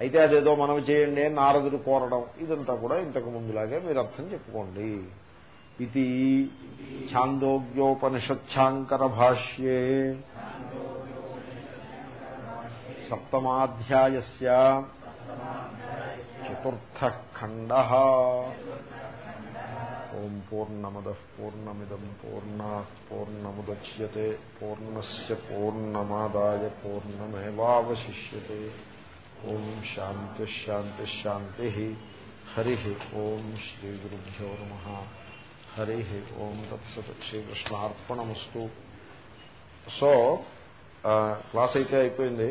అయితే అదేదో మనం చేయండి అని నారదుడు కోరడం ఇదంతా కూడా ఇంతకు ముందులాగే మీరు అర్థం చెప్పుకోండి. ఇది ఛాందోగ్యోపనిషత్ంకర భాష్యే సప్తమాధ్యాయస్య చతుర్థ ఖండ ఓం పూర్ణమద పూర్ణమిదం పూర్ణా పూర్ణముద్య పూర్ణస్ పూర్ణమాదాయ పూర్ణమేవాశిష్యే ఓం శాంతిశాంతిశాంతి హరి ఓం శ్రీ గురుభ్యో నమ హరి ఓం తత్సత్ శ్రీకృష్ణార్పణమస్తు సో క్లాస్ అయితే అయిపోయింది.